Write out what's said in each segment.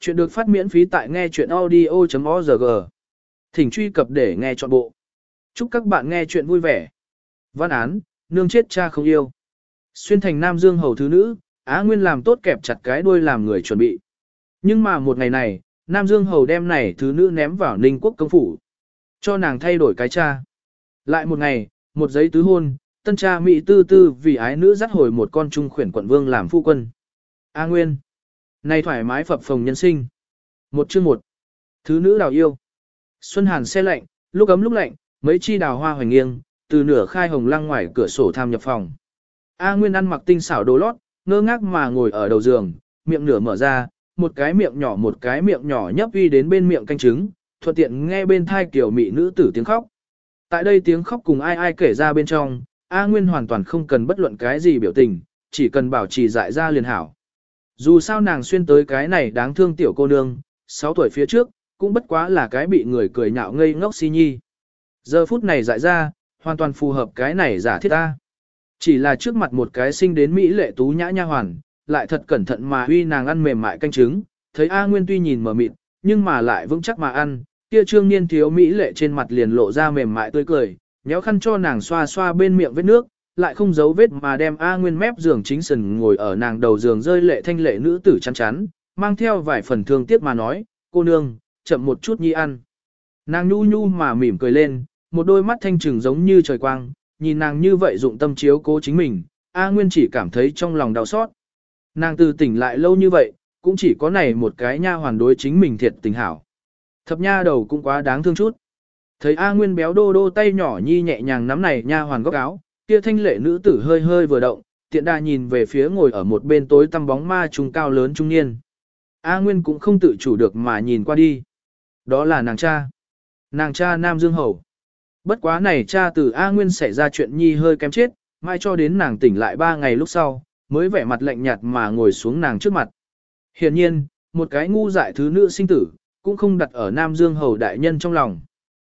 Chuyện được phát miễn phí tại nghe chuyện audio.org. Thỉnh truy cập để nghe trọn bộ. Chúc các bạn nghe chuyện vui vẻ. Văn án, nương chết cha không yêu. Xuyên thành Nam Dương hầu thứ nữ, Á Nguyên làm tốt kẹp chặt cái đuôi làm người chuẩn bị. Nhưng mà một ngày này, Nam Dương hầu đem này thứ nữ ném vào Ninh quốc công phủ. Cho nàng thay đổi cái cha. Lại một ngày, một giấy tứ hôn, tân cha Mỹ tư tư vì ái nữ dắt hồi một con trung khuyển quận vương làm phu quân. Á Nguyên. Này thoải mái phập phồng nhân sinh. Một chương một. Thứ nữ đào yêu. Xuân hàn xe lạnh, lúc ấm lúc lạnh, mấy chi đào hoa hoành nghiêng, từ nửa khai hồng lăng ngoài cửa sổ tham nhập phòng. A Nguyên ăn mặc tinh xảo đồ lót, ngơ ngác mà ngồi ở đầu giường, miệng nửa mở ra, một cái miệng nhỏ một cái miệng nhỏ nhấp uy đến bên miệng canh trứng, thuận tiện nghe bên thai kiểu mị nữ tử tiếng khóc. Tại đây tiếng khóc cùng ai ai kể ra bên trong, A Nguyên hoàn toàn không cần bất luận cái gì biểu tình, chỉ cần bảo trì dại ra liền hảo. Dù sao nàng xuyên tới cái này đáng thương tiểu cô nương, 6 tuổi phía trước, cũng bất quá là cái bị người cười nhạo ngây ngốc si nhi. Giờ phút này dại ra, hoàn toàn phù hợp cái này giả thiết ta. Chỉ là trước mặt một cái sinh đến Mỹ lệ tú nhã nha hoàn, lại thật cẩn thận mà huy nàng ăn mềm mại canh trứng, thấy A Nguyên tuy nhìn mờ mịt, nhưng mà lại vững chắc mà ăn, kia trương niên thiếu Mỹ lệ trên mặt liền lộ ra mềm mại tươi cười, nhéo khăn cho nàng xoa xoa bên miệng vết nước, lại không giấu vết mà đem A Nguyên mép giường chính sần ngồi ở nàng đầu giường rơi lệ thanh lệ nữ tử chăn chắn, mang theo vài phần thương tiếc mà nói, cô nương, chậm một chút nhi ăn. Nàng nhu nhu mà mỉm cười lên, một đôi mắt thanh trừng giống như trời quang, nhìn nàng như vậy dụng tâm chiếu cố chính mình, A Nguyên chỉ cảm thấy trong lòng đau xót. Nàng từ tỉnh lại lâu như vậy, cũng chỉ có này một cái nha hoàn đối chính mình thiệt tình hảo. Thập nha đầu cũng quá đáng thương chút. Thấy A Nguyên béo đô đô tay nhỏ nhi nhẹ nhàng nắm này nha hoàn góc áo, kia thanh lệ nữ tử hơi hơi vừa động, tiện đà nhìn về phía ngồi ở một bên tối tăm bóng ma trung cao lớn trung niên. A Nguyên cũng không tự chủ được mà nhìn qua đi. Đó là nàng cha. Nàng cha Nam Dương Hầu. Bất quá này cha từ A Nguyên xảy ra chuyện nhi hơi kém chết, mai cho đến nàng tỉnh lại ba ngày lúc sau, mới vẻ mặt lạnh nhạt mà ngồi xuống nàng trước mặt. Hiển nhiên, một cái ngu dại thứ nữ sinh tử, cũng không đặt ở Nam Dương Hầu đại nhân trong lòng.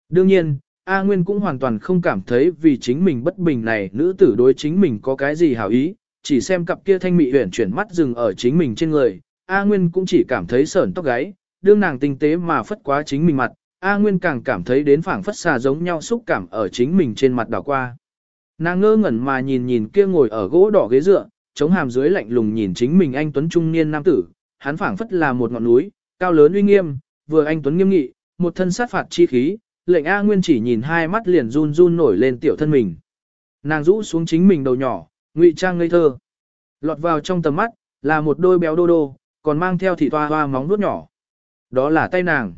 Đương nhiên, A Nguyên cũng hoàn toàn không cảm thấy vì chính mình bất bình này nữ tử đối chính mình có cái gì hảo ý, chỉ xem cặp kia thanh mị huyển chuyển mắt dừng ở chính mình trên người, A Nguyên cũng chỉ cảm thấy sởn tóc gáy, đương nàng tinh tế mà phất quá chính mình mặt, A Nguyên càng cảm thấy đến phảng phất xà giống nhau xúc cảm ở chính mình trên mặt đảo qua. Nàng ngơ ngẩn mà nhìn nhìn kia ngồi ở gỗ đỏ ghế dựa, chống hàm dưới lạnh lùng nhìn chính mình anh tuấn trung niên nam tử, hắn phảng phất là một ngọn núi, cao lớn uy nghiêm, vừa anh tuấn nghiêm nghị, một thân sát phạt chi khí, lệnh A Nguyên chỉ nhìn hai mắt liền run run nổi lên tiểu thân mình. Nàng rũ xuống chính mình đầu nhỏ, ngụy trang ngây thơ. Lọt vào trong tầm mắt, là một đôi béo đô đô, còn mang theo thị toa hoa móng nuốt nhỏ. Đó là tay nàng.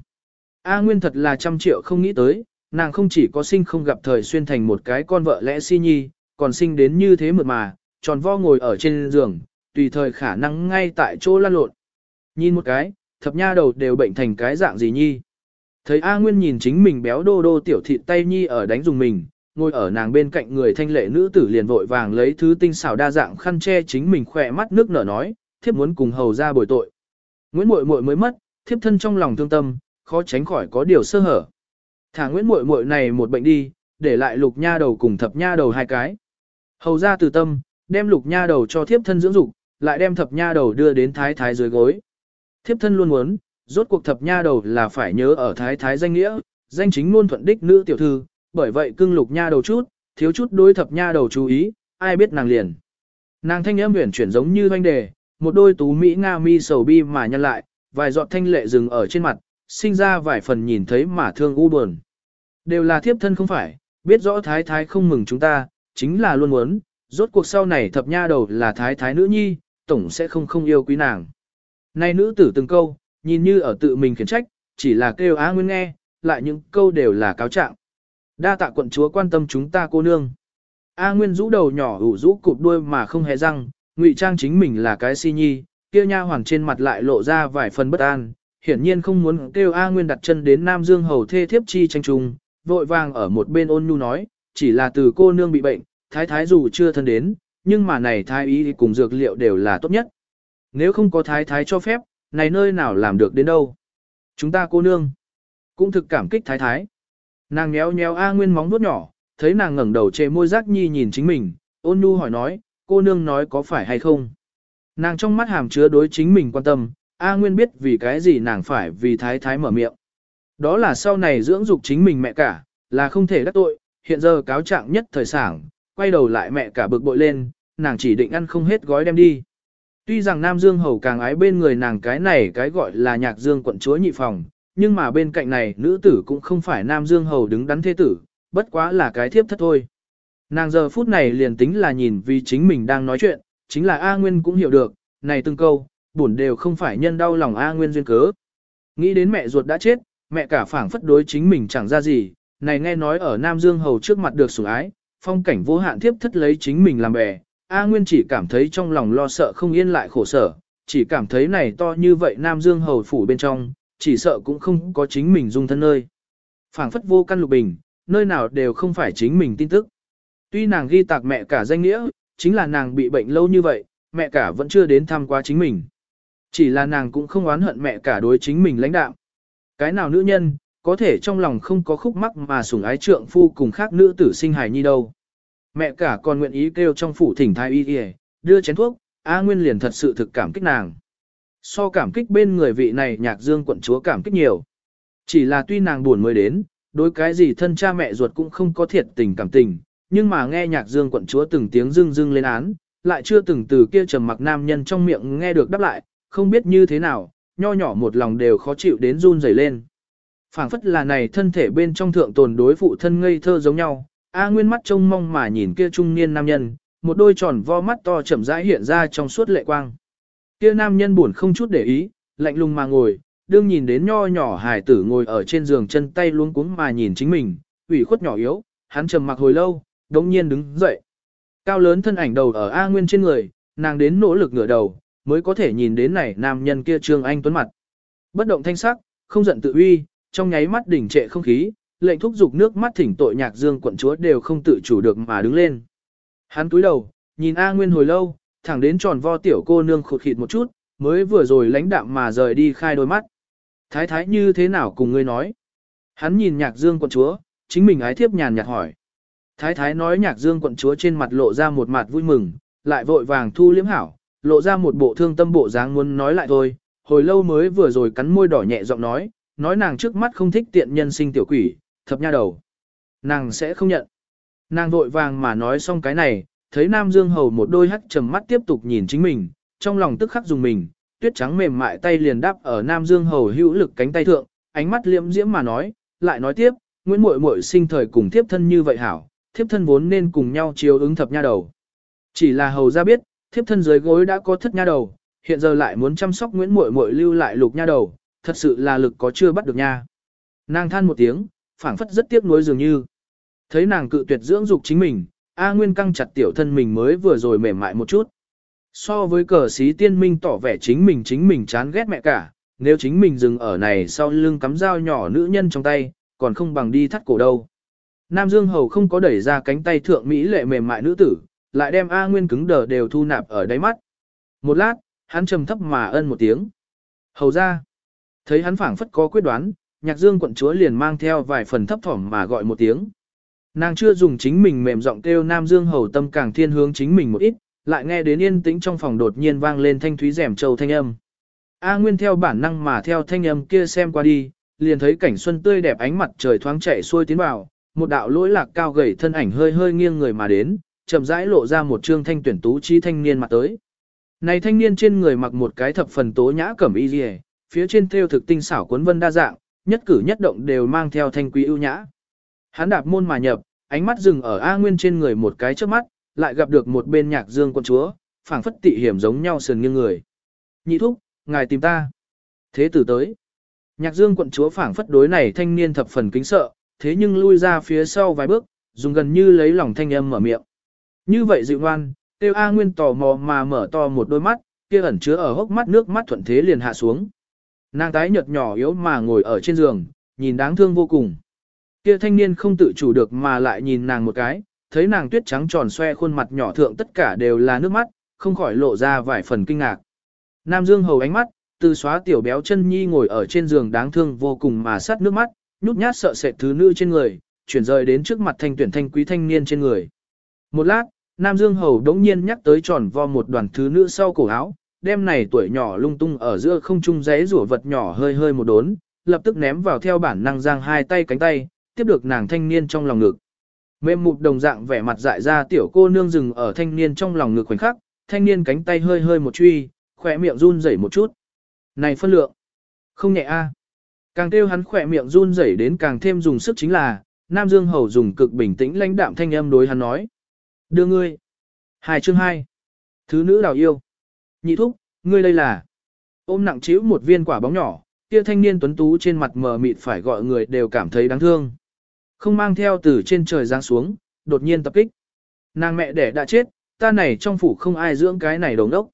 A Nguyên thật là trăm triệu không nghĩ tới, nàng không chỉ có sinh không gặp thời xuyên thành một cái con vợ lẽ si nhi, còn sinh đến như thế mượt mà, tròn vo ngồi ở trên giường, tùy thời khả năng ngay tại chỗ lăn lộn. Nhìn một cái, thập nha đầu đều bệnh thành cái dạng gì nhi. Thấy A Nguyên nhìn chính mình béo đô đô tiểu thịt tay nhi ở đánh dùng mình, ngồi ở nàng bên cạnh người thanh lệ nữ tử liền vội vàng lấy thứ tinh xảo đa dạng khăn che chính mình khỏe mắt nước nở nói, thiếp muốn cùng hầu ra bồi tội. Nguyễn Muội Muội mới mất, thiếp thân trong lòng thương tâm, khó tránh khỏi có điều sơ hở. Thả Nguyễn Muội Muội này một bệnh đi, để lại lục nha đầu cùng thập nha đầu hai cái. Hầu ra từ tâm, đem lục nha đầu cho thiếp thân dưỡng dục, lại đem thập nha đầu đưa đến thái thái dưới gối. Thiếp thân luôn muốn, rốt cuộc thập nha đầu là phải nhớ ở thái thái danh nghĩa, danh chính ngôn thuận đích nữ tiểu thư, bởi vậy cưng lục nha đầu chút, thiếu chút đối thập nha đầu chú ý, ai biết nàng liền. Nàng thanh âm huyền chuyển giống như doanh đề, một đôi tú mỹ nga mi sầu bi mà nhăn lại, vài giọt thanh lệ dừng ở trên mặt, sinh ra vài phần nhìn thấy mà thương u buồn. Đều là thiếp thân không phải, biết rõ thái thái không mừng chúng ta, chính là luôn muốn, rốt cuộc sau này thập nha đầu là thái thái nữ nhi, tổng sẽ không không yêu quý nàng. Này nữ tử từng câu, nhìn như ở tự mình khiển trách, chỉ là kêu á nguyên nghe, lại những câu đều là cáo trạng. Đa tạ quận chúa quan tâm chúng ta cô nương. A Nguyên rũ đầu nhỏ ủ rũ cụp đuôi mà không hề răng, ngụy trang chính mình là cái si nhi, kia nha hoàng trên mặt lại lộ ra vài phần bất an, hiển nhiên không muốn kêu A Nguyên đặt chân đến Nam Dương hầu thê thiếp chi tranh trùng, vội vàng ở một bên ôn nhu nói, chỉ là từ cô nương bị bệnh, thái thái dù chưa thân đến, nhưng mà này thái y cùng dược liệu đều là tốt nhất. Nếu không có thái thái cho phép, này nơi nào làm được đến đâu. Chúng ta cô nương, cũng thực cảm kích thái thái. Nàng nhéo nhéo A Nguyên móng nuốt nhỏ, thấy nàng ngẩng đầu chê môi rác nhi nhìn chính mình, ôn nhu hỏi nói, cô nương nói có phải hay không. Nàng trong mắt hàm chứa đối chính mình quan tâm, A Nguyên biết vì cái gì nàng phải vì thái thái mở miệng. Đó là sau này dưỡng dục chính mình mẹ cả, là không thể đắc tội, hiện giờ cáo trạng nhất thời sản, quay đầu lại mẹ cả bực bội lên, nàng chỉ định ăn không hết gói đem đi. Tuy rằng Nam Dương Hầu càng ái bên người nàng cái này cái gọi là nhạc dương quận chúa nhị phòng, nhưng mà bên cạnh này nữ tử cũng không phải Nam Dương Hầu đứng đắn thế tử, bất quá là cái thiếp thất thôi. Nàng giờ phút này liền tính là nhìn vì chính mình đang nói chuyện, chính là A Nguyên cũng hiểu được, này từng câu, buồn đều không phải nhân đau lòng A Nguyên duyên cớ. Nghĩ đến mẹ ruột đã chết, mẹ cả phảng phất đối chính mình chẳng ra gì, này nghe nói ở Nam Dương Hầu trước mặt được sủng ái, phong cảnh vô hạn thiếp thất lấy chính mình làm bè, A Nguyên chỉ cảm thấy trong lòng lo sợ không yên lại khổ sở, chỉ cảm thấy này to như vậy Nam Dương Hầu phủ bên trong, chỉ sợ cũng không có chính mình dung thân nơi. phảng phất vô căn lục bình, nơi nào đều không phải chính mình tin tức. Tuy nàng ghi tạc mẹ cả danh nghĩa, chính là nàng bị bệnh lâu như vậy, mẹ cả vẫn chưa đến thăm qua chính mình. Chỉ là nàng cũng không oán hận mẹ cả đối chính mình lãnh đạo. Cái nào nữ nhân, có thể trong lòng không có khúc mắc mà sủng ái trượng phu cùng khác nữ tử sinh hài nhi đâu. Mẹ cả còn nguyện ý kêu trong phủ thỉnh thái y y, đưa chén thuốc, A Nguyên liền thật sự thực cảm kích nàng. So cảm kích bên người vị này nhạc dương quận chúa cảm kích nhiều. Chỉ là tuy nàng buồn mới đến, đối cái gì thân cha mẹ ruột cũng không có thiệt tình cảm tình, nhưng mà nghe nhạc dương quận chúa từng tiếng dưng dưng lên án, lại chưa từng từ kia trầm mặc nam nhân trong miệng nghe được đáp lại, không biết như thế nào, nho nhỏ một lòng đều khó chịu đến run rẩy lên. phảng phất là này thân thể bên trong thượng tồn đối phụ thân ngây thơ giống nhau, A Nguyên mắt trông mong mà nhìn kia trung niên nam nhân, một đôi tròn vo mắt to chậm rãi hiện ra trong suốt lệ quang. Kia nam nhân buồn không chút để ý, lạnh lùng mà ngồi, đương nhìn đến nho nhỏ hài tử ngồi ở trên giường chân tay luống cuống mà nhìn chính mình, ủy khuất nhỏ yếu, hắn trầm mặc hồi lâu, đống nhiên đứng dậy. Cao lớn thân ảnh đầu ở A Nguyên trên người, nàng đến nỗ lực ngửa đầu, mới có thể nhìn đến này nam nhân kia trương anh tuấn mặt. Bất động thanh sắc, không giận tự uy, trong nháy mắt đỉnh trệ không khí, lệnh thúc giục nước mắt thỉnh tội nhạc dương quận chúa đều không tự chủ được mà đứng lên. Hắn túi đầu, nhìn A Nguyên hồi lâu, thẳng đến tròn vo tiểu cô nương khụt khịt một chút, mới vừa rồi lãnh đạm mà rời đi khai đôi mắt. Thái thái như thế nào cùng ngươi nói? Hắn nhìn nhạc dương quận chúa, chính mình ái thiếp nhàn nhạt hỏi. Thái thái nói nhạc dương quận chúa trên mặt lộ ra một mặt vui mừng, lại vội vàng thu liếm hảo, lộ ra một bộ thương tâm bộ dáng muốn nói lại thôi, hồi lâu mới vừa rồi cắn môi đỏ nhẹ giọng nói, nói nàng trước mắt không thích tiện nhân sinh tiểu quỷ, thập nha đầu. Nàng sẽ không nhận. Nàng vội vàng mà nói xong cái này, thấy Nam Dương Hầu một đôi hắt trầm mắt tiếp tục nhìn chính mình, trong lòng tức khắc dùng mình, tuyết trắng mềm mại tay liền đáp ở Nam Dương Hầu hữu lực cánh tay thượng, ánh mắt liễm diễm mà nói, lại nói tiếp, Nguyễn Muội Muội sinh thời cùng thiếp thân như vậy hảo, thiếp thân vốn nên cùng nhau chiếu ứng thập nha đầu. Chỉ là hầu ra biết, thiếp thân dưới gối đã có thất nha đầu, hiện giờ lại muốn chăm sóc Nguyễn Muội Muội lưu lại lục nha đầu, thật sự là lực có chưa bắt được nha. Nàng than một tiếng, phảng phất rất tiếc nuối dường như. Thấy nàng cự tuyệt dưỡng dục chính mình, A Nguyên căng chặt tiểu thân mình mới vừa rồi mềm mại một chút. So với cờ sĩ tiên minh tỏ vẻ chính mình chính mình chán ghét mẹ cả, nếu chính mình dừng ở này sau lưng cắm dao nhỏ nữ nhân trong tay, còn không bằng đi thắt cổ đâu. Nam Dương Hầu không có đẩy ra cánh tay thượng Mỹ lệ mềm mại nữ tử, lại đem A Nguyên cứng đờ đều thu nạp ở đáy mắt. Một lát, hắn trầm thấp mà ân một tiếng. Hầu ra, thấy hắn phảng phất có quyết đoán, nhạc dương quận chúa liền mang theo vài phần thấp thỏm mà gọi một tiếng. Nàng chưa dùng chính mình mềm giọng kêu Nam Dương hầu tâm càng thiên hướng chính mình một ít, lại nghe đến yên tĩnh trong phòng đột nhiên vang lên thanh thúy rèm châu thanh âm. A Nguyên theo bản năng mà theo thanh âm kia xem qua đi, liền thấy cảnh xuân tươi đẹp ánh mặt trời thoáng chạy xuôi tiến vào, một đạo lỗi lạc cao gầy thân ảnh hơi hơi nghiêng người mà đến, chậm rãi lộ ra một trương thanh tuyển tú chi thanh niên mặt tới. Này thanh niên trên người mặc một cái thập phần tố nhã cẩm y liề, phía trên thêu thực tinh xảo cuốn vân đa dạng, nhất cử nhất động đều mang theo thanh quý ưu nhã. Hắn đạp môn mà nhập, ánh mắt dừng ở A Nguyên trên người một cái trước mắt, lại gặp được một bên nhạc dương quân chúa, phảng phất tị hiểm giống nhau sườn nghiêng người. Nhị thúc, ngài tìm ta. Thế tử tới. Nhạc dương quận chúa phảng phất đối này thanh niên thập phần kính sợ, thế nhưng lui ra phía sau vài bước, dùng gần như lấy lòng thanh âm mở miệng. Như vậy dịu ngoan, tiêu A Nguyên tò mò mà mở to một đôi mắt, kia ẩn chứa ở hốc mắt nước mắt thuận thế liền hạ xuống. Nàng tái nhợt nhỏ yếu mà ngồi ở trên giường, nhìn đáng thương vô cùng. Kia thanh niên không tự chủ được mà lại nhìn nàng một cái, thấy nàng tuyết trắng tròn xoe khuôn mặt nhỏ thượng tất cả đều là nước mắt, không khỏi lộ ra vài phần kinh ngạc. Nam Dương hầu ánh mắt, từ xóa tiểu béo chân nhi ngồi ở trên giường đáng thương vô cùng mà sát nước mắt, nhút nhát sợ sệt thứ nữ trên người, chuyển rời đến trước mặt thanh tuyển thanh quý thanh niên trên người. Một lát, Nam Dương hầu đống nhiên nhắc tới tròn vo một đoàn thứ nữ sau cổ áo, đem này tuổi nhỏ lung tung ở giữa không trung giấy rủa vật nhỏ hơi hơi một đốn, lập tức ném vào theo bản năng giang hai tay cánh tay, tiếp được nàng thanh niên trong lòng ngực. Mềm mụt đồng dạng vẻ mặt dại ra tiểu cô nương dừng ở thanh niên trong lòng ngực khoảnh khắc, thanh niên cánh tay hơi hơi một truy, khỏe miệng run rẩy một chút. Này phân lượng, không nhẹ a. Càng kêu hắn khỏe miệng run rẩy đến càng thêm dùng sức chính là, Nam Dương Hầu dùng cực bình tĩnh lãnh đạm thanh âm đối hắn nói. Đưa ngươi. Hai chương hai. Thứ nữ đào yêu. Nhị thúc, ngươi đây là. Ôm nặng chiếu một viên quả bóng nhỏ, kia thanh niên tuấn tú trên mặt mờ mịt phải gọi người đều cảm thấy đáng thương. Không mang theo từ trên trời giáng xuống, đột nhiên tập kích. Nàng mẹ đẻ đã chết, ta này trong phủ không ai dưỡng cái này đồng đốc.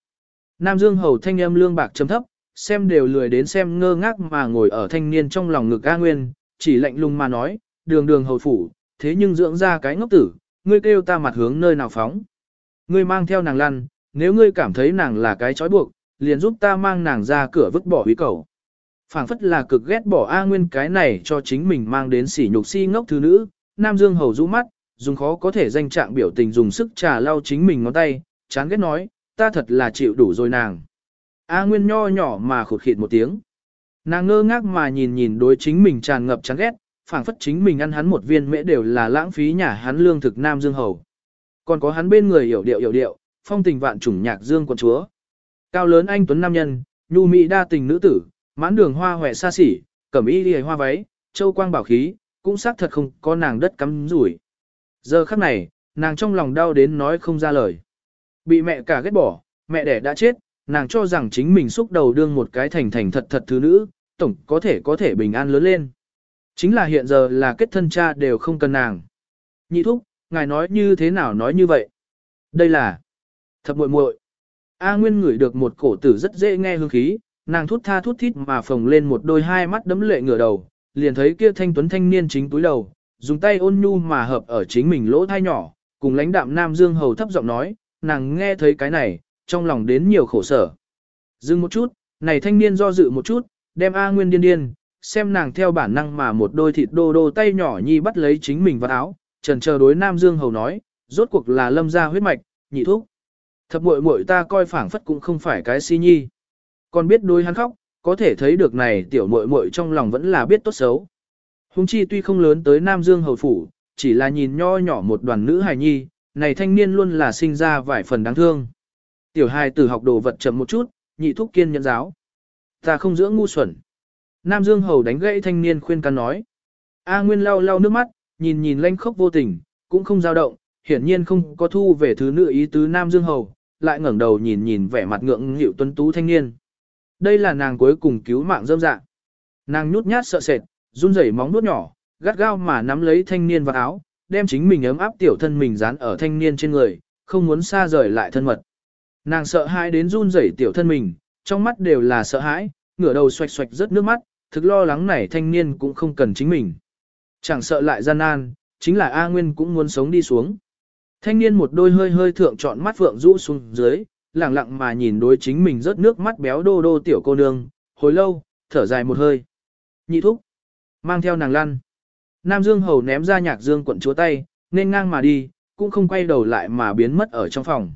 Nam Dương Hầu thanh âm lương bạc chấm thấp, xem đều lười đến xem ngơ ngác mà ngồi ở thanh niên trong lòng ngực A Nguyên, chỉ lạnh lùng mà nói, đường đường hầu phủ, thế nhưng dưỡng ra cái ngốc tử, ngươi kêu ta mặt hướng nơi nào phóng. Ngươi mang theo nàng lăn, nếu ngươi cảm thấy nàng là cái trói buộc, liền giúp ta mang nàng ra cửa vứt bỏ uy cầu. phảng phất là cực ghét bỏ A Nguyên cái này cho chính mình mang đến sỉ nhục si ngốc thứ nữ, Nam Dương hầu rũ mắt, dùng khó có thể danh trạng biểu tình dùng sức trà lau chính mình ngón tay, chán ghét nói, ta thật là chịu đủ rồi nàng. A Nguyên nho nhỏ mà khụt khịt một tiếng. Nàng ngơ ngác mà nhìn nhìn đối chính mình tràn ngập chán ghét, phảng phất chính mình ăn hắn một viên mễ đều là lãng phí nhà hắn lương thực Nam Dương Hầu. Còn có hắn bên người hiểu điệu hiểu điệu, phong tình vạn trùng nhạc Dương quận chúa. Cao lớn anh tuấn nam nhân, nhu mỹ đa tình nữ tử, mãn đường hoa hoè xa xỉ, cẩm y liễu hoa váy, châu quang bảo khí, cũng xác thật không có nàng đất cắm rủi. Giờ khắc này, nàng trong lòng đau đến nói không ra lời. Bị mẹ cả ghét bỏ, mẹ đẻ đã chết, nàng cho rằng chính mình xúc đầu đương một cái thành thành thật thật thứ nữ, tổng có thể có thể bình an lớn lên. Chính là hiện giờ là kết thân cha đều không cần nàng. Nhị thúc, ngài nói như thế nào nói như vậy? Đây là thập muội muội. A Nguyên ngửi được một cổ tử rất dễ nghe hương khí, nàng thút tha thút thít mà phồng lên một đôi hai mắt đấm lệ ngửa đầu, liền thấy kia thanh tuấn thanh niên chính túi đầu, dùng tay ôn nhu mà hợp ở chính mình lỗ thai nhỏ, cùng lãnh đạm Nam Dương hầu thấp giọng nói, nàng nghe thấy cái này, trong lòng đến nhiều khổ sở. Dừng một chút, này thanh niên do dự một chút, đem A Nguyên điên điên, xem nàng theo bản năng mà một đôi thịt đô đô tay nhỏ nhi bắt lấy chính mình vào áo, trần chờ đối Nam Dương hầu nói, rốt cuộc là lâm ra huyết mạch, nhị thuốc. Thập muội muội ta coi phảng phất cũng không phải cái si nhi. Còn biết đôi hắn khóc, có thể thấy được này tiểu muội muội trong lòng vẫn là biết tốt xấu. Hùng chi tuy không lớn tới Nam Dương hầu phủ, chỉ là nhìn nho nhỏ một đoàn nữ hài nhi, này thanh niên luôn là sinh ra vài phần đáng thương. Tiểu hài tử học đồ vật chậm một chút, nhị thúc kiên nhận giáo. Ta không dưỡng ngu xuẩn. Nam Dương hầu đánh gãy thanh niên khuyên can nói. A Nguyên lau lau nước mắt, nhìn nhìn lanh khốc vô tình, cũng không dao động, hiển nhiên không có thu về thứ nữ ý tứ Nam Dương hầu, lại ngẩng đầu nhìn nhìn vẻ mặt ngượng nghịu tuấn tú thanh niên. Đây là nàng cuối cùng cứu mạng dâm dạ. Nàng nhút nhát sợ sệt, run rẩy móng nuốt nhỏ, gắt gao mà nắm lấy thanh niên vào áo, đem chính mình ấm áp tiểu thân mình dán ở thanh niên trên người, không muốn xa rời lại thân mật. Nàng sợ hãi đến run rẩy tiểu thân mình, trong mắt đều là sợ hãi, ngửa đầu xoạch xoạch rất nước mắt, thực lo lắng này thanh niên cũng không cần chính mình. Chẳng sợ lại gian nan, chính là A Nguyên cũng muốn sống đi xuống. Thanh niên một đôi hơi hơi thượng trọn mắt vượng rũ xuống dưới, lặng lặng mà nhìn đối chính mình rớt nước mắt béo đô đô tiểu cô nương, hồi lâu, thở dài một hơi. Nhị thúc, mang theo nàng lăn. Nam Dương Hầu ném ra nhạc Dương quận chúa tay, nên ngang mà đi, cũng không quay đầu lại mà biến mất ở trong phòng.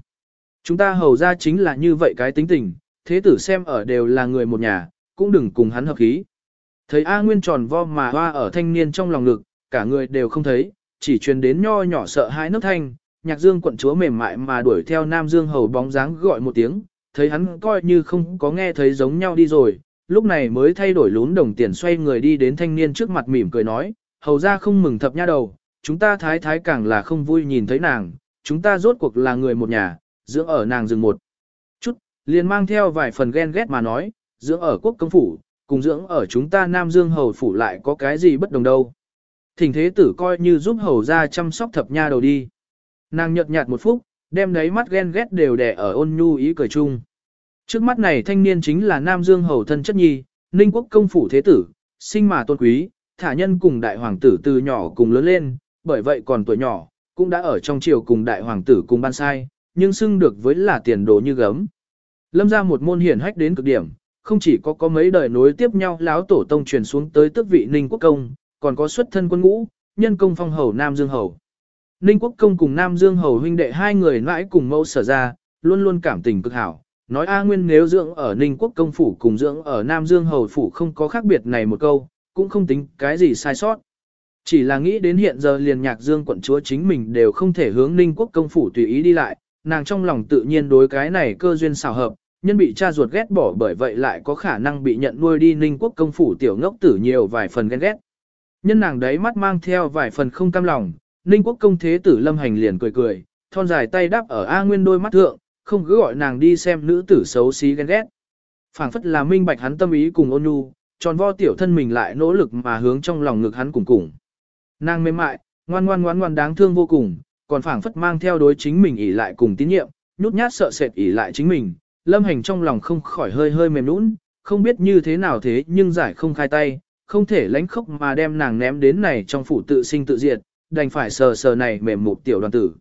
Chúng ta hầu ra chính là như vậy cái tính tình, thế tử xem ở đều là người một nhà, cũng đừng cùng hắn hợp khí. Thấy A Nguyên tròn vo mà hoa ở thanh niên trong lòng ngực, cả người đều không thấy, chỉ truyền đến nho nhỏ sợ hãi nước thanh, nhạc dương quận chúa mềm mại mà đuổi theo Nam Dương hầu bóng dáng gọi một tiếng, thấy hắn coi như không có nghe thấy giống nhau đi rồi, lúc này mới thay đổi lún đồng tiền xoay người đi đến thanh niên trước mặt mỉm cười nói, hầu ra không mừng thập nha đầu, chúng ta thái thái càng là không vui nhìn thấy nàng, chúng ta rốt cuộc là người một nhà, dưỡng ở nàng rừng một chút, liền mang theo vài phần ghen ghét mà nói, dưỡng ở quốc công phủ, cùng dưỡng ở chúng ta Nam Dương hầu phủ lại có cái gì bất đồng đâu. Thỉnh thế tử coi như giúp hầu ra chăm sóc thập nha đầu đi. Nàng nhợt nhạt một phút, đem đấy mắt ghen ghét đều đè ở ôn nhu ý cười chung. Trước mắt này thanh niên chính là Nam Dương hầu thân chất nhi, Ninh quốc công phủ thế tử, sinh mà tôn quý, thả nhân cùng đại hoàng tử từ nhỏ cùng lớn lên, bởi vậy còn tuổi nhỏ, cũng đã ở trong triều cùng đại hoàng tử cùng ban sai, nhưng xưng được với là tiền đồ như gấm. Lâm ra một môn hiển hách đến cực điểm, không chỉ có có mấy đời nối tiếp nhau láo tổ tông truyền xuống tới tước vị Ninh quốc công, còn có xuất thân quân ngũ, nhân công phong hầu Nam Dương hầu. Ninh Quốc Công cùng Nam Dương Hầu huynh đệ hai người mãi cùng mẫu sở ra, luôn luôn cảm tình cực hảo, nói A Nguyên nếu dưỡng ở Ninh Quốc công phủ cùng dưỡng ở Nam Dương hầu phủ không có khác biệt này một câu, cũng không tính cái gì sai sót. Chỉ là nghĩ đến hiện giờ liền nhạc dương quận chúa chính mình đều không thể hướng Ninh Quốc công phủ tùy ý đi lại, nàng trong lòng tự nhiên đối cái này cơ duyên xào hợp, nhân bị cha ruột ghét bỏ bởi vậy lại có khả năng bị nhận nuôi đi Ninh Quốc công phủ tiểu ngốc tử nhiều vài phần ghen ghét. Nhân nàng đấy mắt mang theo vài phần không cam lòng, Ninh Quốc công thế tử Lâm Hành liền cười cười, thon dài tay đáp ở A Nguyên đôi mắt thượng, không cứ gọi nàng đi xem nữ tử xấu xí ghen ghét. phảng phất là minh bạch hắn tâm ý cùng ôn nhu, tròn vo tiểu thân mình lại nỗ lực mà hướng trong lòng ngực hắn cùng cùng. Nàng mềm mại, ngoan ngoan ngoan ngoan đáng thương vô cùng, còn phảng phất mang theo đối chính mình ỉ lại cùng tín nhiệm, nhút nhát sợ sệt ỉ lại chính mình, lâm hành trong lòng không khỏi hơi hơi mềm nũng, không biết như thế nào thế nhưng giải không khai tay, không thể lánh khốc mà đem nàng ném đến này trong phủ tự sinh tự diệt, đành phải sờ sờ này mềm mục tiểu đoàn tử.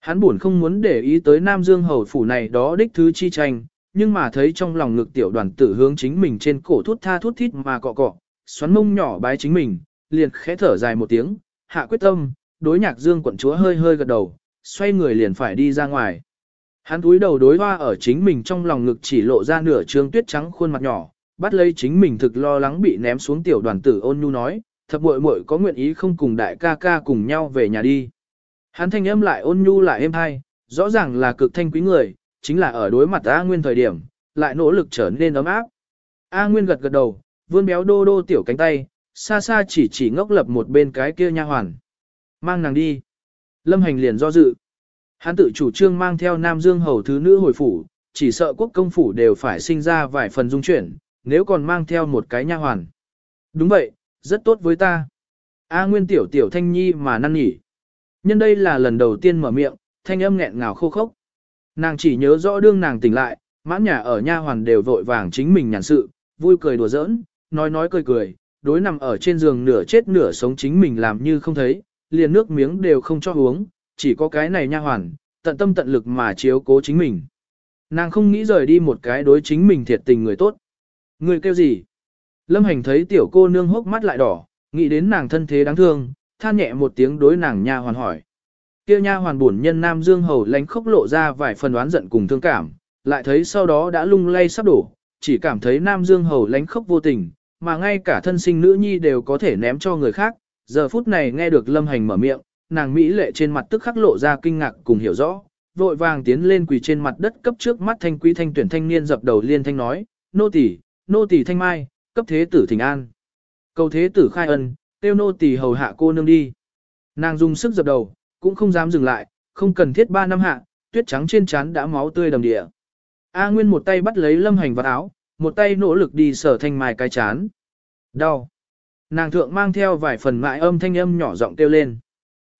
Hắn buồn không muốn để ý tới Nam Dương hầu phủ này đó đích thứ chi tranh, nhưng mà thấy trong lòng ngực tiểu đoàn tử hướng chính mình trên cổ thút tha thút thít mà cọ cọ, xoắn mông nhỏ bái chính mình, liền khẽ thở dài một tiếng, hạ quyết tâm, đối nhạc Dương quận chúa hơi hơi gật đầu, xoay người liền phải đi ra ngoài. Hắn túi đầu đối hoa ở chính mình trong lòng ngực chỉ lộ ra nửa trương tuyết trắng khuôn mặt nhỏ, bắt lấy chính mình thực lo lắng bị ném xuống tiểu đoàn tử ôn nhu nói, thập muội muội có nguyện ý không cùng đại ca ca cùng nhau về nhà đi. Hắn thanh âm lại ôn nhu lại êm hay, rõ ràng là cực thanh quý người, chính là ở đối mặt A Nguyên thời điểm, lại nỗ lực trở nên ấm áp. A Nguyên gật gật đầu, vươn béo đô đô tiểu cánh tay, xa xa chỉ chỉ ngốc lập một bên cái kia nha hoàn. Mang nàng đi. Lâm hành liền do dự. Hắn tự chủ trương mang theo Nam Dương hầu thứ nữ hồi phủ, chỉ sợ quốc công phủ đều phải sinh ra vài phần dung chuyển, nếu còn mang theo một cái nha hoàn. Đúng vậy, rất tốt với ta. A Nguyên tiểu tiểu thanh nhi mà năn nỉ. Nhân đây là lần đầu tiên mở miệng, thanh âm nghẹn ngào khô khốc. Nàng chỉ nhớ rõ đương nàng tỉnh lại, mãn nhà ở nha hoàn đều vội vàng chính mình nhàn sự, vui cười đùa giỡn, nói nói cười cười, đối nằm ở trên giường nửa chết nửa sống chính mình làm như không thấy, liền nước miếng đều không cho uống, chỉ có cái này nha hoàn, tận tâm tận lực mà chiếu cố chính mình. Nàng không nghĩ rời đi một cái đối chính mình thiệt tình người tốt. Người kêu gì? Lâm hành thấy tiểu cô nương hốc mắt lại đỏ, nghĩ đến nàng thân thế đáng thương, than nhẹ một tiếng đối nàng nha hoàn hỏi. Kia nha hoàn buồn nhân Nam Dương hầu lánh khốc lộ ra vài phần oán giận cùng thương cảm, lại thấy sau đó đã lung lay sắp đổ, chỉ cảm thấy Nam Dương hầu lánh khốc vô tình, mà ngay cả thân sinh nữ nhi đều có thể ném cho người khác. Giờ phút này nghe được Lâm Hành mở miệng, nàng mỹ lệ trên mặt tức khắc lộ ra kinh ngạc cùng hiểu rõ, vội vàng tiến lên quỳ trên mặt đất cấp trước mắt thanh quý thanh tuyển thanh niên dập đầu liên thanh nói, nô tỳ, nô tỳ thanh mai, cấp thế tử thỉnh an. Cầu thế tử khai ân, tiêu nô tỳ hầu hạ cô nương đi. Nàng dùng sức dập đầu, cũng không dám dừng lại, không cần thiết ba năm hạ, tuyết trắng trên trán đã máu tươi đầm địa. A Nguyên một tay bắt lấy lâm hành vào áo, một tay nỗ lực đi sở thanh mài cái chán. Đau. Nàng thượng mang theo vài phần mại âm thanh âm nhỏ giọng kêu lên.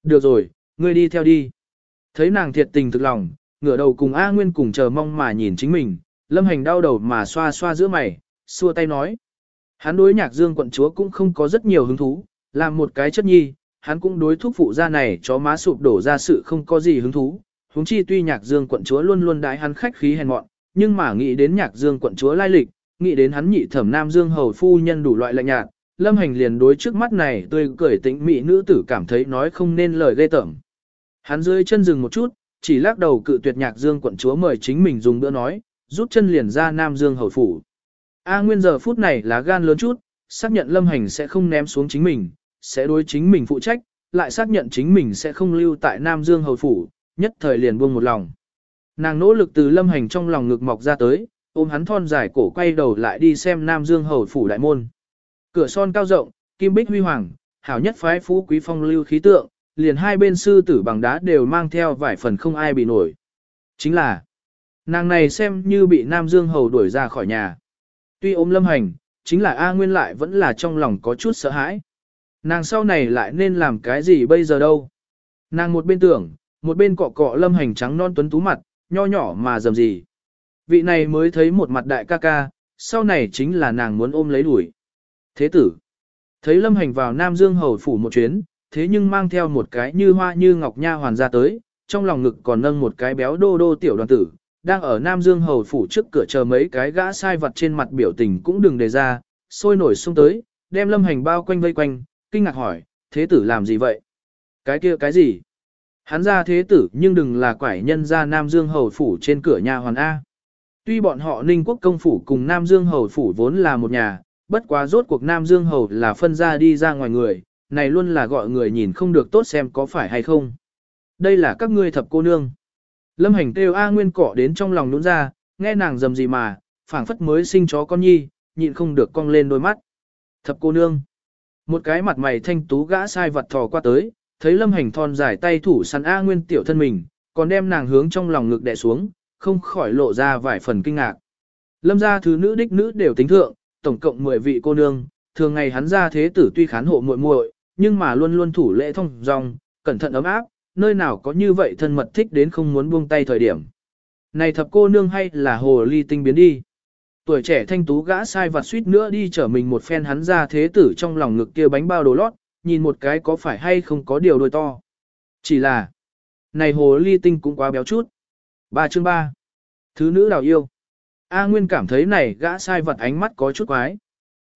Được rồi, ngươi đi theo đi. Thấy nàng thiệt tình thực lòng, ngửa đầu cùng A Nguyên cùng chờ mong mà nhìn chính mình, lâm hành đau đầu mà xoa xoa giữa mày, xua tay nói. Hắn đối nhạc dương quận chúa cũng không có rất nhiều hứng thú, làm một cái chất nhi, hắn cũng đối thuốc phụ gia này chó má sụp đổ ra sự không có gì hứng thú. Húng chi tuy nhạc dương quận chúa luôn luôn đái hắn khách khí hèn mọn, nhưng mà nghĩ đến nhạc dương quận chúa lai lịch, nghĩ đến hắn nhị thẩm nam dương hầu phu nhân đủ loại lạnh nhạt, lâm hành liền đối trước mắt này tươi cười tĩnh mỹ nữ tử cảm thấy nói không nên lời ghê tởm. Hắn dưới chân dừng một chút, chỉ lắc đầu cự tuyệt nhạc dương quận chúa mời chính mình dùng bữa nói, rút chân liền ra nam dương hầu phủ. A Nguyên giờ phút này là gan lớn chút, xác nhận lâm hành sẽ không ném xuống chính mình, sẽ đối chính mình phụ trách, lại xác nhận chính mình sẽ không lưu tại Nam Dương hầu phủ, nhất thời liền buông một lòng. Nàng nỗ lực từ lâm hành trong lòng ngực mọc ra tới, ôm hắn thon dài cổ quay đầu lại đi xem Nam Dương hầu phủ đại môn. Cửa son cao rộng, kim bích huy hoàng, hảo nhất phái phú quý phong lưu khí tượng, liền hai bên sư tử bằng đá đều mang theo vài phần không ai bị nổi. Chính là, nàng này xem như bị Nam Dương hầu đuổi ra khỏi nhà. Tuy ôm lâm hành, chính là A Nguyên lại vẫn là trong lòng có chút sợ hãi. Nàng sau này lại nên làm cái gì bây giờ đâu? Nàng một bên tưởng, một bên cọ cọ lâm hành trắng non tuấn tú mặt, nho nhỏ mà dầm gì. Vị này mới thấy một mặt đại ca ca, sau này chính là nàng muốn ôm lấy đuổi. Thế tử, thấy lâm hành vào Nam Dương hầu phủ một chuyến, thế nhưng mang theo một cái như hoa như ngọc nha hoàn ra tới, trong lòng ngực còn nâng một cái béo đô đô tiểu đoàn tử, đang ở Nam Dương hầu phủ trước cửa chờ mấy cái gã sai vật trên mặt biểu tình cũng đừng đề ra, sôi nổi xung tới, đem lâm hành bao quanh vây quanh, kinh ngạc hỏi, thế tử làm gì vậy? Cái kia cái gì? Hắn ra thế tử nhưng đừng là quải nhân ra Nam Dương hầu phủ trên cửa nhà hoàn A. Tuy bọn họ Ninh Quốc công phủ cùng Nam Dương Hầu phủ vốn là một nhà, bất quá rốt cuộc Nam Dương Hầu là phân ra đi ra ngoài người, này luôn là gọi người nhìn không được tốt xem có phải hay không. Đây là các ngươi thập cô nương. Lâm hành kêu A Nguyên cỏ đến trong lòng nôn ra, nghe nàng dầm gì mà, phảng phất mới sinh chó con nhi, nhịn không được cong lên đôi mắt. Thập cô nương. Một cái mặt mày thanh tú gã sai vật thò qua tới, thấy lâm hành thon dài tay thủ săn A Nguyên tiểu thân mình, còn đem nàng hướng trong lòng ngực đè xuống, không khỏi lộ ra vài phần kinh ngạc. Lâm gia thứ nữ đích nữ đều tính thượng, tổng cộng 10 vị cô nương, thường ngày hắn ra thế tử tuy khán hộ muội muội, nhưng mà luôn luôn thủ lễ thông dong, cẩn thận ấm áp, nơi nào có như vậy thân mật thích đến không muốn buông tay thời điểm. Này thập cô nương hay là hồ ly tinh biến đi. Tuổi trẻ thanh tú gã sai vặt suýt nữa đi chở mình một phen hắn ra thế tử trong lòng ngực kia bánh bao đồ lót, nhìn một cái có phải hay không có điều đôi to. Chỉ là, này hồ ly tinh cũng quá béo chút. Ba chương ba. Thứ nữ đào yêu. A Nguyên cảm thấy này gã sai vật ánh mắt có chút quái.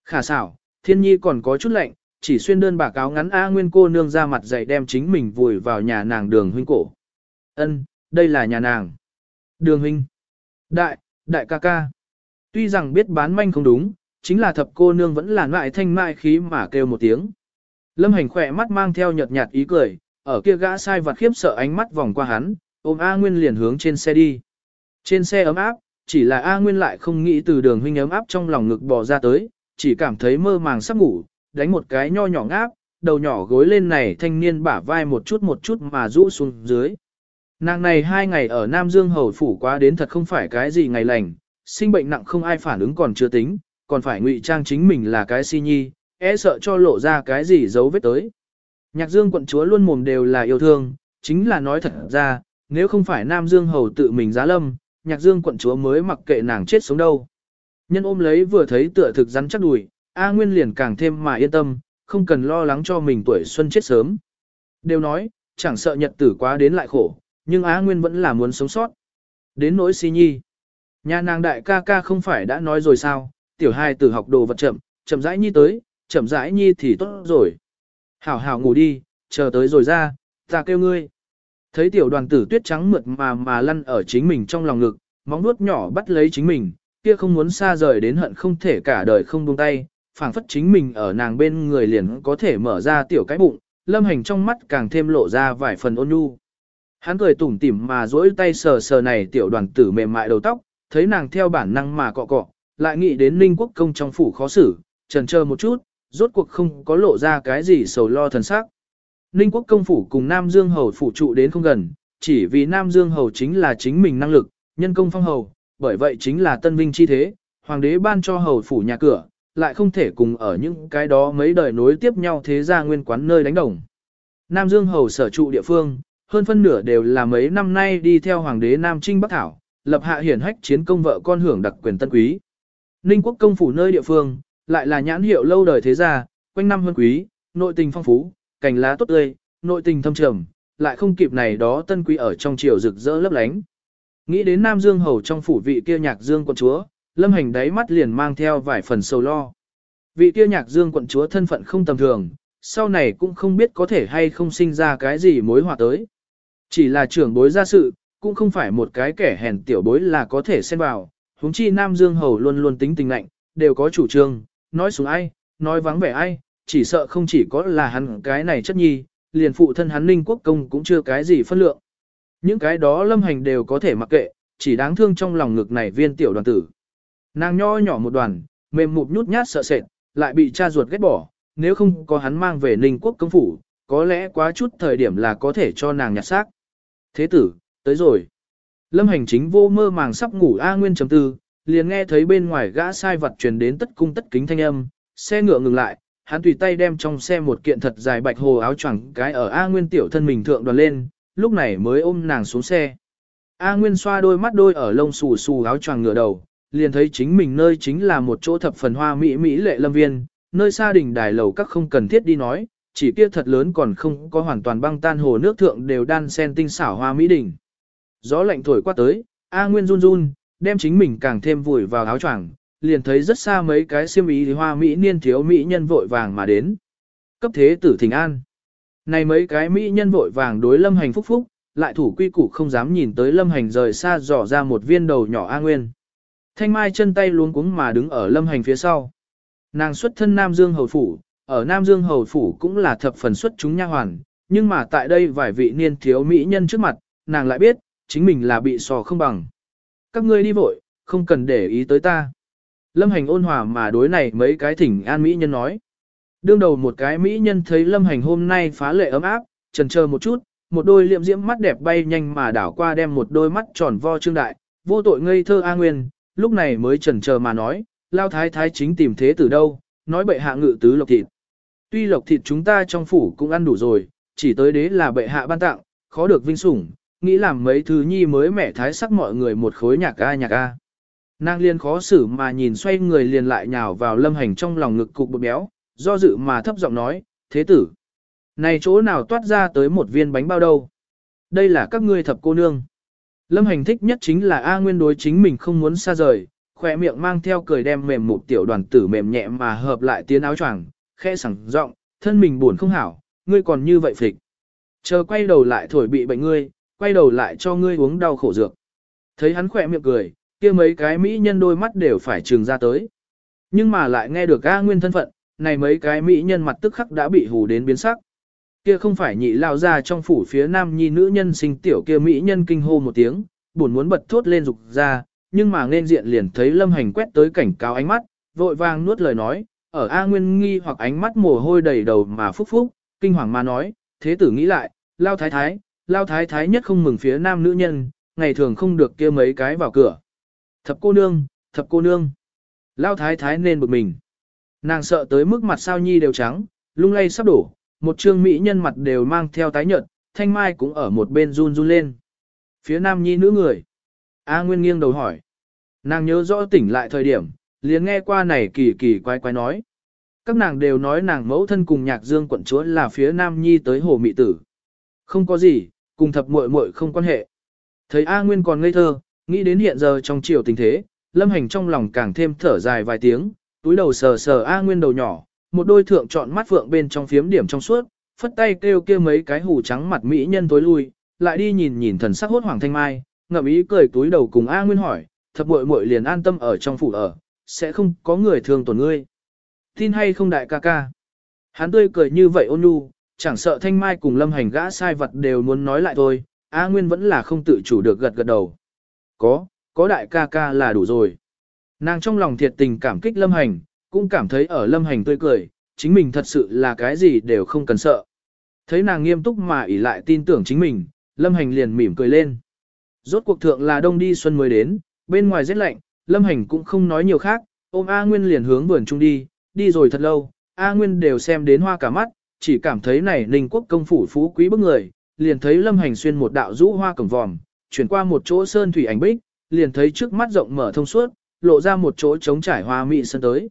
Khả xảo, thiên nhi còn có chút lạnh, chỉ xuyên đơn bà cáo ngắn A Nguyên cô nương ra mặt dậy đem chính mình vùi vào nhà nàng đường huynh cổ. Ân, đây là nhà nàng. Đường huynh. Đại, đại ca ca. Tuy rằng biết bán manh không đúng, chính là thập cô nương vẫn là loại thanh mại khí mà kêu một tiếng. Lâm hành khỏe mắt mang theo nhợt nhạt ý cười, ở kia gã sai vật khiếp sợ ánh mắt vòng qua hắn, ôm A Nguyên liền hướng trên xe đi. Trên xe ấm áp, chỉ là A Nguyên lại không nghĩ từ đường huynh ấm áp trong lòng ngực bò ra tới, chỉ cảm thấy mơ màng sắp ngủ, đánh một cái nho nhỏ ngáp, đầu nhỏ gối lên này thanh niên bả vai một chút một chút mà rũ xuống dưới. Nàng này hai ngày ở Nam Dương Hầu Phủ quá đến thật không phải cái gì ngày lành, sinh bệnh nặng không ai phản ứng còn chưa tính, còn phải ngụy trang chính mình là cái si nhi, e sợ cho lộ ra cái gì dấu vết tới. Nhạc Dương quận chúa luôn mồm đều là yêu thương, chính là nói thật ra, nếu không phải Nam Dương Hầu tự mình giá lâm, Nhạc Dương quận chúa mới mặc kệ nàng chết sống đâu. Nhân ôm lấy vừa thấy tựa thực rắn chắc đùi, A Nguyên liền càng thêm mà yên tâm, không cần lo lắng cho mình tuổi xuân chết sớm. Đều nói, chẳng sợ nhật tử quá đến lại khổ, nhưng Á Nguyên vẫn là muốn sống sót. Đến nỗi si nhi. Nhà nàng đại ca ca không phải đã nói rồi sao, tiểu hai tử học đồ vật chậm, chậm rãi nhi tới, chậm rãi nhi thì tốt rồi. Hảo hảo ngủ đi, chờ tới rồi ra, ta kêu ngươi. Thấy tiểu đoàn tử tuyết trắng mượt mà mà lăn ở chính mình trong lòng ngực, móng nuốt nhỏ bắt lấy chính mình, kia không muốn xa rời đến hận không thể cả đời không buông tay, phảng phất chính mình ở nàng bên người liền có thể mở ra tiểu cái bụng, lâm hành trong mắt càng thêm lộ ra vài phần ôn nhu. Hắn cười tủm tỉm mà duỗi tay sờ sờ này tiểu đoàn tử mềm mại đầu tóc, thấy nàng theo bản năng mà cọ cọ, lại nghĩ đến Ninh Quốc công trong phủ khó xử, trần chờ một chút, rốt cuộc không có lộ ra cái gì sầu lo thần sắc. Ninh Quốc công phủ cùng Nam Dương hầu phủ trụ đến không gần, chỉ vì Nam Dương hầu chính là chính mình năng lực, nhân công phong hầu, bởi vậy chính là tân vinh chi thế, hoàng đế ban cho hầu phủ nhà cửa, lại không thể cùng ở những cái đó mấy đời nối tiếp nhau thế gia nguyên quán nơi đánh đồng. Nam Dương hầu sở trụ địa phương, hơn phân nửa đều là mấy năm nay đi theo hoàng đế Nam Trinh Bắc Thảo, lập hạ hiển hách chiến công vợ con hưởng đặc quyền tân quý. Ninh quốc công phủ nơi địa phương, lại là nhãn hiệu lâu đời thế gia, quanh năm hơn quý, nội tình phong phú, cành lá tốt tươi, nội tình thâm trầm, lại không kịp này đó tân quý ở trong triều rực rỡ lấp lánh. Nghĩ đến Nam Dương hầu trong phủ vị kia nhạc dương con chúa, lâm hành đáy mắt liền mang theo vài phần sầu lo. Vị kia nhạc dương quận chúa thân phận không tầm thường, sau này cũng không biết có thể hay không sinh ra cái gì mối họa tới. Chỉ là trưởng bối gia sự, cũng không phải một cái kẻ hèn tiểu bối là có thể xen vào, huống chi Nam Dương Hầu luôn luôn tính tình lạnh, đều có chủ trương, nói xuống ai, nói vắng vẻ ai, chỉ sợ không chỉ có là hắn cái này chất nhi, liền phụ thân hắn Ninh Quốc Công cũng chưa cái gì phân lượng. Những cái đó lâm hành đều có thể mặc kệ, chỉ đáng thương trong lòng ngực này viên tiểu đoàn tử. Nàng nho nhỏ một đoàn, mềm mụt nhút nhát sợ sệt, lại bị cha ruột ghét bỏ, nếu không có hắn mang về Ninh Quốc công phủ, có lẽ quá chút thời điểm là có thể cho nàng nhặt xác. Thế tử, tới rồi. Lâm hành chính vô mơ màng sắp ngủ A Nguyên chấm tư, liền nghe thấy bên ngoài gã sai vật truyền đến tất cung tất kính thanh âm, xe ngựa ngừng lại, hắn tùy tay đem trong xe một kiện thật dài bạch hồ áo choàng cái ở A Nguyên tiểu thân mình thượng đoàn lên, lúc này mới ôm nàng xuống xe. A Nguyên xoa đôi mắt đôi ở lông xù xù áo choàng ngựa đầu, liền thấy chính mình nơi chính là một chỗ thập phần hoa mỹ mỹ lệ lâm viên, nơi xa đỉnh đài lầu các không cần thiết đi nói, chỉ kia thật lớn còn không có hoàn toàn băng tan hồ nước thượng đều đan sen tinh xảo hoa mỹ đỉnh. Gió lạnh thổi qua tới, A Nguyên run run, đem chính mình càng thêm vùi vào áo choàng, liền thấy rất xa mấy cái xiêm ý hoa mỹ niên thiếu mỹ nhân vội vàng mà đến. Cấp thế tử thỉnh an. Này mấy cái mỹ nhân vội vàng đối lâm hành phúc phúc, lại thủ quy củ không dám nhìn tới lâm hành rời xa dò ra một viên đầu nhỏ A Nguyên. Thanh Mai chân tay luống cuống mà đứng ở lâm hành phía sau. Nàng xuất thân Nam Dương Hầu Phủ, ở Nam Dương Hầu Phủ cũng là thập phần xuất chúng nha hoàn, nhưng mà tại đây vài vị niên thiếu mỹ nhân trước mặt, nàng lại biết, chính mình là bị sò không bằng. Các ngươi đi vội, không cần để ý tới ta. Lâm hành ôn hòa mà đối này mấy cái thỉnh an mỹ nhân nói. Đương đầu một cái mỹ nhân thấy lâm hành hôm nay phá lệ ấm áp, trần chờ một chút, một đôi liệm diễm mắt đẹp bay nhanh mà đảo qua đem một đôi mắt tròn vo trương đại, vô tội ngây thơ A Nguyên, lúc này mới chần chờ mà nói, lao thái thái chính tìm thế từ đâu, nói bệ hạ ngự tứ lộc thịt. Tuy lộc thịt chúng ta trong phủ cũng ăn đủ rồi, chỉ tới đế là bệ hạ ban tặng, khó được vinh sủng, nghĩ làm mấy thứ nhi mới mẻ thái sắc mọi người một khối nhạc a nhạc a. Nàng liên khó xử mà nhìn xoay người liền lại nhào vào lâm hành trong lòng ngực cục bột béo, do dự mà thấp giọng nói, thế tử. Này chỗ nào toát ra tới một viên bánh bao đâu. Đây là các ngươi thập cô nương. Lâm hành thích nhất chính là A Nguyên đối chính mình không muốn xa rời, khỏe miệng mang theo cười đem mềm một tiểu đoàn tử mềm nhẹ mà hợp lại tiến áo choàng, khẽ sẵn giọng, thân mình buồn không hảo, ngươi còn như vậy phịch. Chờ quay đầu lại thổi bị bệnh ngươi, quay đầu lại cho ngươi uống đau khổ dược. Thấy hắn khỏe miệng cười, kia mấy cái mỹ nhân đôi mắt đều phải trừng ra tới. Nhưng mà lại nghe được A Nguyên thân phận, này mấy cái mỹ nhân mặt tức khắc đã bị hù đến biến sắc. Kia không phải nhị lao ra trong phủ phía nam nhi nữ nhân sinh tiểu kia mỹ nhân kinh hô một tiếng, buồn muốn bật thốt lên dục ra, nhưng mà nên diện liền thấy lâm hành quét tới cảnh cáo ánh mắt, vội vàng nuốt lời nói, ở A Nguyên nghi hoặc ánh mắt mồ hôi đầy đầu mà phúc phúc, kinh hoàng mà nói, thế tử nghĩ lại, lao thái thái, lao thái thái nhất không mừng phía nam nữ nhân, ngày thường không được kia mấy cái vào cửa. Thập cô nương, thập cô nương. Lao thái thái nên bực mình. Nàng sợ tới mức mặt sao nhi đều trắng, lung lay sắp đổ, một trương mỹ nhân mặt đều mang theo tái nhợt, thanh mai cũng ở một bên run run lên. Phía nam nhi nữ người. A Nguyên nghiêng đầu hỏi. Nàng nhớ rõ tỉnh lại thời điểm, liền nghe qua này kỳ kỳ quái quái nói. Các nàng đều nói nàng mẫu thân cùng nhạc dương quận chúa là phía nam nhi tới hồ mị tử. Không có gì, cùng thập muội muội không quan hệ. Thấy A Nguyên còn ngây thơ, nghĩ đến hiện giờ trong chiều tình thế, lâm hành trong lòng càng thêm thở dài vài tiếng, túi đầu sờ sờ A Nguyên đầu nhỏ, một đôi thượng chọn mắt phượng bên trong phiếm điểm trong suốt, phất tay kêu kia mấy cái hù trắng mặt mỹ nhân tối lui, lại đi nhìn nhìn thần sắc hốt hoàng thanh mai, ngậm ý cười túi đầu cùng A Nguyên hỏi, thập muội muội liền an tâm ở trong phủ ở, sẽ không có người thương tổn ngươi. Tin hay không đại ca ca? Hắn tươi cười như vậy ôn nhu, chẳng sợ thanh mai cùng lâm hành gã sai vật đều muốn nói lại thôi, A Nguyên vẫn là không tự chủ được gật gật đầu. Có, có đại ca ca là đủ rồi. Nàng trong lòng thiệt tình cảm kích lâm hành, cũng cảm thấy ở lâm hành tươi cười, chính mình thật sự là cái gì đều không cần sợ. Thấy nàng nghiêm túc mà ỷ lại tin tưởng chính mình, lâm hành liền mỉm cười lên. Rốt cuộc thượng là đông đi xuân mới đến, bên ngoài rét lạnh, lâm hành cũng không nói nhiều khác, ôm A Nguyên liền hướng vườn trung đi, đi rồi thật lâu, A Nguyên đều xem đến hoa cả mắt, chỉ cảm thấy này ninh quốc công phủ phú quý bức người, liền thấy lâm hành xuyên một đạo rũ hoa cổng vòm, chuyển qua một chỗ sơn thủy ảnh bích, liền thấy trước mắt rộng mở thông suốt, lộ ra một chỗ trống trải hoa mị sân tới.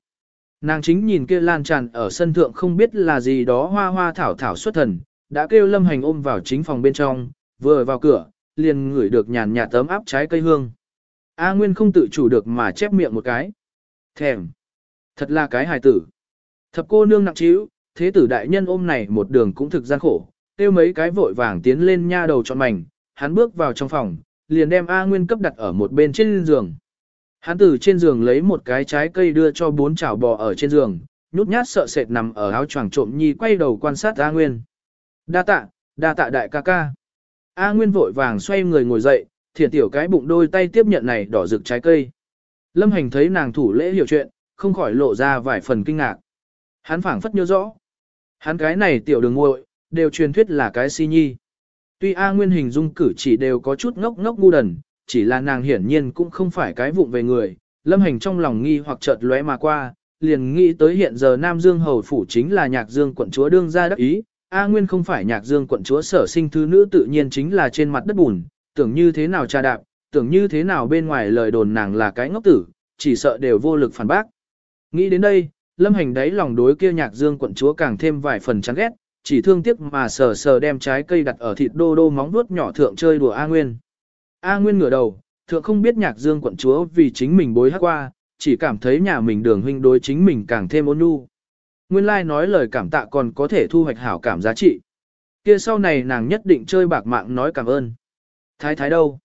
Nàng chính nhìn kia lan tràn ở sân thượng không biết là gì đó hoa hoa thảo thảo xuất thần, đã kêu lâm hành ôm vào chính phòng bên trong, vừa vào cửa, liền ngửi được nhàn nhạt tấm áp trái cây hương. A Nguyên không tự chủ được mà chép miệng một cái. Thèm. Thật là cái hài tử. Thập cô nương nặng trĩu, thế tử đại nhân ôm này một đường cũng thực gian khổ, tiêu mấy cái vội vàng tiến lên nha đầu trọn mảnh, hắn bước vào trong phòng, liền đem A Nguyên cấp đặt ở một bên trên giường. Hắn từ trên giường lấy một cái trái cây đưa cho bốn chảo bò ở trên giường, nhút nhát sợ sệt nằm ở áo choàng trộm nhi quay đầu quan sát A Nguyên. Đa tạ, đa tạ đại ca ca. A Nguyên vội vàng xoay người ngồi dậy, thiển tiểu cái bụng đôi tay tiếp nhận này đỏ rực trái cây. Lâm hành thấy nàng thủ lễ hiểu chuyện, không khỏi lộ ra vài phần kinh ngạc. Hắn phảng phất nhớ rõ. Hắn cái này tiểu đường ngội, đều truyền thuyết là cái si nhi. Tuy A Nguyên hình dung cử chỉ đều có chút ngốc ngốc ngu đần, chỉ là nàng hiển nhiên cũng không phải cái vụng về người. Lâm hành trong lòng nghi hoặc chợt lóe mà qua, liền nghĩ tới hiện giờ Nam Dương Hầu Phủ chính là nhạc dương quận chúa đương gia đắc ý. A Nguyên không phải nhạc dương quận chúa sở sinh thứ nữ tự nhiên chính là trên mặt đất bùn, tưởng như thế nào cha đạp, tưởng như thế nào bên ngoài lời đồn nàng là cái ngốc tử, chỉ sợ đều vô lực phản bác. Nghĩ đến đây, lâm hành đáy lòng đối kia nhạc dương quận chúa càng thêm vài phần chán ghét, chỉ thương tiếc mà sờ sờ đem trái cây đặt ở thịt đô đô móng vuốt nhỏ thượng chơi đùa A Nguyên. A Nguyên ngửa đầu, thượng không biết nhạc dương quận chúa vì chính mình bối hát qua, chỉ cảm thấy nhà mình đường huynh đối chính mình càng thêm ôn nhu. Nguyên lai like nói lời cảm tạ còn có thể thu hoạch hảo cảm giá trị. Kia sau này nàng nhất định chơi bạc mạng nói cảm ơn. Thái thái đâu?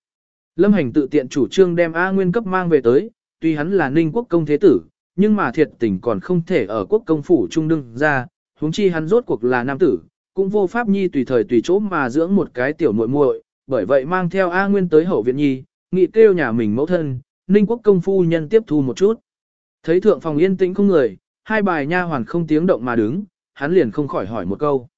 Lâm hành tự tiện chủ trương đem A Nguyên cấp mang về tới, tuy hắn là ninh quốc công thế tử, nhưng mà thiệt tình còn không thể ở quốc công phủ trung đương ra, huống chi hắn rốt cuộc là nam tử, cũng vô pháp nhi tùy thời tùy chỗ mà dưỡng một cái tiểu muội muội, bởi vậy mang theo A Nguyên tới hậu viện nhi, nghị kêu nhà mình mẫu thân, ninh quốc công phu nhân tiếp thu một chút. Thấy thượng phòng yên tĩnh không người, hai bài nha hoàn không tiếng động mà đứng, hắn liền không khỏi hỏi một câu.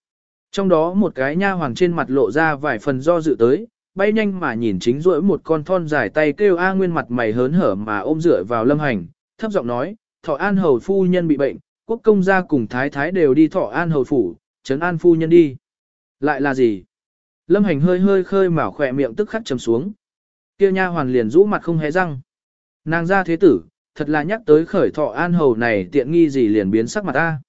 Trong đó một cái nha hoàn trên mặt lộ ra vài phần do dự tới, bay nhanh mà nhìn chính rỗi một con thon dài tay kêu A Nguyên mặt mày hớn hở mà ôm dựa vào lâm hành, thấp giọng nói, thọ an hầu phu nhân bị bệnh, quốc công gia cùng thái thái đều đi thọ an hầu phủ, trấn an phu nhân đi. Lại là gì? Lâm hành hơi hơi khơi mào khỏe miệng tức khắc trầm xuống. Kia nha hoàn liền rũ mặt không hé răng. Nàng ra thế tử, thật là nhắc tới khởi thọ an hầu này tiện nghi gì liền biến sắc mặt ta.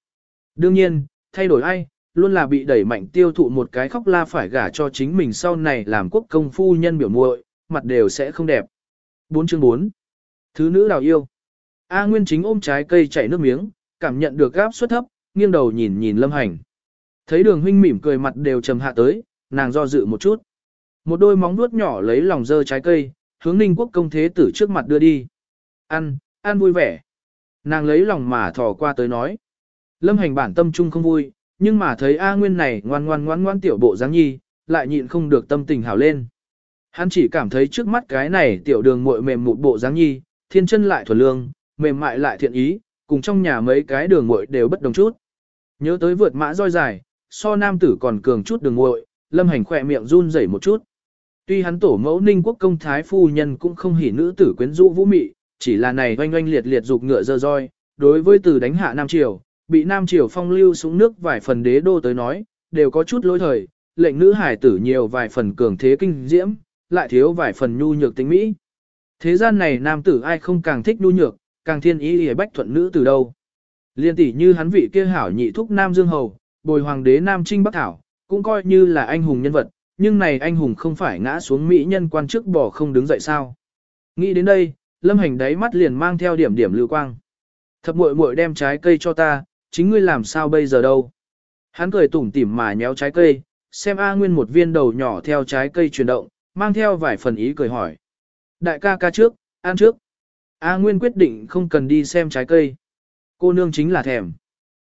Đương nhiên, thay đổi ai, luôn là bị đẩy mạnh tiêu thụ một cái khóc la phải gả cho chính mình sau này làm quốc công phu nhân biểu muội, mặt đều sẽ không đẹp. 4 chương 4 Thứ nữ đào yêu A Nguyên chính ôm trái cây chảy nước miếng, cảm nhận được gáp suất thấp, nghiêng đầu nhìn nhìn Lâm Hành. Thấy đường huynh mỉm cười mặt đều trầm hạ tới, nàng do dự một chút. Một đôi móng vuốt nhỏ lấy lòng dơ trái cây, hướng ninh quốc công thế tử trước mặt đưa đi. Ăn, ăn vui vẻ. Nàng lấy lòng mà thò qua tới nói. Lâm hành bản tâm trung không vui, nhưng mà thấy A Nguyên này ngoan ngoan ngoan ngoan tiểu bộ dáng nhi, lại nhịn không được tâm tình hảo lên. Hắn chỉ cảm thấy trước mắt cái này tiểu đường muội mềm mụn bộ dáng nhi, thiên chân lại thuần lương, mềm mại lại thiện ý, cùng trong nhà mấy cái đường muội đều bất đồng chút. Nhớ tới vượt mã roi dài, so nam tử còn cường chút đường muội, lâm hành khỏe miệng run rẩy một chút. Tuy hắn tổ mẫu ninh quốc công thái phu nhân cũng không hỉ nữ tử quyến rũ vũ mị, chỉ là này oanh oanh liệt liệt dục ngựa dơ roi, đối với từ đánh hạ Nam Triều, bị Nam Triều phong lưu xuống nước vài phần đế đô tới nói, đều có chút lỗi thời, lệnh nữ hải tử nhiều vài phần cường thế kinh diễm, lại thiếu vài phần nhu nhược tính mỹ. Thế gian này nam tử ai không càng thích nhu nhược, càng thiên ý hề bách thuận nữ từ đâu. Liên tỷ như hắn vị kia hảo nhị thúc Nam Dương Hầu, bồi hoàng đế Nam Trinh Bắc Thảo, cũng coi như là anh hùng nhân vật, nhưng này anh hùng không phải ngã xuống mỹ nhân quan chức bỏ không đứng dậy sao. Nghĩ đến đây, lâm hành đáy mắt liền mang theo điểm điểm lưu quang. Thập muội muội đem trái cây cho ta, chính ngươi làm sao bây giờ đâu. Hắn cười tủm tỉm mà nhéo trái cây, xem A Nguyên một viên đầu nhỏ theo trái cây chuyển động, mang theo vài phần ý cười hỏi. Đại ca ca trước, ăn trước. A Nguyên quyết định không cần đi xem trái cây. Cô nương chính là thèm.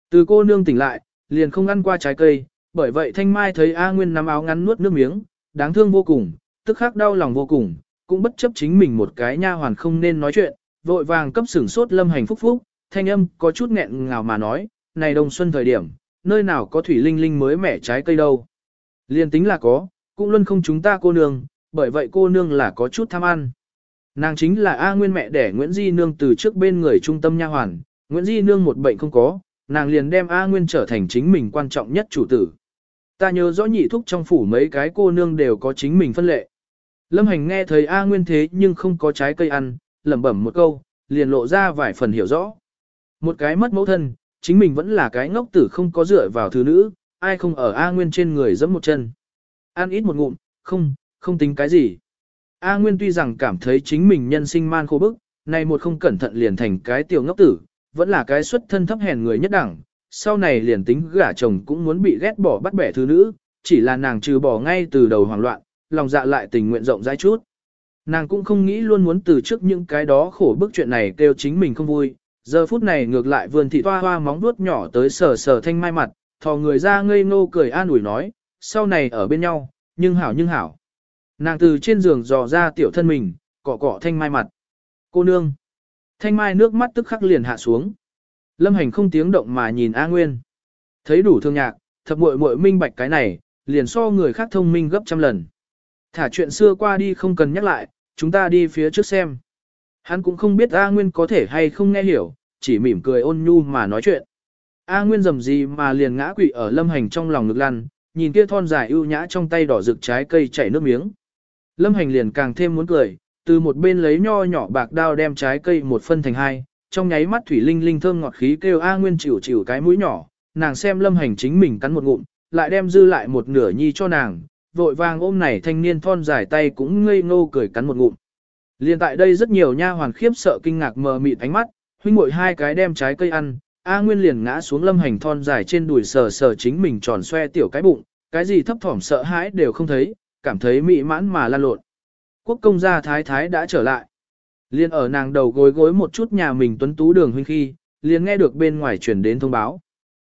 Từ cô nương tỉnh lại, liền không ăn qua trái cây, bởi vậy Thanh Mai thấy A Nguyên nắm áo ngắn nuốt nước miếng, đáng thương vô cùng, tức khắc đau lòng vô cùng, cũng bất chấp chính mình một cái nha hoàn không nên nói chuyện, vội vàng cấp sửng sốt lâm hành phúc phúc, thanh âm có chút nghẹn ngào mà nói, này đông xuân thời điểm, nơi nào có thủy linh linh mới mẻ trái cây đâu. Liên tính là có, cũng luôn không chúng ta cô nương, bởi vậy cô nương là có chút tham ăn. Nàng chính là A Nguyên mẹ đẻ Nguyễn Di Nương từ trước bên người trung tâm nha hoàn, Nguyễn Di Nương một bệnh không có, nàng liền đem A Nguyên trở thành chính mình quan trọng nhất chủ tử. Ta nhớ rõ nhị thúc trong phủ mấy cái cô nương đều có chính mình phân lệ. Lâm Hành nghe thấy A Nguyên thế nhưng không có trái cây ăn, lẩm bẩm một câu, liền lộ ra vài phần hiểu rõ. Một cái mất mẫu thân, chính mình vẫn là cái ngốc tử không có dựa vào thứ nữ, ai không ở A Nguyên trên người dẫm một chân. Ăn ít một ngụm, không, không tính cái gì. A Nguyên tuy rằng cảm thấy chính mình nhân sinh man khổ bức, này một không cẩn thận liền thành cái tiểu ngốc tử, vẫn là cái xuất thân thấp hèn người nhất đẳng, sau này liền tính gả chồng cũng muốn bị ghét bỏ bắt bẻ thứ nữ, chỉ là nàng trừ bỏ ngay từ đầu hoảng loạn, lòng dạ lại tình nguyện rộng rãi chút. Nàng cũng không nghĩ luôn muốn từ trước những cái đó khổ bức chuyện này kêu chính mình không vui, giờ phút này ngược lại vườn thị toa hoa móng vuốt nhỏ tới sờ sờ thanh mai mặt, thò người ra ngây ngô cười an ủi nói, sau này ở bên nhau, nhưng hảo nhưng hảo. Nàng từ trên giường dò ra tiểu thân mình, cọ cọ thanh mai mặt. Cô nương. Thanh mai nước mắt tức khắc liền hạ xuống. Lâm hành không tiếng động mà nhìn A Nguyên. Thấy đủ thương nhạc, thập muội muội minh bạch cái này, liền so người khác thông minh gấp trăm lần. Thả chuyện xưa qua đi không cần nhắc lại, chúng ta đi phía trước xem. Hắn cũng không biết A Nguyên có thể hay không nghe hiểu, chỉ mỉm cười ôn nhu mà nói chuyện. A Nguyên dầm gì mà liền ngã quỵ ở lâm hành trong lòng ngực lăn, nhìn kia thon dài ưu nhã trong tay đỏ rực trái cây chảy nước miếng. Lâm hành liền càng thêm muốn cười, từ một bên lấy nho nhỏ bạc đao đem trái cây một phân thành hai, trong nháy mắt thủy linh linh thơm ngọt khí kêu A Nguyên chịu chịu cái mũi nhỏ, nàng xem lâm hành chính mình cắn một ngụm, lại đem dư lại một nửa nhi cho nàng, vội vàng ôm này thanh niên thon dài tay cũng ngây ngô cười cắn một ngụm. Liên tại đây rất nhiều nha hoàn khiếp sợ kinh ngạc mờ mịt ánh mắt, huynh muội hai cái đem trái cây ăn, A Nguyên liền ngã xuống lâm hành thon dài trên đùi sờ sờ chính mình tròn xoe tiểu cái bụng, cái gì thấp thỏm sợ hãi đều không thấy, cảm thấy mị mãn mà lan lộn. Quốc công gia thái thái đã trở lại. Liên ở nàng đầu gối gối một chút nhà mình tuấn tú đường huynh khi, liền nghe được bên ngoài chuyển đến thông báo.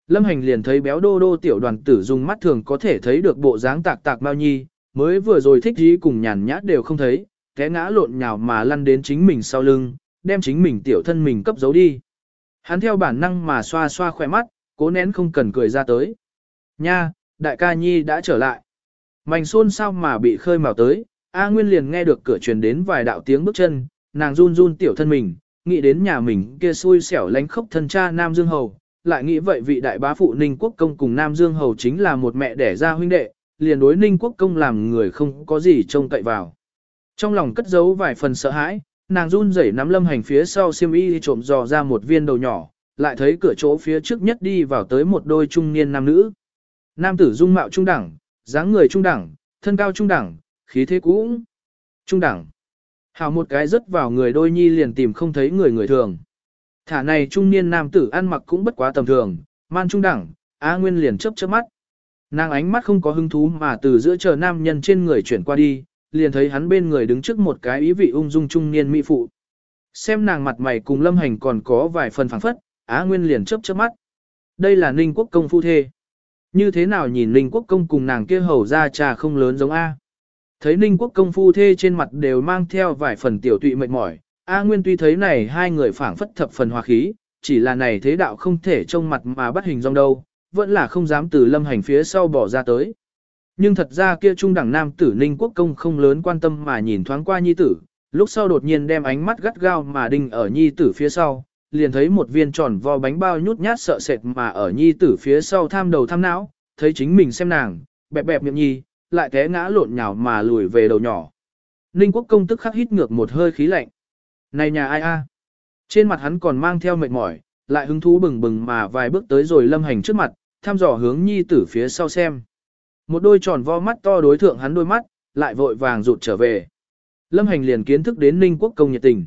Lâm hành liền thấy béo đô đô tiểu đoàn tử dùng mắt thường có thể thấy được bộ dáng tạc tạc bao nhi, mới vừa rồi thích gì cùng nhàn nhát đều không thấy, té ngã lộn nhào mà lăn đến chính mình sau lưng, đem chính mình tiểu thân mình cấp giấu đi. Hắn theo bản năng mà xoa xoa khỏe mắt, cố nén không cần cười ra tới. Nha, đại ca nhi đã trở lại. mành xôn sao mà bị khơi mào tới, A Nguyên liền nghe được cửa truyền đến vài đạo tiếng bước chân, nàng run run tiểu thân mình, nghĩ đến nhà mình kia xui xẻo lánh khốc thân cha Nam Dương Hầu, lại nghĩ vậy vị đại bá phụ Ninh Quốc Công cùng Nam Dương Hầu chính là một mẹ đẻ ra huynh đệ, liền đối Ninh Quốc Công làm người không có gì trông cậy vào. Trong lòng cất giấu vài phần sợ hãi, nàng run rẩy nắm lâm hành phía sau xiêm y trộm dò ra một viên đầu nhỏ, lại thấy cửa chỗ phía trước nhất đi vào tới một đôi trung niên nam nữ. Nam tử dung mạo trung đẳng, dáng người trung đẳng, thân cao trung đẳng, khí thế cũng trung đẳng. Hảo một cái rất vào người đôi nhi liền tìm không thấy người người thường. Thả này trung niên nam tử ăn mặc cũng bất quá tầm thường, man trung đẳng, A Nguyên liền chớp chớp mắt. Nàng ánh mắt không có hứng thú mà từ giữa chờ nam nhân trên người chuyển qua đi, liền thấy hắn bên người đứng trước một cái ý vị ung dung trung niên mỹ phụ. Xem nàng mặt mày cùng lâm hành còn có vài phần phảng phất, Á Nguyên liền chớp chớp mắt. Đây là Ninh Quốc công phu thê. Như thế nào nhìn Ninh Quốc công cùng nàng kia hầu ra trà không lớn giống A. Thấy Ninh Quốc công phu thê trên mặt đều mang theo vài phần tiểu tụy mệt mỏi, A Nguyên tuy thấy này hai người phảng phất thập phần hòa khí, chỉ là này thế đạo không thể trông mặt mà bắt hình dong đâu, vẫn là không dám từ lâm hành phía sau bỏ ra tới. Nhưng thật ra kia trung đẳng nam tử Ninh Quốc công không lớn quan tâm mà nhìn thoáng qua nhi tử, lúc sau đột nhiên đem ánh mắt gắt gao mà đinh ở nhi tử phía sau, liền thấy một viên tròn vo bánh bao nhút nhát sợ sệt mà ở nhi tử phía sau tham đầu tham não, thấy chính mình xem nàng, bẹp bẹp miệng nhi, lại té ngã lộn nhào mà lùi về đầu nhỏ. Ninh quốc công tức khắc hít ngược một hơi khí lạnh. Này nhà ai a? Trên mặt hắn còn mang theo mệt mỏi, lại hứng thú bừng bừng mà vài bước tới rồi lâm hành trước mặt, thăm dò hướng nhi tử phía sau xem. Một đôi tròn vo mắt to đối thượng hắn đôi mắt, lại vội vàng rụt trở về. Lâm hành liền kiến thức đến ninh quốc công nhiệt tình.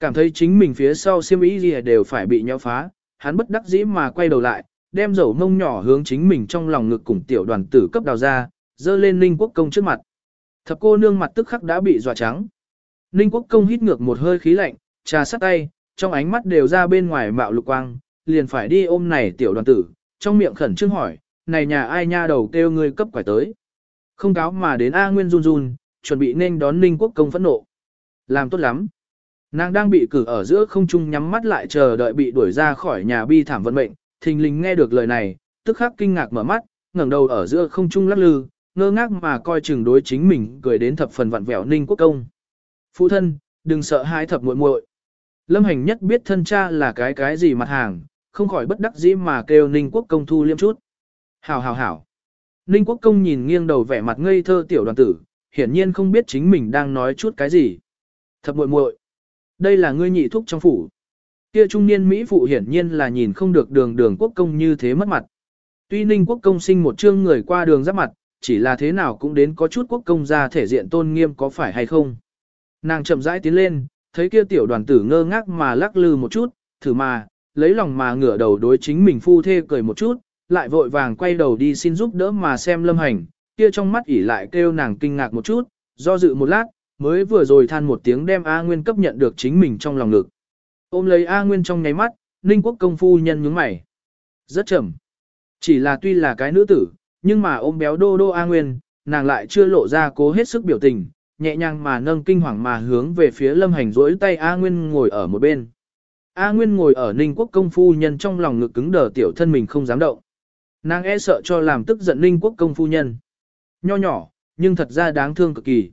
Cảm thấy chính mình phía sau siêm ý gì đều phải bị nhau phá, hắn bất đắc dĩ mà quay đầu lại, đem dầu mông nhỏ hướng chính mình trong lòng ngực cùng tiểu đoàn tử cấp đào ra, dơ lên Ninh Quốc Công trước mặt. Thập cô nương mặt tức khắc đã bị dọa trắng. Ninh Quốc Công hít ngược một hơi khí lạnh, trà sắt tay, trong ánh mắt đều ra bên ngoài mạo lục quang, liền phải đi ôm này tiểu đoàn tử, trong miệng khẩn trương hỏi, này nhà ai nha đầu kêu ngươi cấp quải tới. Không cáo mà đến A Nguyên run run, chuẩn bị nên đón Ninh Quốc Công phẫn nộ. Làm tốt lắm. Nàng đang bị cử ở giữa không trung nhắm mắt lại chờ đợi bị đuổi ra khỏi nhà bi thảm vận mệnh, thình lình nghe được lời này, tức khắc kinh ngạc mở mắt, ngẩng đầu ở giữa không trung lắc lư, ngơ ngác mà coi chừng đối chính mình cười đến thập phần vặn vẹo Ninh Quốc công. Phụ thân, đừng sợ hai thập muội muội. Lâm Hành nhất biết thân cha là cái cái gì mặt hàng, không khỏi bất đắc dĩ mà kêu Ninh Quốc công thu liêm chút. Hảo hảo hảo. Ninh Quốc công nhìn nghiêng đầu vẻ mặt ngây thơ tiểu đoàn tử, hiển nhiên không biết chính mình đang nói chút cái gì. Thập muội muội. Đây là ngươi nhị thúc trong phủ. Kia trung niên Mỹ phụ hiển nhiên là nhìn không được đường đường quốc công như thế mất mặt. Tuy ninh quốc công sinh một chương người qua đường giáp mặt, chỉ là thế nào cũng đến có chút quốc công ra thể diện tôn nghiêm có phải hay không. Nàng chậm rãi tiến lên, thấy kia tiểu đoàn tử ngơ ngác mà lắc lư một chút, thử mà, lấy lòng mà ngửa đầu đối chính mình phu thê cười một chút, lại vội vàng quay đầu đi xin giúp đỡ mà xem lâm hành, kia trong mắt ỉ lại kêu nàng kinh ngạc một chút, do dự một lát, mới vừa rồi than một tiếng đem A Nguyên cấp nhận được chính mình trong lòng ngực. Ôm lấy A Nguyên trong nháy mắt, Ninh Quốc công phu nhân nhướng mày. Rất chậm. Chỉ là tuy là cái nữ tử, nhưng mà ôm béo đô đô A Nguyên, nàng lại chưa lộ ra cố hết sức biểu tình, nhẹ nhàng mà nâng kinh hoàng mà hướng về phía lâm hành rỗi tay A Nguyên ngồi ở một bên. A Nguyên ngồi ở Ninh Quốc công phu nhân trong lòng ngực cứng đờ tiểu thân mình không dám động. Nàng e sợ cho làm tức giận Ninh Quốc công phu nhân. Nho nhỏ, nhưng thật ra đáng thương cực kỳ.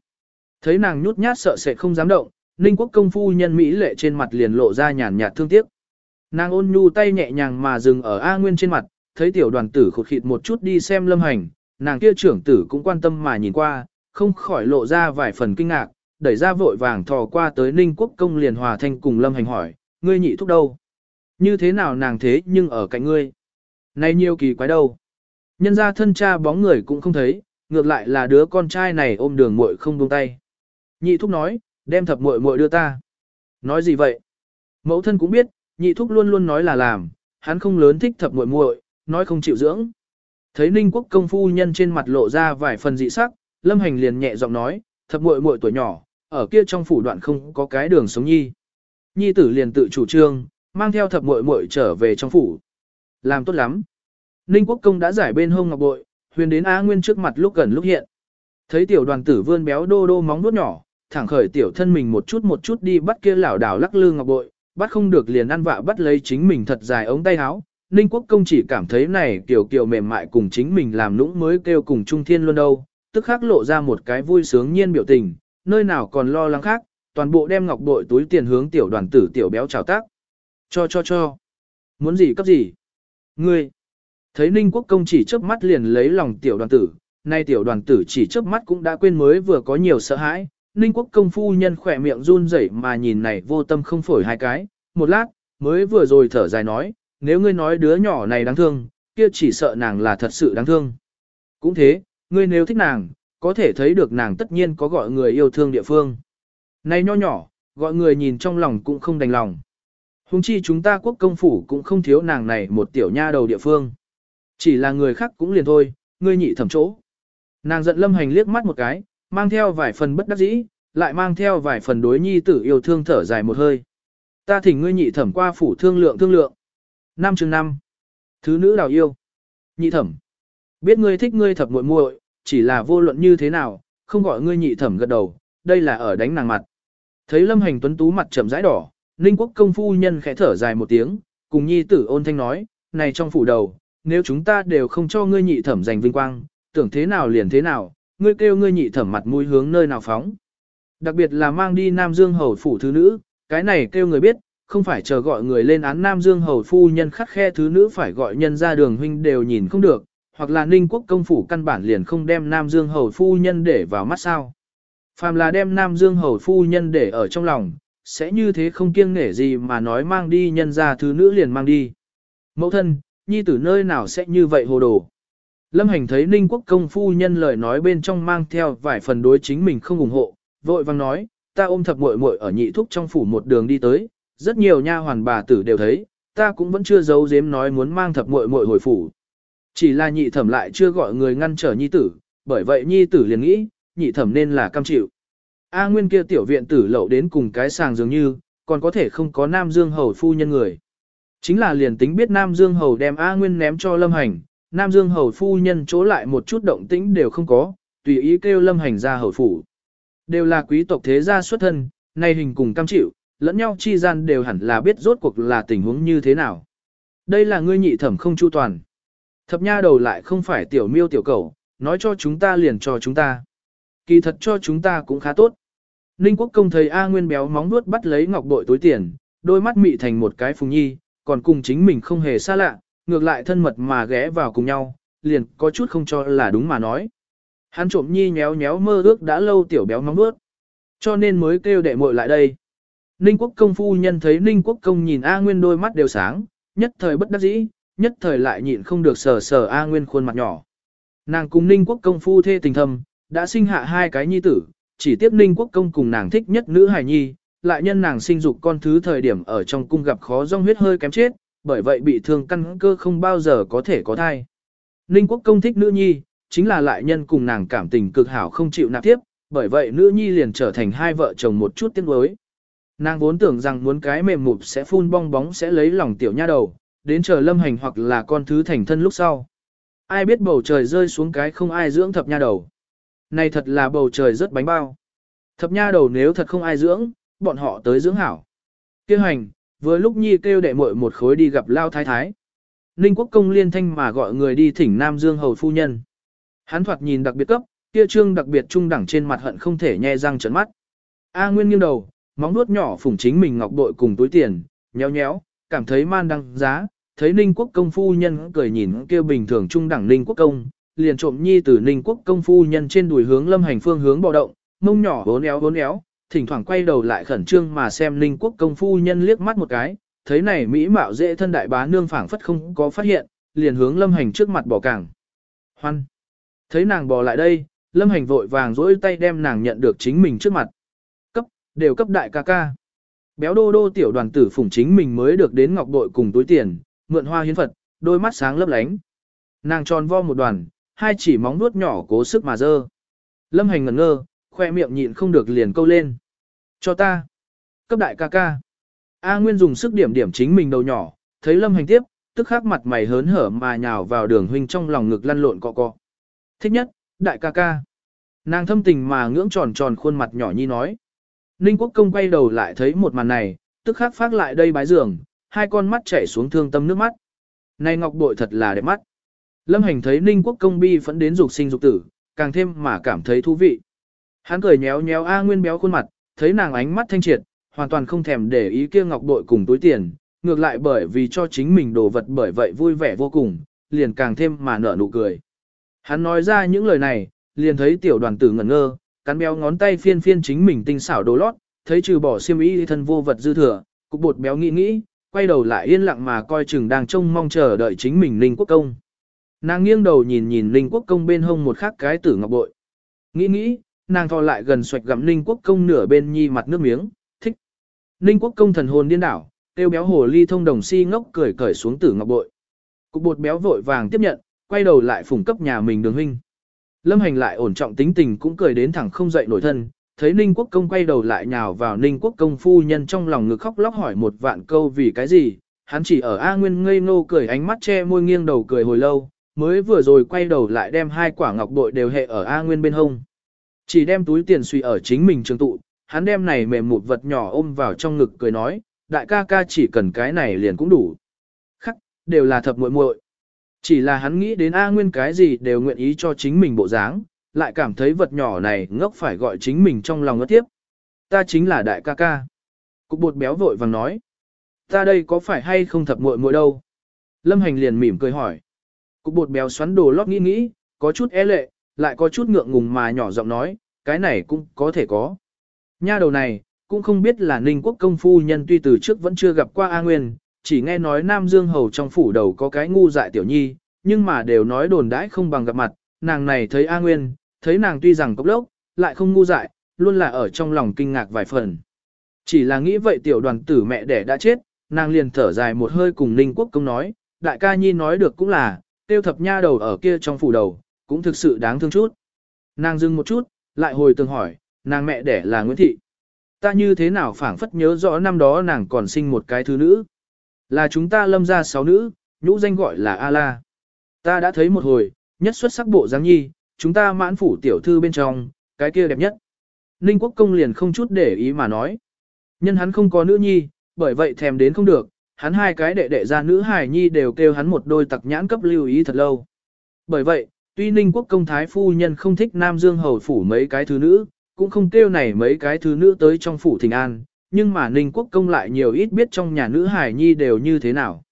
Thấy nàng nhút nhát sợ sẽ không dám động, Ninh quốc công phu nhân Mỹ lệ trên mặt liền lộ ra nhàn nhạt thương tiếc. Nàng ôn nhu tay nhẹ nhàng mà dừng ở A Nguyên trên mặt, thấy tiểu đoàn tử khụt khịt một chút đi xem lâm hành, nàng kia trưởng tử cũng quan tâm mà nhìn qua, không khỏi lộ ra vài phần kinh ngạc, đẩy ra vội vàng thò qua tới Ninh quốc công liền hòa thanh cùng lâm hành hỏi, ngươi nhị thúc đâu? Như thế nào nàng thế nhưng ở cạnh ngươi? Này nhiều kỳ quái đâu? Nhân ra thân cha bóng người cũng không thấy, ngược lại là đứa con trai này ôm đường muội không buông tay. Nhị thúc nói, đem thập muội muội đưa ta. Nói gì vậy? Mẫu thân cũng biết, nhị thúc luôn luôn nói là làm, hắn không lớn thích thập muội muội, nói không chịu dưỡng. Thấy Ninh Quốc công phu nhân trên mặt lộ ra vài phần dị sắc, Lâm Hành liền nhẹ giọng nói, thập muội muội tuổi nhỏ, ở kia trong phủ đoạn không có cái đường sống nhi. Nhi tử liền tự chủ trương, mang theo thập muội muội trở về trong phủ. Làm tốt lắm. Ninh Quốc Công đã giải bên hông ngọc bội, huyền đến Á Nguyên trước mặt lúc gần lúc hiện. Thấy tiểu đoàn tử vươn béo đô đô móng vuốt nhỏ, thẳng khởi tiểu thân mình một chút một chút đi bắt kia lảo đảo lắc lư ngọc bội, bắt không được liền ăn vạ bắt lấy chính mình thật dài ống tay áo. Ninh Quốc Công chỉ cảm thấy này kiểu kiểu mềm mại cùng chính mình làm nũng mới kêu cùng Trung Thiên luôn đâu, tức khắc lộ ra một cái vui sướng nhiên biểu tình, nơi nào còn lo lắng khác, toàn bộ đem ngọc bội túi tiền hướng tiểu đoàn tử tiểu béo chào tác. Cho cho cho. Muốn gì cấp gì? Ngươi. Thấy Ninh Quốc Công chỉ chớp mắt liền lấy lòng tiểu đoàn tử, nay tiểu đoàn tử chỉ chớp mắt cũng đã quên mới vừa có nhiều sợ hãi. Ninh Quốc Công phu nhân khỏe miệng run rẩy mà nhìn này vô tâm không phổi hai cái, một lát, mới vừa rồi thở dài nói, nếu ngươi nói đứa nhỏ này đáng thương, kia chỉ sợ nàng là thật sự đáng thương. Cũng thế, ngươi nếu thích nàng, có thể thấy được nàng tất nhiên có gọi người yêu thương địa phương. Này nho nhỏ, gọi người nhìn trong lòng cũng không đành lòng. Hùng chi chúng ta quốc công phủ cũng không thiếu nàng này một tiểu nha đầu địa phương. Chỉ là người khác cũng liền thôi, ngươi nhị thẩm chỗ. Nàng giận lâm hành liếc mắt một cái, mang theo vài phần bất đắc dĩ, lại mang theo vài phần đối nhi tử yêu thương thở dài một hơi. Ta thỉnh ngươi nhị thẩm qua phủ thương lượng thương lượng. Năm chương năm. Thứ nữ đào yêu. Nhị thẩm. Biết ngươi thích ngươi thập muội muội, chỉ là vô luận như thế nào, không gọi ngươi nhị thẩm gật đầu, đây là ở đánh nàng mặt. Thấy lâm hành tuấn tú mặt trầm rãi đỏ, Ninh quốc công phu nhân khẽ thở dài một tiếng, cùng nhi tử ôn thanh nói, này trong phủ đầu, nếu chúng ta đều không cho ngươi nhị thẩm giành vinh quang, tưởng thế nào liền thế nào, ngươi kêu ngươi nhị thẩm mặt mũi hướng nơi nào phóng. Đặc biệt là mang đi Nam Dương hầu phủ thứ nữ, cái này kêu người biết, không phải chờ gọi người lên án Nam Dương hầu phu nhân khắc khe thứ nữ phải gọi nhân ra đường huynh đều nhìn không được, hoặc là Ninh quốc công phủ căn bản liền không đem Nam Dương hầu phu nhân để vào mắt sao. Phàm là đem Nam Dương hầu phu nhân để ở trong lòng, sẽ như thế không kiêng nể gì mà nói mang đi nhân ra thứ nữ liền mang đi. Mẫu thân, nhi tử nơi nào sẽ như vậy hồ đồ. Lâm Hành thấy Ninh Quốc công phu nhân lời nói bên trong mang theo vài phần đối chính mình không ủng hộ, vội vang nói, ta ôm thập muội muội ở nhị thúc trong phủ một đường đi tới, rất nhiều nha hoàn bà tử đều thấy, ta cũng vẫn chưa giấu giếm nói muốn mang thập muội muội hồi phủ. Chỉ là nhị thẩm lại chưa gọi người ngăn trở nhi tử, bởi vậy nhi tử liền nghĩ, nhị thẩm nên là cam chịu. A nguyên kia tiểu viện tử lậu đến cùng cái sàng dường như, còn có thể không có nam dương hầu phu nhân người. Chính là liền tính biết Nam Dương Hầu đem A Nguyên ném cho Lâm Hành, Nam Dương Hầu phu nhân chỗ lại một chút động tĩnh đều không có, tùy ý kêu Lâm Hành ra hầu phủ. Đều là quý tộc thế gia xuất thân, nay hình cùng cam chịu, lẫn nhau chi gian đều hẳn là biết rốt cuộc là tình huống như thế nào. Đây là ngươi nhị thẩm không chu toàn. Thập nha đầu lại không phải tiểu miêu tiểu cầu, nói cho chúng ta liền cho chúng ta. Kỳ thật cho chúng ta cũng khá tốt. Ninh quốc công thấy A Nguyên béo móng nuốt bắt lấy ngọc bội túi tiền, đôi mắt mị thành một cái phùng nhi, còn cùng chính mình không hề xa lạ, ngược lại thân mật mà ghé vào cùng nhau, liền có chút không cho là đúng mà nói. Hắn trộm nhi nhéo nhéo mơ ước đã lâu tiểu béo móng nuốt, cho nên mới kêu đệ muội lại đây. Ninh quốc công phu nhân thấy Ninh quốc công nhìn A Nguyên đôi mắt đều sáng, nhất thời bất đắc dĩ, nhất thời lại nhịn không được sờ sờ A Nguyên khuôn mặt nhỏ. Nàng cùng Ninh quốc công phu thê tình thầm, đã sinh hạ hai cái nhi tử, chỉ tiếp Ninh quốc công cùng nàng thích nhất nữ hài nhi, lại nhân nàng sinh dục con thứ thời điểm ở trong cung gặp khó rong huyết hơi kém chết, bởi vậy bị thương căn cơ không bao giờ có thể có thai. Ninh quốc công thích nữ nhi, chính là lại nhân cùng nàng cảm tình cực hảo không chịu nạp tiếp, bởi vậy nữ nhi liền trở thành hai vợ chồng một chút tiếng đối. Nàng vốn tưởng rằng muốn cái mềm mụp sẽ phun bong bóng sẽ lấy lòng tiểu nha đầu, đến chờ lâm hành hoặc là con thứ thành thân lúc sau. Ai biết bầu trời rơi xuống cái không ai dưỡng thập nha đầu. Này thật là bầu trời rất bánh bao. Thập nha đầu nếu thật không ai dưỡng, bọn họ tới dưỡng hảo. Kêu hành, vừa lúc nhi kêu đệ muội một khối đi gặp Lao Thái Thái. Ninh Quốc Công liên thanh mà gọi người đi thỉnh Nam Dương Hầu Phu Nhân. Hắn thoạt nhìn đặc biệt cấp, kia trương đặc biệt trung đẳng trên mặt hận không thể nhe răng trấn mắt. A Nguyên nghiêng đầu, móng nuốt nhỏ phủng chính mình ngọc bội cùng túi tiền, nhéo nhéo, cảm thấy man đăng giá, thấy Ninh Quốc Công Phu Nhân cười nhìn kia bình thường trung đẳng Ninh Quốc Công, liền trộm nhi từ Ninh Quốc Công Phu Nhân trên đùi hướng lâm hành phương hướng bò động, mông nhỏ bốn éo bốn éo, thỉnh thoảng quay đầu lại khẩn trương mà xem Ninh Quốc công phu nhân liếc mắt một cái, thấy này mỹ mạo dễ thân đại bá nương phảng phất không có phát hiện, liền hướng Lâm Hành trước mặt bỏ cảng. Hoan. Thấy nàng bò lại đây, Lâm Hành vội vàng dỗi tay đem nàng nhận được chính mình trước mặt. Đều cấp đại ca ca. Béo đô đô tiểu đoàn tử phủng chính mình mới được đến ngọc bội cùng túi tiền, mượn hoa hiến Phật, đôi mắt sáng lấp lánh. Nàng tròn vo một đoàn, hai chỉ móng nuốt nhỏ cố sức mà dơ. Lâm Hành ngẩn ngơ, khoe miệng nhịn không được liền câu lên. Cho ta. Cấp đại ca ca. A Nguyên dùng sức điểm điểm chính mình đầu nhỏ, thấy Lâm Hành tiếp, tức khắc mặt mày hớn hở mà nhào vào đường huynh trong lòng ngực lăn lộn cọ cọ. Thích nhất, đại ca ca. Nàng thâm tình mà ngưỡng tròn tròn khuôn mặt nhỏ nhi nói. Ninh Quốc Công quay đầu lại thấy một màn này, tức khắc phát lại đây bái giường, hai con mắt chảy xuống thương tâm nước mắt. Này ngọc bội thật là đẹp mắt. Lâm Hành thấy Ninh Quốc Công bi phẫn đến dục sinh dục tử, càng thêm mà cảm thấy thú vị. Hắn cười nhéo nhéo A Nguyên béo khuôn mặt, thấy nàng ánh mắt thanh triệt, hoàn toàn không thèm để ý kia ngọc bội cùng túi tiền, ngược lại bởi vì cho chính mình đồ vật bởi vậy vui vẻ vô cùng, liền càng thêm mà nở nụ cười. Hắn nói ra những lời này, liền thấy tiểu đoàn tử ngẩn ngơ, cắn béo ngón tay phiên phiên chính mình tinh xảo đồ lót, thấy trừ bỏ xiêm y thân vô vật dư thừa, cục bột béo nghĩ nghĩ, quay đầu lại yên lặng mà coi chừng đang trông mong chờ đợi chính mình Linh Quốc Công. Nàng nghiêng đầu nhìn nhìn Linh Quốc Công bên hông một khắc cái tử ngọc bội. Nghĩ nghĩ, nàng thò lại gần xoạch gặm Linh Quốc Công nửa bên nhi mặt nước miếng, thích. Linh Quốc Công thần hồn điên đảo, tiêu béo hồ ly thông đồng si ngốc cười cởi xuống tử ngọc bội. Cục bột béo vội vàng tiếp nhận, quay đầu lại phủng cấp nhà mình đường huynh. Lâm hành lại ổn trọng tính tình cũng cười đến thẳng không dậy nổi thân, thấy Ninh Quốc Công quay đầu lại nhào vào Ninh Quốc Công phu nhân trong lòng ngực khóc lóc hỏi một vạn câu vì cái gì, hắn chỉ ở A Nguyên ngây ngô cười ánh mắt che môi nghiêng đầu cười hồi lâu, mới vừa rồi quay đầu lại đem hai quả ngọc bội đều hệ ở A Nguyên bên hông. Chỉ đem túi tiền suy ở chính mình trường tụ, hắn đem này mềm một vật nhỏ ôm vào trong ngực cười nói, đại ca ca chỉ cần cái này liền cũng đủ. Khắc, đều là thập muội muội. Chỉ là hắn nghĩ đến A Nguyên cái gì đều nguyện ý cho chính mình bộ dáng, lại cảm thấy vật nhỏ này ngốc phải gọi chính mình trong lòng ngất tiếp. Ta chính là đại ca ca. Cục bột béo vội vàng nói. Ta đây có phải hay không thập muội muội đâu? Lâm Hành liền mỉm cười hỏi. Cục bột béo xoắn đồ lót nghĩ nghĩ, có chút e lệ, lại có chút ngượng ngùng mà nhỏ giọng nói, cái này cũng có thể có. Nha đầu này, cũng không biết là Ninh Quốc công phu nhân tuy từ trước vẫn chưa gặp qua A Nguyên, chỉ nghe nói Nam Dương Hầu trong phủ đầu có cái ngu dại tiểu nhi, nhưng mà đều nói đồn đãi không bằng gặp mặt, nàng này thấy A Nguyên, thấy nàng tuy rằng cốc lốc, lại không ngu dại, luôn là ở trong lòng kinh ngạc vài phần. Chỉ là nghĩ vậy tiểu đoàn tử mẹ đẻ đã chết, nàng liền thở dài một hơi cùng Ninh Quốc công nói, đại ca nhi nói được cũng là, tiêu thập nha đầu ở kia trong phủ đầu, cũng thực sự đáng thương chút. Nàng dừng một chút, lại hồi tường hỏi, nàng mẹ đẻ là Nguyễn Thị. Ta như thế nào phảng phất nhớ rõ năm đó nàng còn sinh một cái thứ nữ. Là chúng ta lâm ra sáu nữ, nhũ danh gọi là A-la. Ta đã thấy một hồi, nhất xuất sắc bộ dáng nhi, chúng ta mãn phủ tiểu thư bên trong, cái kia đẹp nhất. Ninh quốc công liền không chút để ý mà nói. Nhân hắn không có nữ nhi, bởi vậy thèm đến không được, hắn hai cái đệ đệ ra nữ hài nhi đều kêu hắn một đôi tặc nhãn cấp lưu ý thật lâu. Bởi vậy, tuy Ninh quốc công thái phu nhân không thích Nam Dương hầu phủ mấy cái thứ nữ, cũng không kêu này mấy cái thứ nữ tới trong phủ thình an, nhưng mà Ninh quốc công lại nhiều ít biết trong nhà nữ hài nhi đều như thế nào.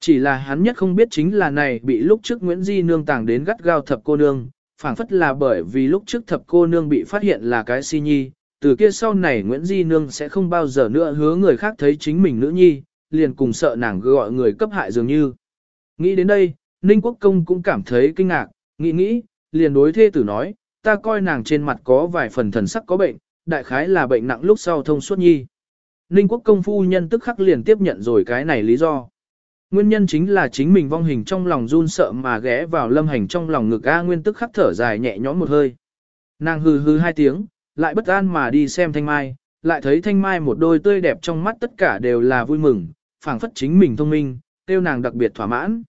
Chỉ là hắn nhất không biết chính là này bị lúc trước Nguyễn Di nương tàng đến gắt gao thập cô nương, phảng phất là bởi vì lúc trước thập cô nương bị phát hiện là cái si nhi, từ kia sau này Nguyễn Di nương sẽ không bao giờ nữa hứa người khác thấy chính mình nữ nhi, liền cùng sợ nàng gọi người cấp hại dường như. Nghĩ đến đây, Ninh Quốc Công cũng cảm thấy kinh ngạc, nghĩ nghĩ, liền đối thê tử nói, ta coi nàng trên mặt có vài phần thần sắc có bệnh, đại khái là bệnh nặng lúc sau thông suốt nhi. Ninh Quốc Công phu nhân tức khắc liền tiếp nhận rồi cái này lý do. Nguyên nhân chính là chính mình vong hình trong lòng run sợ mà ghé vào lâm hành trong lòng ngực A Nguyên tức khắc thở dài nhẹ nhõm một hơi. Nàng hừ hừ hai tiếng, lại bất an mà đi xem Thanh Mai, lại thấy Thanh Mai một đôi tươi đẹp trong mắt tất cả đều là vui mừng, phảng phất chính mình thông minh, tiêu nàng đặc biệt thỏa mãn.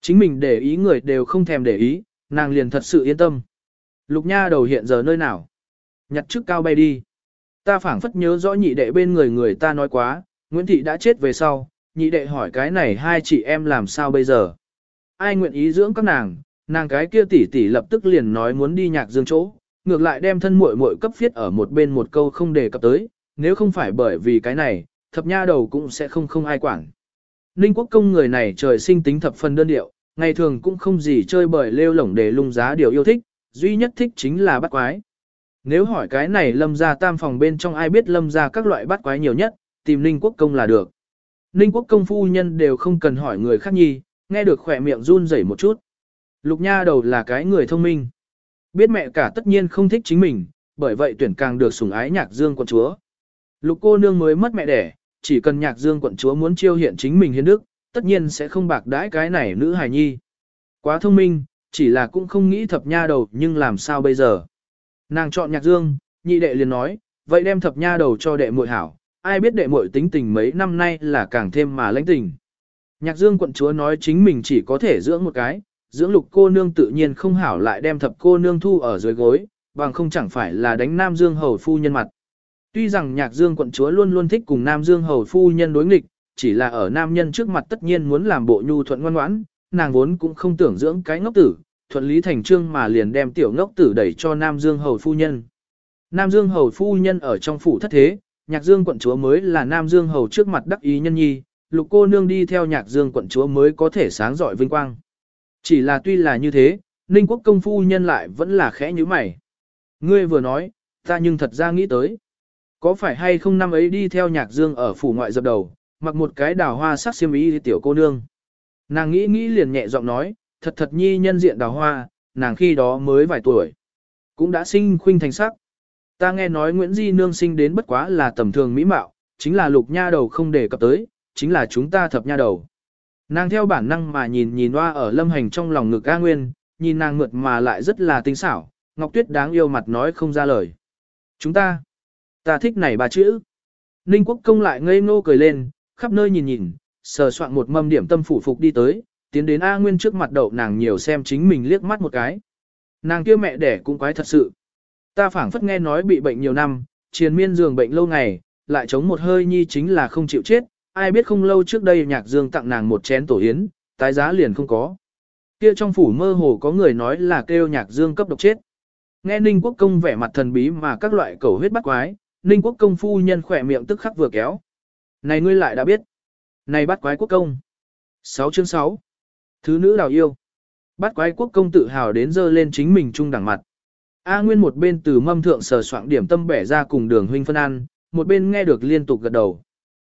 Chính mình để ý người đều không thèm để ý, nàng liền thật sự yên tâm. Lục nha đầu hiện giờ nơi nào? Nhặt trước cao bay đi. Ta phảng phất nhớ rõ nhị đệ bên người người ta nói quá, Nguyễn Thị đã chết về sau, nhị đệ hỏi cái này hai chị em làm sao bây giờ. Ai nguyện ý dưỡng các nàng, nàng cái kia tỷ tỷ lập tức liền nói muốn đi nhạc dương chỗ, ngược lại đem thân muội muội cấp phiết ở một bên một câu không đề cập tới, nếu không phải bởi vì cái này, thập nha đầu cũng sẽ không không ai quản. Ninh quốc công người này trời sinh tính thập phần đơn điệu, ngày thường cũng không gì chơi bời lêu lổng để lung giá điều yêu thích, duy nhất thích chính là bắt quái. Nếu hỏi cái này lâm ra tam phòng bên trong ai biết lâm ra các loại bắt quái nhiều nhất, tìm Ninh quốc công là được. Ninh quốc công phu nhân đều không cần hỏi người khác nhi, nghe được khỏe miệng run rẩy một chút. Lục nha đầu là cái người thông minh. Biết mẹ cả tất nhiên không thích chính mình, bởi vậy tuyển càng được sủng ái nhạc dương quận chúa. Lục cô nương mới mất mẹ đẻ, chỉ cần nhạc dương quận chúa muốn chiêu hiện chính mình hiến đức, tất nhiên sẽ không bạc đãi cái này nữ hài nhi. Quá thông minh, chỉ là cũng không nghĩ thập nha đầu nhưng làm sao bây giờ. Nàng chọn nhạc dương, nhị đệ liền nói, vậy đem thập nha đầu cho đệ muội hảo, ai biết đệ muội tính tình mấy năm nay là càng thêm mà lãnh tình. Nhạc dương quận chúa nói chính mình chỉ có thể dưỡng một cái, dưỡng lục cô nương tự nhiên không hảo lại đem thập cô nương thu ở dưới gối, bằng không chẳng phải là đánh Nam Dương hầu phu nhân mặt. Tuy rằng nhạc dương quận chúa luôn luôn thích cùng Nam Dương hầu phu nhân đối nghịch, chỉ là ở nam nhân trước mặt tất nhiên muốn làm bộ nhu thuận ngoan ngoãn, nàng vốn cũng không tưởng dưỡng cái ngốc tử, thuận lý thành trương mà liền đem tiểu ngốc tử đẩy cho Nam Dương hầu phu nhân. Nam Dương hầu phu nhân ở trong phủ thất thế, nhạc dương quận chúa mới là Nam Dương hầu trước mặt đắc ý nhân nhi, lục cô nương đi theo nhạc dương quận chúa mới có thể sáng giỏi vinh quang. Chỉ là tuy là như thế, Ninh quốc công phu nhân lại vẫn là khẽ như mày. Ngươi vừa nói, ta nhưng thật ra nghĩ tới. Có phải hay không năm ấy đi theo nhạc dương ở phủ ngoại dập đầu, mặc một cái đào hoa sắc xiêm y tiểu cô nương. Nàng nghĩ nghĩ liền nhẹ giọng nói, thật thật nhi nhân diện đào hoa, nàng khi đó mới vài tuổi. Cũng đã sinh khuynh thành sắc. Ta nghe nói Nguyễn Di Nương sinh đến bất quá là tầm thường mỹ mạo, chính là lục nha đầu không để cập tới, chính là chúng ta thập nha đầu. Nàng theo bản năng mà nhìn nhìn hoa ở lâm hành trong lòng ngực A Nguyên, nhìn nàng mượt mà lại rất là tinh xảo, Ngọc Tuyết đáng yêu mặt nói không ra lời. Chúng ta, ta thích này bà chữ. Ninh Quốc Công lại ngây ngô cười lên, khắp nơi nhìn nhìn, sờ soạn một mâm điểm tâm phủ phục đi tới, tiến đến A Nguyên trước mặt đậu nàng nhiều xem chính mình liếc mắt một cái. Nàng kia mẹ đẻ cũng quái thật sự. Ta phảng phất nghe nói bị bệnh nhiều năm, triền miên giường bệnh lâu ngày, lại chống một hơi nhi chính là không chịu chết, ai biết không lâu trước đây nhạc dương tặng nàng một chén tổ yến, tái giá liền không có. Kia trong phủ mơ hồ có người nói là kêu nhạc dương cấp độc chết. Nghe Ninh Quốc Công vẻ mặt thần bí mà các loại cầu huyết bắt quái, Ninh Quốc Công phu nhân khỏe miệng tức khắc vừa kéo. Này ngươi lại đã biết. Này bắt quái quốc công. 6 chương 6. Thứ nữ đào yêu. Bắt quái quốc công tự hào đến dơ lên chính mình trung đẳng mặt. A Nguyên một bên từ mâm thượng sờ soạn điểm tâm bẻ ra cùng đường huynh phân ăn, một bên nghe được liên tục gật đầu.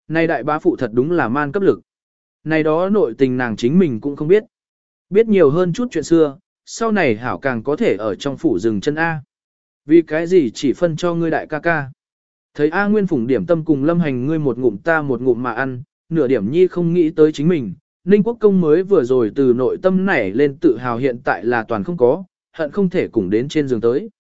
Này đại bá phụ thật đúng là man cấp lực. Này đó nội tình nàng chính mình cũng không biết. Biết nhiều hơn chút chuyện xưa, sau này hảo càng có thể ở trong phủ rừng chân A. Vì cái gì chỉ phân cho ngươi đại ca ca. Thấy A Nguyên phủng điểm tâm cùng lâm hành ngươi một ngụm ta một ngụm mà ăn, nửa điểm nhi không nghĩ tới chính mình. Ninh Quốc Công mới vừa rồi từ nội tâm nảy lên tự hào hiện tại là toàn không có, hận không thể cùng đến trên giường tới.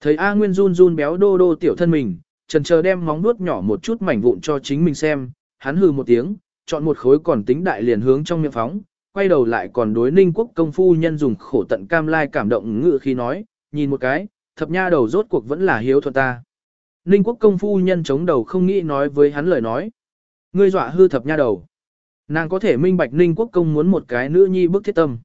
Thấy A Nguyên run run béo đô đô tiểu thân mình, trần chờ đem móng nuốt nhỏ một chút mảnh vụn cho chính mình xem, hắn hừ một tiếng, chọn một khối còn tính đại liền hướng trong miệng phóng, quay đầu lại còn đối ninh quốc công phu nhân dùng khổ tận cam lai cảm động ngự khi nói, nhìn một cái, thập nha đầu rốt cuộc vẫn là hiếu thuận ta. Ninh quốc công phu nhân chống đầu không nghĩ nói với hắn lời nói. Ngươi dọa hư thập nha đầu. Nàng có thể minh bạch Ninh quốc công muốn một cái nữ nhi bức thiết tâm.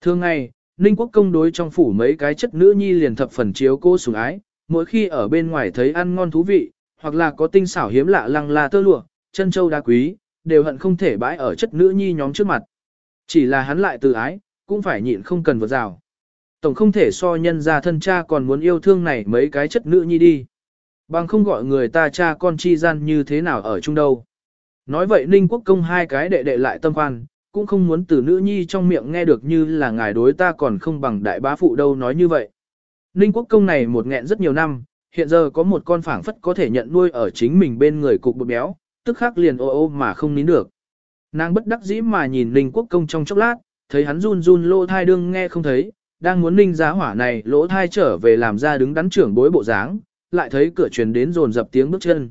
Thường ngày, Ninh quốc công đối trong phủ mấy cái chất nữ nhi liền thập phần chiếu cô sủng ái, mỗi khi ở bên ngoài thấy ăn ngon thú vị, hoặc là có tinh xảo hiếm lạ lăng la tơ lụa, chân châu đá quý, đều hận không thể bãi ở chất nữ nhi nhóm trước mặt. Chỉ là hắn lại từ ái, cũng phải nhịn không cần vượt rào. Tổng không thể so nhân ra thân cha còn muốn yêu thương này mấy cái chất nữ nhi đi. Bằng không gọi người ta cha con chi gian như thế nào ở chung đâu. Nói vậy Ninh Quốc Công hai cái đệ đệ lại tâm khoan, cũng không muốn từ nữ nhi trong miệng nghe được như là ngài đối ta còn không bằng đại bá phụ đâu nói như vậy. Ninh Quốc Công này một nghẹn rất nhiều năm, hiện giờ có một con phảng phất có thể nhận nuôi ở chính mình bên người cục bột béo, tức khắc liền ô ô mà không nín được. Nàng bất đắc dĩ mà nhìn Ninh Quốc Công trong chốc lát, thấy hắn run run lỗ thai đương nghe không thấy, đang muốn Ninh giá hỏa này lỗ thai trở về làm ra đứng đắn trưởng bối bộ dáng, lại thấy cửa truyền đến rồn dập tiếng bước chân.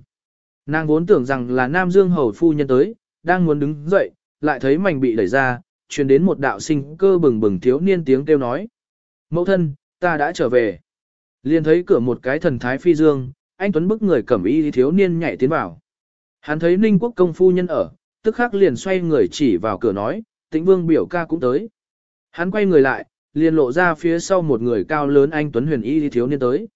Nàng vốn tưởng rằng là Nam Dương Hầu Phu Nhân tới, đang muốn đứng dậy, lại thấy mảnh bị đẩy ra, truyền đến một đạo sinh cơ bừng bừng thiếu niên tiếng kêu nói. Mẫu thân, ta đã trở về. Liền thấy cửa một cái thần thái phi dương, anh Tuấn bức người cẩm y thiếu niên nhảy tiến vào. Hắn thấy Ninh Quốc công phu nhân ở, tức khắc liền xoay người chỉ vào cửa nói, tĩnh vương biểu ca cũng tới. Hắn quay người lại, liền lộ ra phía sau một người cao lớn anh Tuấn huyền y thiếu niên tới.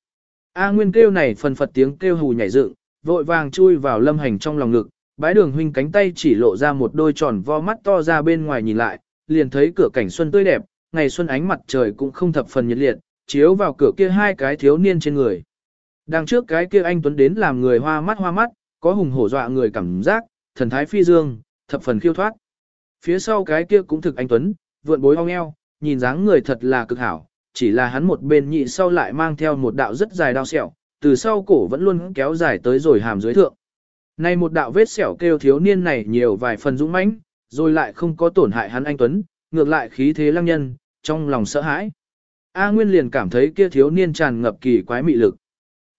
A Nguyên kêu này phần phật tiếng kêu hù nhảy dựng, vội vàng chui vào lâm hành trong lòng ngực, bái đường huynh cánh tay chỉ lộ ra một đôi tròn vo mắt to ra bên ngoài nhìn lại, liền thấy cửa cảnh xuân tươi đẹp, ngày xuân ánh mặt trời cũng không thập phần nhiệt liệt, chiếu vào cửa kia hai cái thiếu niên trên người. Đằng trước cái kia anh Tuấn đến làm người hoa mắt hoa mắt, có hùng hổ dọa người cảm giác, thần thái phi dương, thập phần khiêu thoát. Phía sau cái kia cũng thực anh Tuấn, vượn bối ong eo, nhìn dáng người thật là cực hảo, chỉ là hắn một bên nhị sau lại mang theo một đạo rất dài đao sẹo, từ sau cổ vẫn luôn kéo dài tới rồi hàm dưới thượng. Này một đạo vết sẹo kêu thiếu niên này nhiều vài phần dũng mãnh, rồi lại không có tổn hại hắn anh Tuấn, ngược lại khí thế lăng nhân, trong lòng sợ hãi. A Nguyên liền cảm thấy kia thiếu niên tràn ngập kỳ quái mị lực.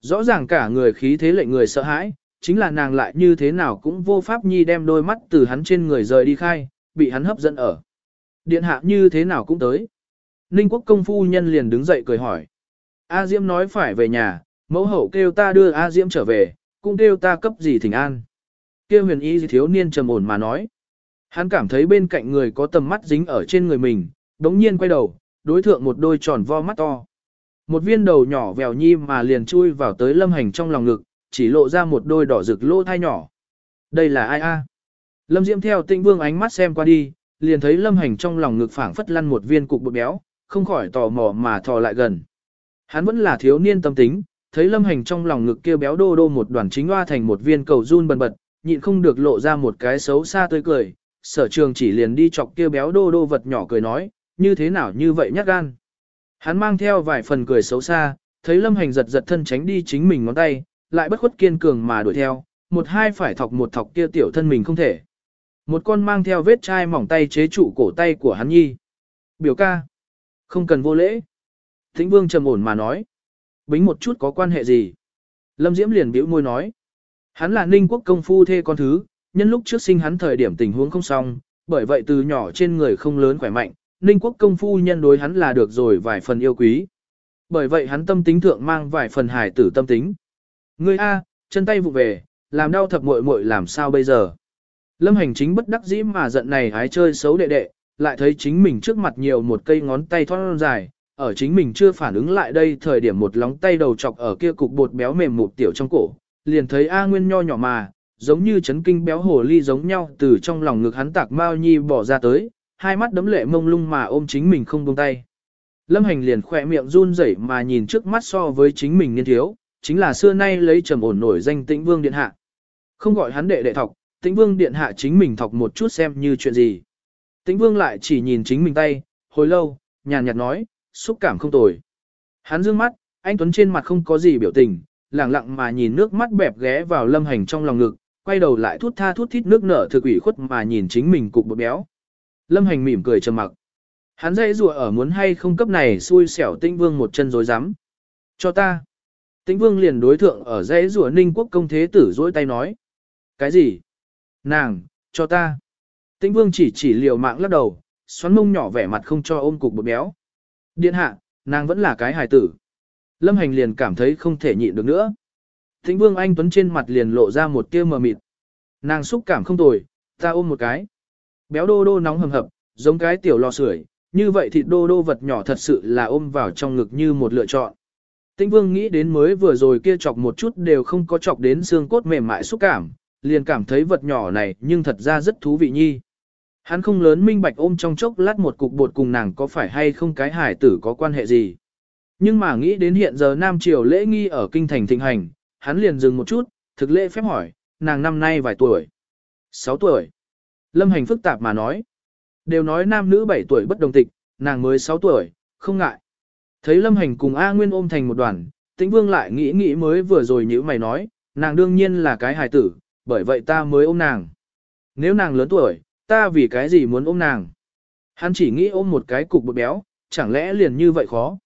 Rõ ràng cả người khí thế lệnh người sợ hãi, chính là nàng lại như thế nào cũng vô pháp nhi đem đôi mắt từ hắn trên người rời đi khai, bị hắn hấp dẫn ở. Điện hạ như thế nào cũng tới. Ninh quốc công phu nhân liền đứng dậy cười hỏi. A Diễm nói phải về nhà, mẫu hậu kêu ta đưa A Diễm trở về, cũng kêu ta cấp gì thỉnh an. Kêu huyền y thiếu niên trầm ổn mà nói. Hắn cảm thấy bên cạnh người có tầm mắt dính ở trên người mình, đống nhiên quay đầu, đối thượng một đôi tròn vo mắt to. Một viên đầu nhỏ vèo nhi mà liền chui vào tới lâm hành trong lòng ngực, chỉ lộ ra một đôi đỏ rực lỗ thai nhỏ. Đây là ai a? Lâm Diễm theo tinh vương ánh mắt xem qua đi, liền thấy lâm hành trong lòng ngực phảng phất lăn một viên cục bột béo, không khỏi tò mò mà thò lại gần. Hắn vẫn là thiếu niên tâm tính, thấy lâm hành trong lòng ngực kia béo đô đô một đoàn chính hoa thành một viên cầu run bần bật, nhịn không được lộ ra một cái xấu xa tươi cười, sở trường chỉ liền đi chọc kia béo đô đô vật nhỏ cười nói, như thế nào như vậy nhát gan. Hắn mang theo vài phần cười xấu xa, thấy lâm hành giật giật thân tránh đi chính mình ngón tay, lại bất khuất kiên cường mà đuổi theo, một hai phải thọc một thọc kia tiểu thân mình không thể. Một con mang theo vết chai mỏng tay chế trụ cổ tay của hắn nhi. Biểu ca. Không cần vô lễ. Thính vương trầm ổn mà nói. Bính một chút có quan hệ gì? Lâm Diễm liền bĩu môi nói. Hắn là ninh quốc công phu thê con thứ, nhân lúc trước sinh hắn thời điểm tình huống không xong, bởi vậy từ nhỏ trên người không lớn khỏe mạnh, ninh quốc công phu nhân đối hắn là được rồi vài phần yêu quý. Bởi vậy hắn tâm tính thượng mang vài phần hài tử tâm tính. Ngươi A, chân tay vụ về, làm đau thập muội muội làm sao bây giờ? Lâm hành chính bất đắc dĩ mà giận này hái chơi xấu đệ đệ, lại thấy chính mình trước mặt nhiều một cây ngón tay thon dài, ở chính mình chưa phản ứng lại đây thời điểm một lóng tay đầu chọc ở kia cục bột béo mềm một tiểu trong cổ, liền thấy A Nguyên nho nhỏ mà, giống như chấn kinh béo hồ ly giống nhau từ trong lòng ngực hắn tạc Mao Nhi bỏ ra tới, hai mắt đấm lệ mông lung mà ôm chính mình không buông tay. Lâm Hành liền khỏe miệng run rẩy mà nhìn trước mắt so với chính mình niên thiếu, chính là xưa nay lấy trầm ổn nổi danh Tĩnh Vương điện hạ. Không gọi hắn đệ đệ thọc, Tĩnh Vương điện hạ chính mình thọc một chút xem như chuyện gì. Tĩnh Vương lại chỉ nhìn chính mình tay, hồi lâu, nhàn nhạt nói, xúc cảm không tồi. Hắn dương mắt, anh Tuấn trên mặt không có gì biểu tình, lặng lặng mà nhìn nước mắt bẹp ghé vào lâm hành trong lòng ngực, quay đầu lại thút tha thút thít nước nở thực ủy khuất mà nhìn chính mình cục bột béo. Lâm hành mỉm cười trầm mặc. Hắn dây rùa ở muốn hay không cấp này xui xẻo tinh vương một chân rối rắm Cho ta. Tĩnh vương liền đối thượng ở dãy rùa ninh quốc công thế tử dỗi tay nói. Cái gì? Nàng, cho ta. Tĩnh vương chỉ chỉ liều mạng lắc đầu, xoắn mông nhỏ vẻ mặt không cho ôm cục bột béo. Điện hạ, nàng vẫn là cái hài tử. Lâm hành liền cảm thấy không thể nhịn được nữa. Thịnh vương anh tuấn trên mặt liền lộ ra một tia mờ mịt. Nàng xúc cảm không tồi, ta ôm một cái. Béo đô đô nóng hầm hập, giống cái tiểu lò sưởi, như vậy thịt đô đô vật nhỏ thật sự là ôm vào trong ngực như một lựa chọn. Tĩnh vương nghĩ đến mới vừa rồi kia chọc một chút đều không có chọc đến xương cốt mềm mại xúc cảm, liền cảm thấy vật nhỏ này nhưng thật ra rất thú vị nhi. Hắn không lớn minh bạch ôm trong chốc lát một cục bột cùng nàng có phải hay không cái hải tử có quan hệ gì. Nhưng mà nghĩ đến hiện giờ Nam Triều lễ nghi ở kinh thành thịnh hành, hắn liền dừng một chút, thực lễ phép hỏi, nàng năm nay vài tuổi? 6 tuổi. Lâm hành phức tạp mà nói. Đều nói nam nữ 7 tuổi bất đồng tịch, nàng mới 6 tuổi, không ngại. Thấy Lâm hành cùng A Nguyên ôm thành một đoàn, tĩnh vương lại nghĩ nghĩ mới vừa rồi như mày nói, nàng đương nhiên là cái hài tử, bởi vậy ta mới ôm nàng. Nếu nàng lớn tuổi, ta vì cái gì muốn ôm nàng? Hắn chỉ nghĩ ôm một cái cục bột béo, chẳng lẽ liền như vậy khó?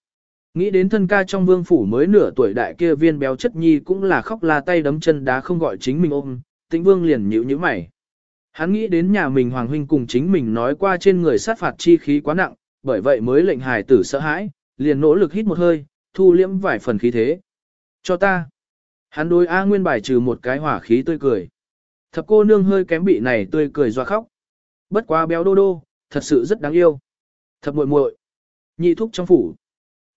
Nghĩ đến thân ca trong vương phủ mới nửa tuổi đại kia viên béo chất nhi cũng là khóc la tay đấm chân đá không gọi chính mình ôm, tĩnh vương liền nhíu nhíu mày. Hắn nghĩ đến nhà mình hoàng huynh cùng chính mình nói qua trên người sát phạt chi khí quá nặng, bởi vậy mới lệnh hài tử sợ hãi, liền nỗ lực hít một hơi, thu liễm vài phần khí thế. Cho ta. Hắn đối A Nguyên bài trừ một cái hỏa khí tươi cười. Thập cô nương hơi kém bị này tươi cười doa khóc. Bất quá béo đô đô, thật sự rất đáng yêu. Thập muội muội, nhị thúc trong phủ.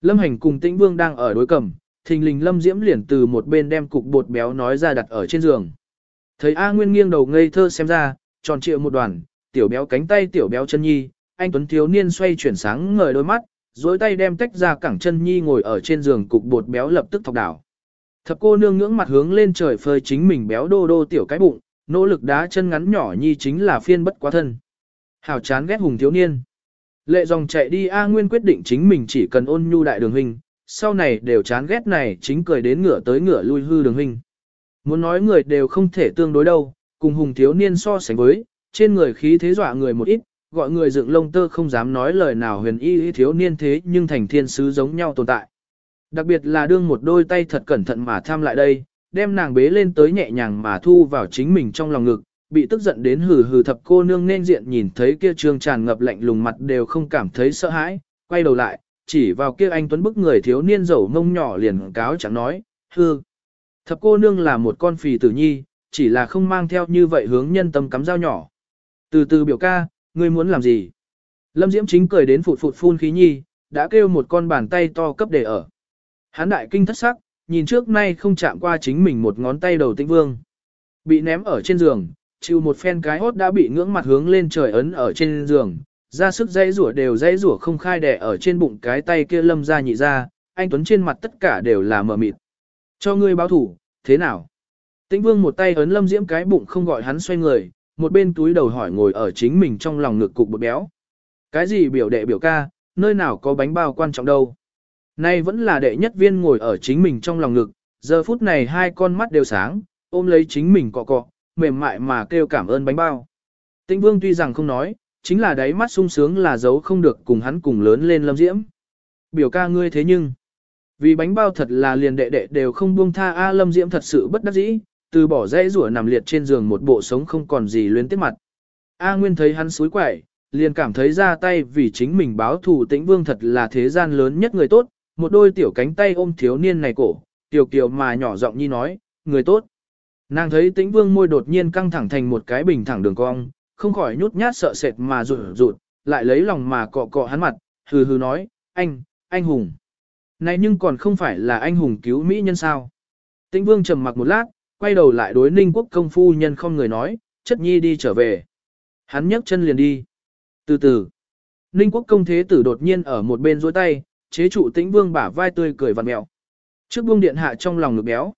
Lâm Hành cùng Tĩnh Vương đang ở đối cầm, thình lình Lâm Diễm liền từ một bên đem cục bột béo nói ra đặt ở trên giường. Thấy A Nguyên nghiêng đầu ngây thơ xem ra, tròn trịa một đoàn, tiểu béo cánh tay tiểu béo chân nhi, anh Tuấn thiếu niên xoay chuyển sáng ngời đôi mắt, dối tay đem tách ra cẳng chân nhi ngồi ở trên giường cục bột béo lập tức thọc đảo. Thập cô nương ngưỡng mặt hướng lên trời phơi chính mình béo đô đô tiểu cái bụng, nỗ lực đá chân ngắn nhỏ nhi chính là phiên bất quá thân. Hảo chán ghét hùng thiếu niên. Lệ dòng chạy đi A Nguyên quyết định chính mình chỉ cần ôn nhu đại đường hình, sau này đều chán ghét này chính cười đến ngửa tới ngửa lui hư đường hình. Muốn nói người đều không thể tương đối đâu, cùng hùng thiếu niên so sánh với, trên người khí thế dọa người một ít, gọi người dựng lông tơ không dám nói lời nào huyền y thiếu niên thế nhưng thành thiên sứ giống nhau tồn tại. Đặc biệt là đương một đôi tay thật cẩn thận mà tham lại đây, đem nàng bế lên tới nhẹ nhàng mà thu vào chính mình trong lòng ngực, bị tức giận đến hừ hừ thập cô nương nên diện nhìn thấy kia trương tràn ngập lạnh lùng mặt đều không cảm thấy sợ hãi, quay đầu lại, chỉ vào kia anh tuấn bức người thiếu niên dầu mông nhỏ liền cáo chẳng nói, hư. Thập cô nương là một con phì tử nhi, chỉ là không mang theo như vậy hướng nhân tâm cắm dao nhỏ. Từ từ biểu ca, ngươi muốn làm gì? Lâm Diễm chính cười đến phụt phụt phun khí nhi, đã kêu một con bàn tay to cấp để ở. Hán đại kinh thất sắc, nhìn trước nay không chạm qua chính mình một ngón tay đầu tĩnh vương. Bị ném ở trên giường, chịu một phen cái hốt đã bị ngưỡng mặt hướng lên trời ấn ở trên giường, ra sức dây rủa đều dây rủa không khai đẻ ở trên bụng cái tay kia lâm ra nhị ra, anh Tuấn trên mặt tất cả đều là mờ mịt. Cho ngươi báo thủ, thế nào? Tĩnh vương một tay ấn lâm diễm cái bụng không gọi hắn xoay người, một bên túi đầu hỏi ngồi ở chính mình trong lòng ngực cục bột béo. Cái gì biểu đệ biểu ca, nơi nào có bánh bao quan trọng đâu. Nay vẫn là đệ nhất viên ngồi ở chính mình trong lòng ngực, giờ phút này hai con mắt đều sáng, ôm lấy chính mình cọ cọ, mềm mại mà kêu cảm ơn bánh bao. Tĩnh vương tuy rằng không nói, chính là đáy mắt sung sướng là giấu không được cùng hắn cùng lớn lên lâm diễm. Biểu ca ngươi thế nhưng, vì bánh bao thật là liền đệ đệ đều không buông tha A lâm diễm thật sự bất đắc dĩ, từ bỏ dây rủa nằm liệt trên giường một bộ sống không còn gì luyến tiếc mặt. A Nguyên thấy hắn suối quẩy, liền cảm thấy ra tay vì chính mình báo thù tĩnh vương thật là thế gian lớn nhất người tốt, một đôi tiểu cánh tay ôm thiếu niên này cổ, tiểu kiều mà nhỏ giọng nhi nói, người tốt. Nàng thấy tĩnh vương môi đột nhiên căng thẳng thành một cái bình thẳng đường cong, không khỏi nhút nhát sợ sệt mà rụt rụt, lại lấy lòng mà cọ cọ hắn mặt, hừ hừ nói, anh, anh hùng. Này nhưng còn không phải là anh hùng cứu Mỹ nhân sao. Tĩnh vương trầm mặc một lát, quay đầu lại đối ninh quốc công phu nhân không người nói, chất nhi đi trở về. Hắn nhấc chân liền đi. Từ từ, ninh quốc công thế tử đột nhiên ở một bên dối tay, chế trụ tĩnh vương bả vai tươi cười vặn mẹo. Trước buông điện hạ trong lòng ngực béo.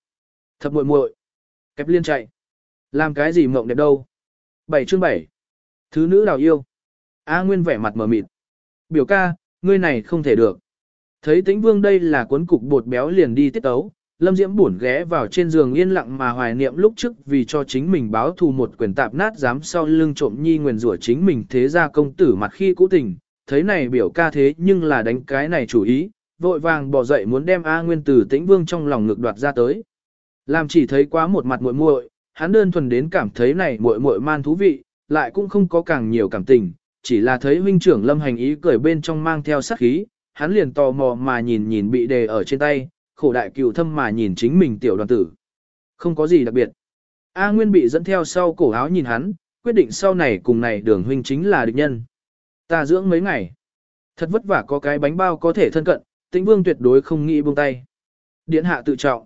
Thập muội muội Kẹp liên chạy. Làm cái gì mộng đẹp đâu. Bảy chương bảy Thứ nữ đào yêu. A Nguyên vẻ mặt mờ mịt. Biểu ca, ngươi này không thể được. Thấy tĩnh vương đây là cuốn cục bột béo liền đi tiết tấu, Lâm Diễm buồn ghé vào trên giường yên lặng mà hoài niệm lúc trước vì cho chính mình báo thù một quyền tạp nát dám sau lưng trộm nhi nguyền rủa chính mình thế ra công tử mặt khi cũ tình, thấy này biểu ca thế nhưng là đánh cái này chủ ý, vội vàng bỏ dậy muốn đem A Nguyên Tử Tĩnh Vương trong lòng ngực đoạt ra tới. Làm chỉ thấy quá một mặt muội muội, hắn đơn thuần đến cảm thấy này muội muội man thú vị, lại cũng không có càng nhiều cảm tình, chỉ là thấy huynh trưởng Lâm Hành ý cười bên trong mang theo sát khí, hắn liền tò mò mà nhìn nhìn bị đề ở trên tay, khổ đại cựu thâm mà nhìn chính mình tiểu đoàn tử. Không có gì đặc biệt. A Nguyên bị dẫn theo sau cổ áo nhìn hắn, quyết định sau này cùng này đường huynh chính là địch nhân. Ta dưỡng mấy ngày. Thật vất vả có cái bánh bao có thể thân cận, tĩnh vương tuyệt đối không nghĩ buông tay. Điện hạ tự trọng.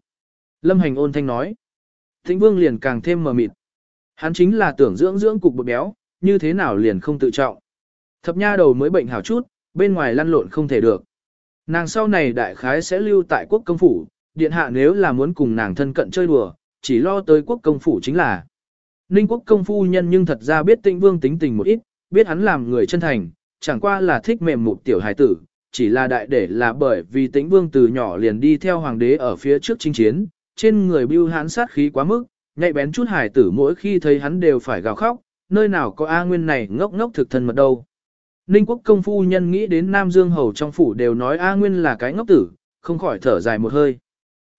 Lâm hành ôn thanh nói. Tĩnh vương liền càng thêm mờ mịt. Hắn chính là tưởng dưỡng dưỡng cục bột béo, như thế nào liền không tự trọng. Thập nha đầu mới bệnh hảo chút, bên ngoài lăn lộn không thể được. Nàng sau này đại khái sẽ lưu tại quốc công phủ, điện hạ nếu là muốn cùng nàng thân cận chơi đùa, chỉ lo tới quốc công phủ chính là. Ninh quốc công phu nhân nhưng thật ra biết tĩnh vương tính tình một ít, biết hắn làm người chân thành, chẳng qua là thích mềm mục tiểu hài tử, chỉ là đại để là bởi vì tĩnh vương từ nhỏ liền đi theo hoàng đế ở phía trước chinh chiến, trên người bưu hán sát khí quá mức, nhạy bén chút hài tử mỗi khi thấy hắn đều phải gào khóc, nơi nào có A Nguyên này ngốc ngốc thực thân mật đâu. Ninh quốc công phu nhân nghĩ đến Nam Dương Hầu trong phủ đều nói A Nguyên là cái ngốc tử, không khỏi thở dài một hơi.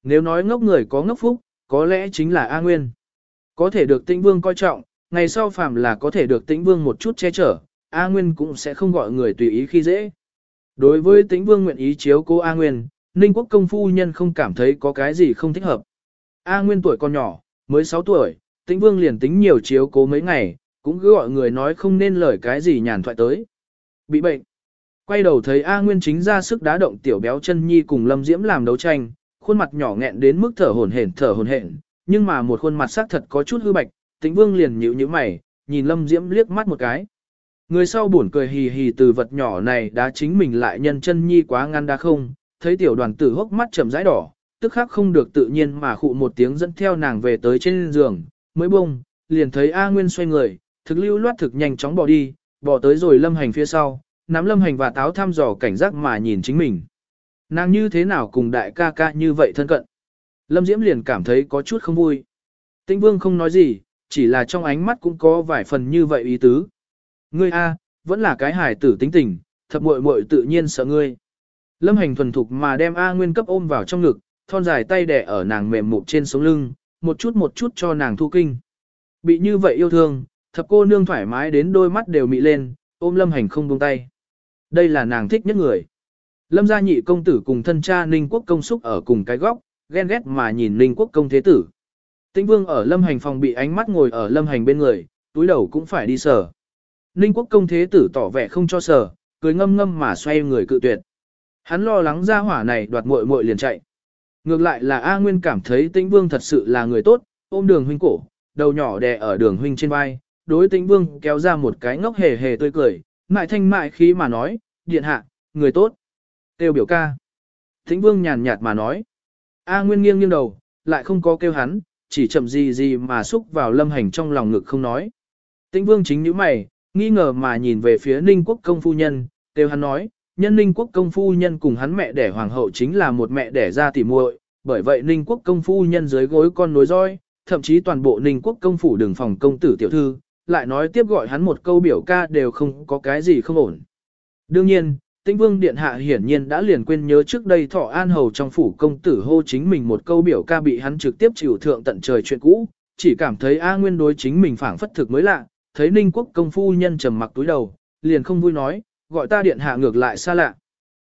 Nếu nói ngốc người có ngốc phúc, có lẽ chính là A Nguyên. Có thể được tĩnh vương coi trọng, ngày sau phàm là có thể được tĩnh vương một chút che chở, A Nguyên cũng sẽ không gọi người tùy ý khi dễ. Đối với tĩnh vương nguyện ý chiếu cô A Nguyên, Ninh quốc công phu nhân không cảm thấy có cái gì không thích hợp. A Nguyên tuổi còn nhỏ, mới 6 tuổi, tĩnh vương liền tính nhiều chiếu cố mấy ngày, cũng cứ gọi người nói không nên lời cái gì nhàn thoại tới. Bị bệnh. Quay đầu thấy A Nguyên chính ra sức đá động tiểu béo chân nhi cùng Lâm Diễm làm đấu tranh, khuôn mặt nhỏ nghẹn đến mức thở hổn hển thở hổn hển, nhưng mà một khuôn mặt sắc thật có chút hư bạch, Tĩnh Vương liền nhíu nhíu mày, nhìn Lâm Diễm liếc mắt một cái. Người sau buồn cười hì hì từ vật nhỏ này đã chính mình lại nhân chân nhi quá ngăn đá không, thấy tiểu đoàn tử hốc mắt chậm rãi đỏ, tức khắc không được tự nhiên mà khụ một tiếng dẫn theo nàng về tới trên giường, mới bông, liền thấy A Nguyên xoay người, thực lưu loát thực nhanh chóng bỏ đi, bỏ tới rồi lâm hành phía sau, nắm lâm hành và táo thăm dò cảnh giác mà nhìn chính mình. Nàng như thế nào cùng đại ca ca như vậy thân cận. Lâm Diễm liền cảm thấy có chút không vui. Tĩnh Vương không nói gì, chỉ là trong ánh mắt cũng có vài phần như vậy ý tứ. Ngươi A, vẫn là cái hài tử tính tình, thập muội muội tự nhiên sợ ngươi. Lâm hành thuần thục mà đem A Nguyên cấp ôm vào trong ngực, thon dài tay đè ở nàng mềm mụn trên sống lưng, một chút một chút cho nàng thu kinh. Bị như vậy yêu thương, thập cô nương thoải mái đến đôi mắt đều mị lên, ôm lâm hành không buông tay. Đây là nàng thích nhất người. Lâm gia nhị công tử cùng thân cha Ninh Quốc công xúc ở cùng cái góc, ghen ghét mà nhìn Ninh Quốc công thế tử. Tĩnh vương ở lâm hành phòng bị ánh mắt ngồi ở lâm hành bên người, túi đầu cũng phải đi sở. Ninh Quốc công thế tử tỏ vẻ không cho sở, cười ngâm ngâm mà xoay người cự tuyệt. Hắn lo lắng ra hỏa này đoạt muội muội liền chạy. Ngược lại là A Nguyên cảm thấy Tĩnh Vương thật sự là người tốt, ôm đường huynh cổ, đầu nhỏ đè ở đường huynh trên vai, đối Tĩnh Vương kéo ra một cái ngốc hề hề tươi cười, mại thanh mại khí mà nói, điện hạ, người tốt. Tiêu biểu ca. Tĩnh Vương nhàn nhạt mà nói. A Nguyên nghiêng nghiêng đầu, lại không có kêu hắn, chỉ chậm gì gì mà xúc vào lâm hành trong lòng ngực không nói. Tĩnh Vương chính nhíu mày, nghi ngờ mà nhìn về phía Ninh Quốc công phu nhân, đều hắn nói, nhân Ninh Quốc công phu nhân cùng hắn mẹ đẻ hoàng hậu chính là một mẹ đẻ ra tỉ muội, bởi vậy Ninh Quốc công phu nhân dưới gối con nối roi, thậm chí toàn bộ Ninh Quốc công phủ đường phòng công tử tiểu thư, lại nói tiếp gọi hắn một câu biểu ca đều không có cái gì không ổn. Đương nhiên, Tĩnh Vương Điện Hạ hiển nhiên đã liền quên nhớ trước đây Thọ An Hầu trong phủ công tử hô chính mình một câu biểu ca bị hắn trực tiếp chịu thượng tận trời chuyện cũ, chỉ cảm thấy A Nguyên đối chính mình phảng phất thực mới lạ, thấy Ninh Quốc công phu nhân trầm mặc túi đầu, liền không vui nói, gọi ta Điện Hạ ngược lại xa lạ.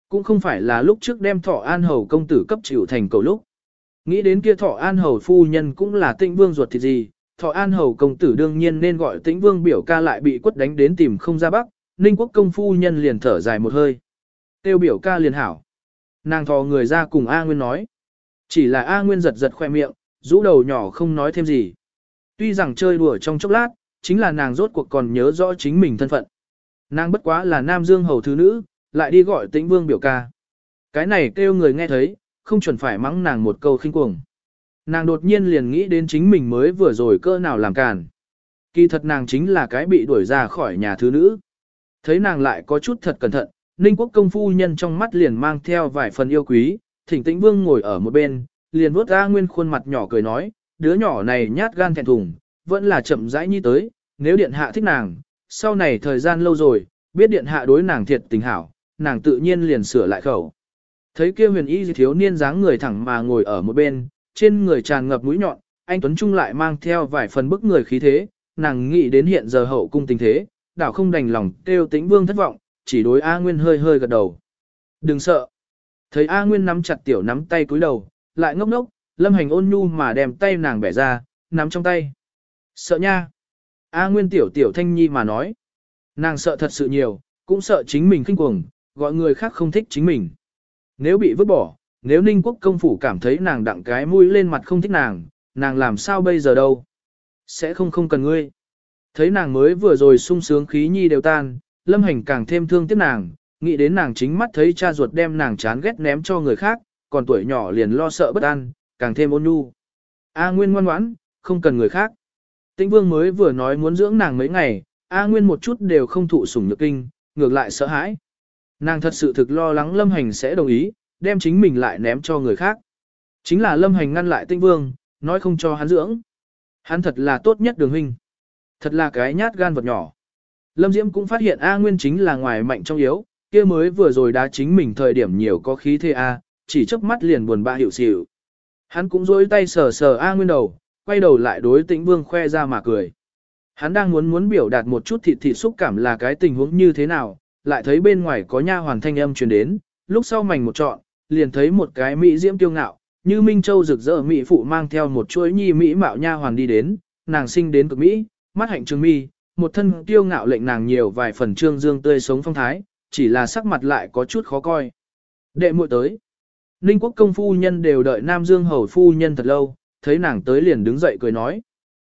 Cũng không phải là lúc trước đem Thọ An Hầu công tử cấp chịu thành cầu lúc. Nghĩ đến kia Thọ An Hầu phu nhân cũng là Tĩnh Vương ruột thì gì, Thọ An Hầu công tử đương nhiên nên gọi Tĩnh Vương biểu ca lại bị quất đánh đến tìm không ra bắc, Ninh Quốc công phu nhân liền thở dài một hơi. Tiêu biểu ca liền hảo. Nàng thò người ra cùng A Nguyên nói. Chỉ là A Nguyên giật giật khoe miệng, rũ đầu nhỏ không nói thêm gì. Tuy rằng chơi đùa trong chốc lát, chính là nàng rốt cuộc còn nhớ rõ chính mình thân phận. Nàng bất quá là Nam Dương hầu thứ nữ, lại đi gọi tĩnh vương biểu ca. Cái này kêu người nghe thấy, không chuẩn phải mắng nàng một câu khinh cuồng. Nàng đột nhiên liền nghĩ đến chính mình mới vừa rồi cơ nào làm càn. Kỳ thật nàng chính là cái bị đuổi ra khỏi nhà thứ nữ. Thấy nàng lại có chút thật cẩn thận, Ninh quốc công phu nhân trong mắt liền mang theo vài phần yêu quý, thỉnh tĩnh vương ngồi ở một bên, liền vuốt ra nguyên khuôn mặt nhỏ cười nói, đứa nhỏ này nhát gan thẹn thùng, vẫn là chậm rãi nhi tới, nếu điện hạ thích nàng, sau này thời gian lâu rồi, biết điện hạ đối nàng thiệt tình hảo, nàng tự nhiên liền sửa lại khẩu. Thấy kia huyền y thiếu niên dáng người thẳng mà ngồi ở một bên, trên người tràn ngập mũi nhọn, anh Tuấn Trung lại mang theo vài phần bức người khí thế, nàng nghĩ đến hiện giờ hậu cung tình thế, đảo không đành lòng kêu tĩnh vương thất vọng, chỉ đối A Nguyên hơi hơi gật đầu. Đừng sợ. Thấy A Nguyên nắm chặt tiểu nắm tay cúi đầu, lại ngốc ngốc, lâm hành ôn nhu mà đem tay nàng bẻ ra, nắm trong tay. Sợ nha. A Nguyên tiểu tiểu thanh nhi mà nói. Nàng sợ thật sự nhiều, cũng sợ chính mình kinh cuồng, gọi người khác không thích chính mình. Nếu bị vứt bỏ, nếu ninh quốc công phủ cảm thấy nàng đặng cái mũi lên mặt không thích nàng, nàng làm sao bây giờ đâu. Sẽ không không cần ngươi. Thấy nàng mới vừa rồi sung sướng khí nhi đều tan, lâm hành càng thêm thương tiếc nàng, nghĩ đến nàng chính mắt thấy cha ruột đem nàng chán ghét ném cho người khác, còn tuổi nhỏ liền lo sợ bất an, càng thêm ôn nhu. A Nguyên ngoan ngoãn, không cần người khác. Tĩnh Vương mới vừa nói muốn dưỡng nàng mấy ngày, A Nguyên một chút đều không thụ sủng nhược kinh, ngược lại sợ hãi. Nàng thật sự thực lo lắng Lâm Hành sẽ đồng ý, đem chính mình lại ném cho người khác. Chính là Lâm Hành ngăn lại Tĩnh Vương, nói không cho hắn dưỡng. Hắn thật là tốt nhất đường huynh. Thật là cái nhát gan vật nhỏ. Lâm Diễm cũng phát hiện A Nguyên chính là ngoài mạnh trong yếu, kia mới vừa rồi đá chính mình thời điểm nhiều có khí thế A, chỉ chớp mắt liền buồn bã hiểu xỉu. Hắn cũng dối tay sờ sờ A Nguyên đầu, quay đầu lại đối tĩnh vương khoe ra mà cười. Hắn đang muốn muốn biểu đạt một chút thịt thịt xúc cảm là cái tình huống như thế nào, lại thấy bên ngoài có nha hoàn thanh âm truyền đến, lúc sau mảnh một trọn, liền thấy một cái mỹ diễm tiêu ngạo, như Minh Châu rực rỡ mỹ phụ mang theo một chuỗi nhi mỹ mạo nha hoàn đi đến, nàng sinh đến cực mỹ, mắt hạnh trường mi, một thân tiêu ngạo lệnh nàng nhiều vài phần trương dương tươi sống phong thái, chỉ là sắc mặt lại có chút khó coi. Đệ muội tới. Ninh quốc công phu nhân đều đợi Nam Dương hầu phu nhân thật lâu, thấy nàng tới liền đứng dậy cười nói.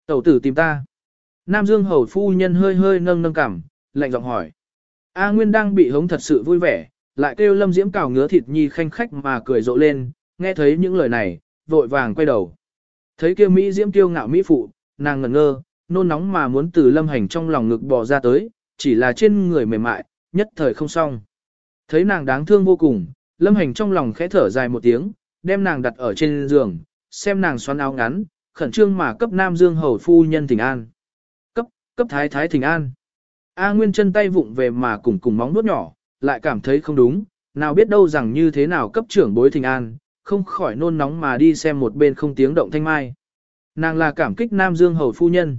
Tẩu tử tìm ta. Nam Dương hầu phu nhân hơi hơi nâng nâng cằm, lạnh giọng hỏi. A Nguyên đang bị hống thật sự vui vẻ, lại kêu lâm diễm cào ngứa thịt nhi khanh khách mà cười rộ lên, nghe thấy những lời này, vội vàng quay đầu. Thấy kêu Mỹ diễm tiêu ngạo Mỹ phụ, nàng ngẩn ngơ, nôn nóng mà muốn từ lâm hành trong lòng ngực bò ra tới, chỉ là trên người mềm mại, nhất thời không xong. Thấy nàng đáng thương vô cùng, lâm hành trong lòng khẽ thở dài một tiếng, đem nàng đặt ở trên giường, xem nàng xoắn áo ngắn, khẩn trương mà cấp Nam Dương hầu phu nhân thỉnh an. Cấp, cấp thái thái thỉnh an. A Nguyên chân tay vụng về mà cùng cùng móng nuốt nhỏ, lại cảm thấy không đúng, nào biết đâu rằng như thế nào cấp trưởng bối thỉnh an, không khỏi nôn nóng mà đi xem một bên không tiếng động thanh mai. Nàng là cảm kích Nam Dương Hầu Phu Nhân.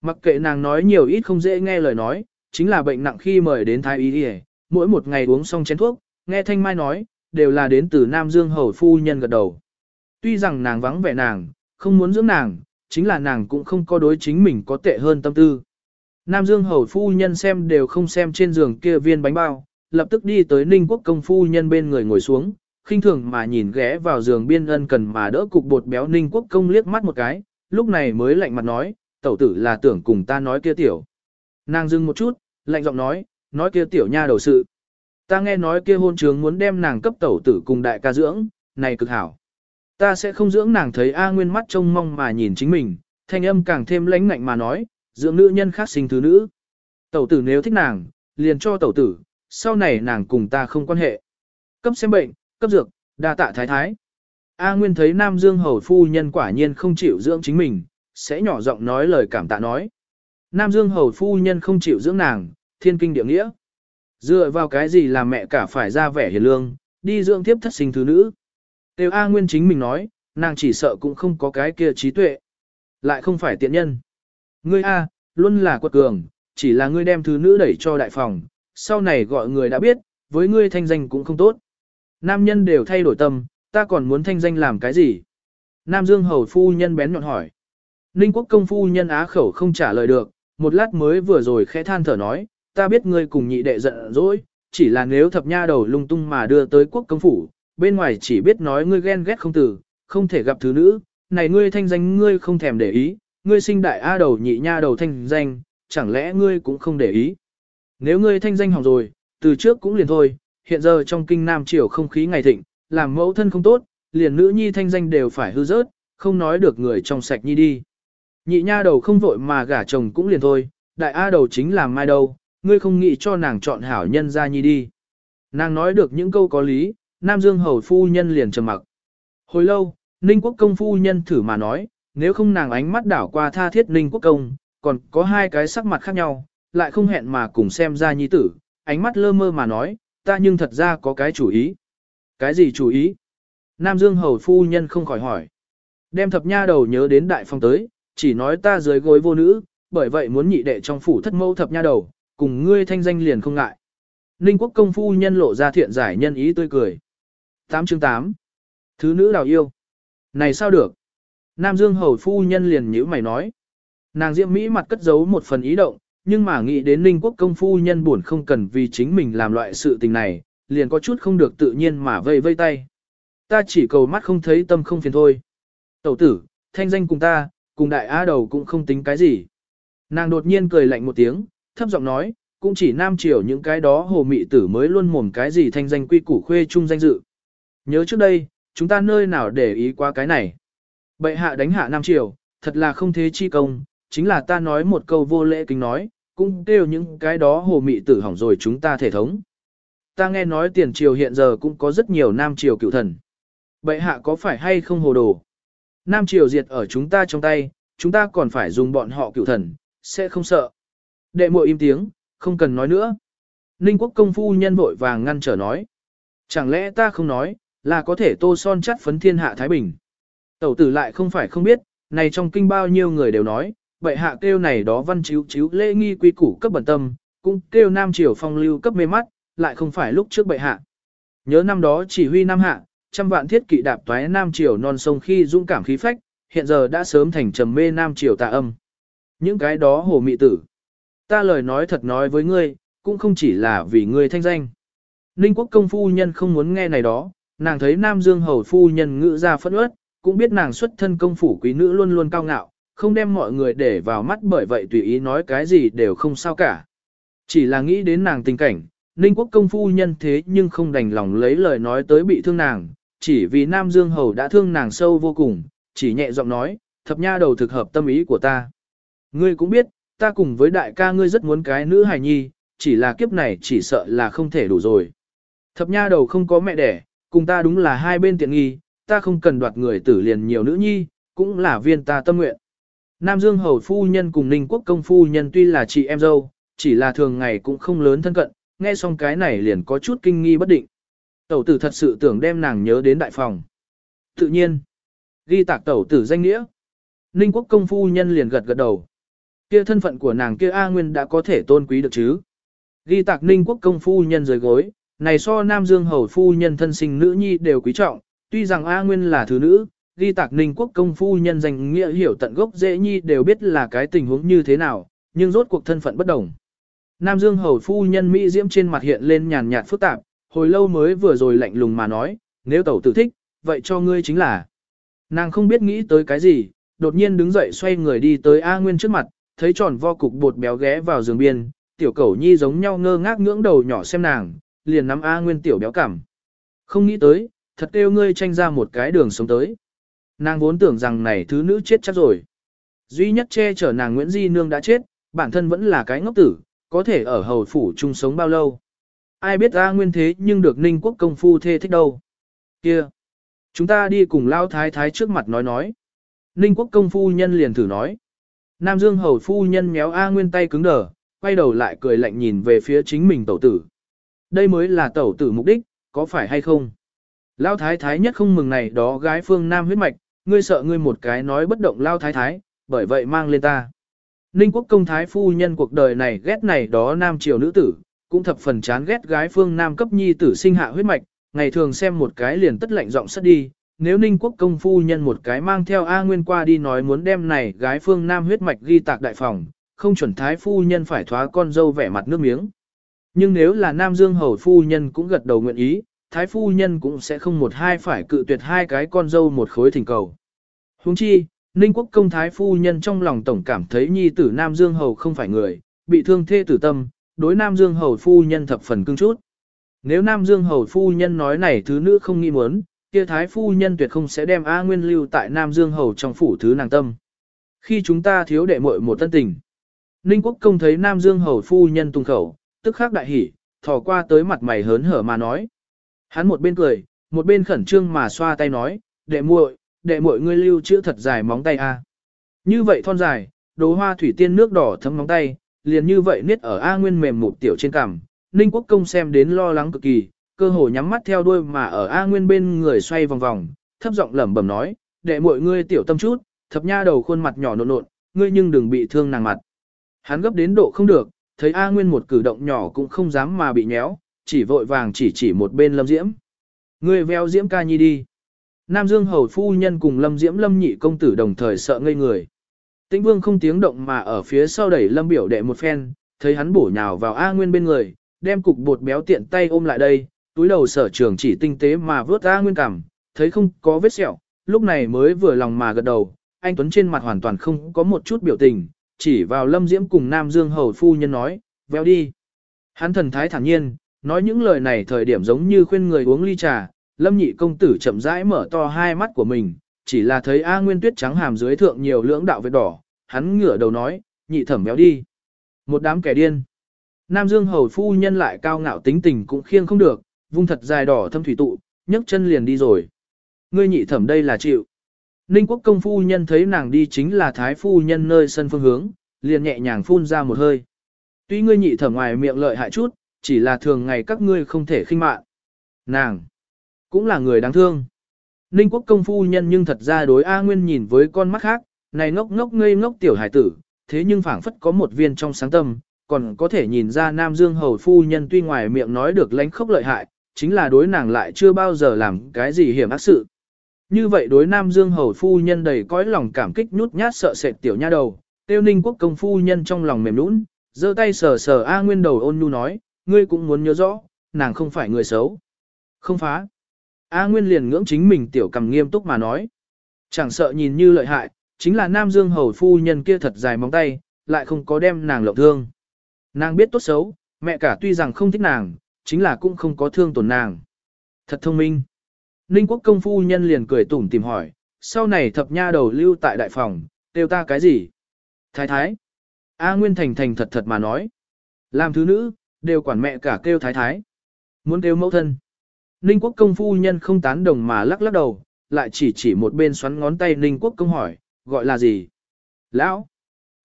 Mặc kệ nàng nói nhiều ít không dễ nghe lời nói, chính là bệnh nặng khi mời đến Thái Y đi mỗi một ngày uống xong chén thuốc, nghe Thanh Mai nói, đều là đến từ Nam Dương Hầu Phu Nhân gật đầu. Tuy rằng nàng vắng vẻ nàng, không muốn dưỡng nàng, chính là nàng cũng không có đối chính mình có tệ hơn tâm tư. Nam Dương Hầu Phu Nhân xem đều không xem trên giường kia viên bánh bao, lập tức đi tới Ninh Quốc Công Phu Nhân bên người ngồi xuống, khinh thường mà nhìn ghé vào giường biên ân cần mà đỡ cục bột béo Ninh Quốc Công liếc mắt một cái, lúc này mới lạnh mặt nói, tẩu tử là tưởng cùng ta nói kia tiểu. Nàng dừng một chút, lạnh giọng nói, nói kia tiểu nha đầu sự. Ta nghe nói kia hôn trướng muốn đem nàng cấp tẩu tử cùng đại ca dưỡng, này cực hảo. Ta sẽ không dưỡng nàng thấy A Nguyên mắt trông mong mà nhìn chính mình, thanh âm càng thêm lãnh ngạnh mà nói, dưỡng nữ nhân khác sinh thứ nữ. Tẩu tử nếu thích nàng, liền cho tẩu tử, sau này nàng cùng ta không quan hệ. Cấp xem bệnh, cấp dược, đa tạ thái thái. A Nguyên thấy Nam Dương Hầu Phu Nhân quả nhiên không chịu dưỡng chính mình, sẽ nhỏ giọng nói lời cảm tạ nói. Nam Dương Hầu Phu Nhân không chịu dưỡng nàng, thiên kinh địa nghĩa. Dựa vào cái gì làm mẹ cả phải ra vẻ hiền lương, đi dưỡng tiếp thất sinh thứ nữ. Tiêu A Nguyên chính mình nói, nàng chỉ sợ cũng không có cái kia trí tuệ. Lại không phải tiện nhân. Ngươi A, luôn là quật cường, chỉ là ngươi đem thứ nữ đẩy cho đại phòng, sau này gọi người đã biết, với ngươi thanh danh cũng không tốt. Nam nhân đều thay đổi tâm, ta còn muốn thanh danh làm cái gì? Nam Dương Hầu Phu Nhân bén nhọn hỏi. Ninh Quốc Công Phu Nhân á khẩu không trả lời được, một lát mới vừa rồi khẽ than thở nói, ta biết ngươi cùng nhị đệ giận dỗi, chỉ là nếu thập nha đầu lung tung mà đưa tới quốc công phủ, bên ngoài chỉ biết nói ngươi ghen ghét không tử, không thể gặp thứ nữ, này ngươi thanh danh ngươi không thèm để ý, ngươi sinh đại a đầu nhị nha đầu thanh danh, chẳng lẽ ngươi cũng không để ý. Nếu ngươi thanh danh hỏng rồi, từ trước cũng liền thôi, hiện giờ trong kinh Nam Triều không khí ngày thịnh, làm mẫu thân không tốt, liền nữ nhi thanh danh đều phải hư rớt, không nói được người trong sạch nhi đi. Nhị nha đầu không vội mà gả chồng cũng liền thôi, đại A đầu chính là mai đâu, ngươi không nghĩ cho nàng chọn hảo nhân ra nhi đi. Nàng nói được những câu có lý, Nam Dương hầu phu nhân liền trầm mặc. Hồi lâu, Ninh Quốc công phu nhân thử mà nói, nếu không nàng ánh mắt đảo qua tha thiết Ninh Quốc công, còn có hai cái sắc mặt khác nhau, lại không hẹn mà cùng xem ra nhi tử, ánh mắt lơ mơ mà nói, ta nhưng thật ra có cái chủ ý. Cái gì chủ ý? Nam Dương hầu phu nhân không khỏi hỏi. Đem thập nha đầu nhớ đến đại phong tới, chỉ nói ta dưới gối vô nữ, bởi vậy muốn nhị đệ trong phủ thất mâu thập nha đầu, cùng ngươi thanh danh liền không ngại. Ninh quốc công phu nhân lộ ra thiện giải nhân ý tươi cười. 8 chương 8. Thứ nữ đào yêu. Này sao được? Nam Dương hầu phu nhân liền nhíu mày nói. Nàng diễm Mỹ mặt cất giấu một phần ý động, nhưng mà nghĩ đến Ninh quốc công phu nhân buồn không cần vì chính mình làm loại sự tình này, liền có chút không được tự nhiên mà vây vây tay. Ta chỉ cầu mắt không thấy tâm không phiền thôi. Tẩu tử, thanh danh cùng ta, cùng đại á đầu cũng không tính cái gì. Nàng đột nhiên cười lạnh một tiếng, thấp giọng nói, cũng chỉ nam triều những cái đó hồ mị tử mới luôn mồm cái gì thanh danh quy củ khuê chung danh dự. Nhớ trước đây, chúng ta nơi nào để ý qua cái này. Bệ hạ đánh hạ nam triều, thật là không thế chi công, chính là ta nói một câu vô lễ kính nói, cũng kêu những cái đó hồ mị tử hỏng rồi chúng ta thể thống. Ta nghe nói tiền triều hiện giờ cũng có rất nhiều nam triều cựu thần. Bệ hạ có phải hay không hồ đồ? Nam triều diệt ở chúng ta trong tay, chúng ta còn phải dùng bọn họ cựu thần, sẽ không sợ. Đệ muội im tiếng, không cần nói nữa. Ninh quốc công phu nhân vội vàng ngăn trở nói. Chẳng lẽ ta không nói, là có thể tô son chắt phấn thiên hạ Thái Bình. Tẩu tử lại không phải không biết, này trong kinh bao nhiêu người đều nói, bệ hạ kêu này đó văn chiếu chiếu lễ nghi quy củ cấp bẩn tâm, cũng kêu nam triều phong lưu cấp mê mắt, lại không phải lúc trước bệ hạ. Nhớ năm đó chỉ huy nam hạ, trăm vạn thiết kỵ đạp toái nam triều non sông khi dũng cảm khí phách, hiện giờ đã sớm thành trầm mê nam triều tà âm. Những cái đó hồ mị tử. Ta lời nói thật nói với ngươi, cũng không chỉ là vì ngươi thanh danh. Ninh quốc công phu nhân không muốn nghe này đó, nàng thấy Nam Dương hầu phu nhân ngữ ra phẫn uất cũng biết nàng xuất thân công phủ quý nữ luôn luôn cao ngạo, không đem mọi người để vào mắt bởi vậy tùy ý nói cái gì đều không sao cả. Chỉ là nghĩ đến nàng tình cảnh, Ninh quốc công phu nhân thế nhưng không đành lòng lấy lời nói tới bị thương nàng, chỉ vì Nam Dương hầu đã thương nàng sâu vô cùng, chỉ nhẹ giọng nói, thập nha đầu thực hợp tâm ý của ta. Ngươi cũng biết, ta cùng với đại ca ngươi rất muốn cái nữ hài nhi, chỉ là kiếp này chỉ sợ là không thể đủ rồi. Thập nha đầu không có mẹ đẻ, cùng ta đúng là hai bên tiện nghi, ta không cần đoạt người tử liền nhiều nữ nhi, cũng là viên ta tâm nguyện. Nam Dương Hầu Phu Nhân cùng Ninh Quốc Công Phu Nhân tuy là chị em dâu, chỉ là thường ngày cũng không lớn thân cận, nghe xong cái này liền có chút kinh nghi bất định. Tẩu tử thật sự tưởng đem nàng nhớ đến đại phòng. Tự nhiên, ghi tạc tẩu tử danh nghĩa. Ninh quốc công phu nhân liền gật gật đầu. Kia thân phận của nàng kia A Nguyên đã có thể tôn quý được chứ. Ghi tạc Ninh quốc công phu nhân dưới gối, này so Nam Dương hầu phu nhân thân sinh nữ nhi đều quý trọng, tuy rằng A Nguyên là thứ nữ, ghi tạc Ninh quốc công phu nhân danh nghĩa hiểu tận gốc dễ nhi đều biết là cái tình huống như thế nào, nhưng rốt cuộc thân phận bất đồng. Nam Dương hầu phu nhân Mỹ diễm trên mặt hiện lên nhàn nhạt phức tạp, hồi lâu mới vừa rồi lạnh lùng mà nói, nếu tẩu tử thích, vậy cho ngươi chính là. Nàng không biết nghĩ tới cái gì, đột nhiên đứng dậy xoay người đi tới A Nguyên trước mặt, thấy tròn vo cục bột béo ghé vào giường biên, tiểu cẩu nhi giống nhau ngơ ngác ngưỡng đầu nhỏ xem nàng, liền nắm A Nguyên tiểu béo cảm. Không nghĩ tới, thật kêu ngươi tranh ra một cái đường sống tới. Nàng vốn tưởng rằng này thứ nữ chết chắc rồi. Duy nhất che chở nàng Nguyễn Di Nương đã chết, bản thân vẫn là cái ngốc tử, có thể ở hầu phủ chung sống bao lâu. Ai biết A Nguyên thế nhưng được Ninh Quốc công phu thê thích đâu. Kia! Chúng ta đi cùng Lao Thái Thái trước mặt nói nói. Ninh Quốc công phu nhân liền thử nói. Nam Dương hầu phu nhân méo A Nguyên tay cứng đờ, quay đầu lại cười lạnh nhìn về phía chính mình tẩu tử. Đây mới là tẩu tử mục đích, có phải hay không? Lao thái thái nhất không mừng này đó gái phương Nam huyết mạch, ngươi sợ ngươi một cái nói bất động Lao thái thái, bởi vậy mang lên ta. Ninh quốc công thái phu nhân cuộc đời này ghét này đó Nam triều nữ tử, cũng thập phần chán ghét gái phương Nam cấp nhi tử sinh hạ huyết mạch, ngày thường xem một cái liền tất lạnh giọng sất đi. Nếu Ninh quốc công phu nhân một cái mang theo A Nguyên qua đi nói muốn đem này gái phương Nam huyết mạch ghi tạc đại phòng, không chuẩn thái phu nhân phải thoá con dâu vẻ mặt nước miếng. Nhưng nếu là Nam Dương Hầu phu nhân cũng gật đầu nguyện ý, thái phu nhân cũng sẽ không một hai phải cự tuyệt hai cái con dâu một khối thỉnh cầu. Huống chi, Ninh quốc công thái phu nhân trong lòng tổng cảm thấy nhi tử Nam Dương Hầu không phải người, bị thương thê tử tâm, đối Nam Dương Hầu phu nhân thập phần cưng chút. Nếu Nam Dương Hầu phu nhân nói này thứ nữ không nghi muốn, kia thái phu nhân tuyệt không sẽ đem A Nguyên lưu tại Nam Dương Hầu trong phủ thứ nàng tâm. Khi chúng ta thiếu đệ muội một tân tình, Ninh quốc công thấy Nam Dương hầu phu nhân tung khẩu, tức khắc đại hỉ, thò qua tới mặt mày hớn hở mà nói. Hắn một bên cười, một bên khẩn trương mà xoa tay nói, đệ muội, đệ muội ngươi lưu chữ thật dài móng tay a. Như vậy thon dài, đồ hoa thủy tiên nước đỏ thấm móng tay, liền như vậy niết ở A Nguyên mềm mụt tiểu trên cằm. Ninh quốc công xem đến lo lắng cực kỳ, cơ hồ nhắm mắt theo đuôi mà ở A Nguyên bên người xoay vòng vòng, thấp giọng lẩm bẩm nói, đệ muội ngươi tiểu tâm chút, thập nha đầu khuôn mặt nhỏ nộn nộn, ngươi nhưng đừng bị thương nàng mặt. Hắn gấp đến độ không được, thấy A Nguyên một cử động nhỏ cũng không dám mà bị nhéo, chỉ vội vàng chỉ chỉ một bên Lâm Diễm. Người veo Diễm ca nhi đi. Nam Dương hầu phu nhân cùng Lâm Diễm Lâm nhị công tử đồng thời sợ ngây người. Tĩnh Vương không tiếng động mà ở phía sau đẩy Lâm biểu đệ một phen, thấy hắn bổ nhào vào A Nguyên bên người, đem cục bột béo tiện tay ôm lại đây, túi đầu sở trường chỉ tinh tế mà vớt A Nguyên cằm, thấy không có vết sẹo, lúc này mới vừa lòng mà gật đầu, anh Tuấn trên mặt hoàn toàn không có một chút biểu tình, chỉ vào Lâm Diễm cùng Nam Dương Hầu Phu Nhân nói, véo đi. Hắn thần thái thản nhiên, nói những lời này thời điểm giống như khuyên người uống ly trà, Lâm nhị công tử chậm rãi mở to hai mắt của mình, chỉ là thấy A Nguyên tuyết trắng hàm dưới thượng nhiều lưỡng đạo vết đỏ, hắn ngửa đầu nói, nhị thẩm véo đi. Một đám kẻ điên. Nam Dương Hầu Phu Nhân lại cao ngạo tính tình cũng khiêng không được, vung thật dài đỏ thâm thủy tụ, nhấc chân liền đi rồi. Ngươi nhị thẩm đây là chịu. Ninh quốc công phu nhân thấy nàng đi chính là thái phu nhân nơi sân phương hướng, liền nhẹ nhàng phun ra một hơi. Tuy ngươi nhị thở ngoài miệng lợi hại chút, chỉ là thường ngày các ngươi không thể khinh mạn. Nàng, cũng là người đáng thương. Ninh quốc công phu nhân nhưng thật ra đối A Nguyên nhìn với con mắt khác, này ngốc ngốc ngây ngốc tiểu hải tử, thế nhưng phảng phất có một viên trong sáng tâm, còn có thể nhìn ra Nam Dương hầu phu nhân tuy ngoài miệng nói được lánh khốc lợi hại, chính là đối nàng lại chưa bao giờ làm cái gì hiểm ác sự. Như vậy đối Nam Dương Hầu Phu Nhân đầy cõi lòng cảm kích nhút nhát sợ sệt tiểu nha đầu, tiêu ninh quốc công phu nhân trong lòng mềm nũng, giơ tay sờ sờ A Nguyên đầu ôn nhu nói, ngươi cũng muốn nhớ rõ, nàng không phải người xấu. Không phá. A Nguyên liền ngưỡng chính mình tiểu cầm nghiêm túc mà nói. Chẳng sợ nhìn như lợi hại, chính là Nam Dương Hầu Phu Nhân kia thật dài móng tay, lại không có đem nàng lộng thương. Nàng biết tốt xấu, mẹ cả tuy rằng không thích nàng, chính là cũng không có thương tổn nàng. Thật thông minh. Ninh quốc công phu nhân liền cười tủm tìm hỏi, sau này thập nha đầu lưu tại đại phòng, tiêu ta cái gì? Thái thái. A Nguyên Thành thành thật thật mà nói. Làm thứ nữ, đều quản mẹ cả kêu thái thái. Muốn kêu mẫu thân. Ninh quốc công phu nhân không tán đồng mà lắc lắc đầu, lại chỉ chỉ một bên xoắn ngón tay Ninh quốc công hỏi, gọi là gì? Lão.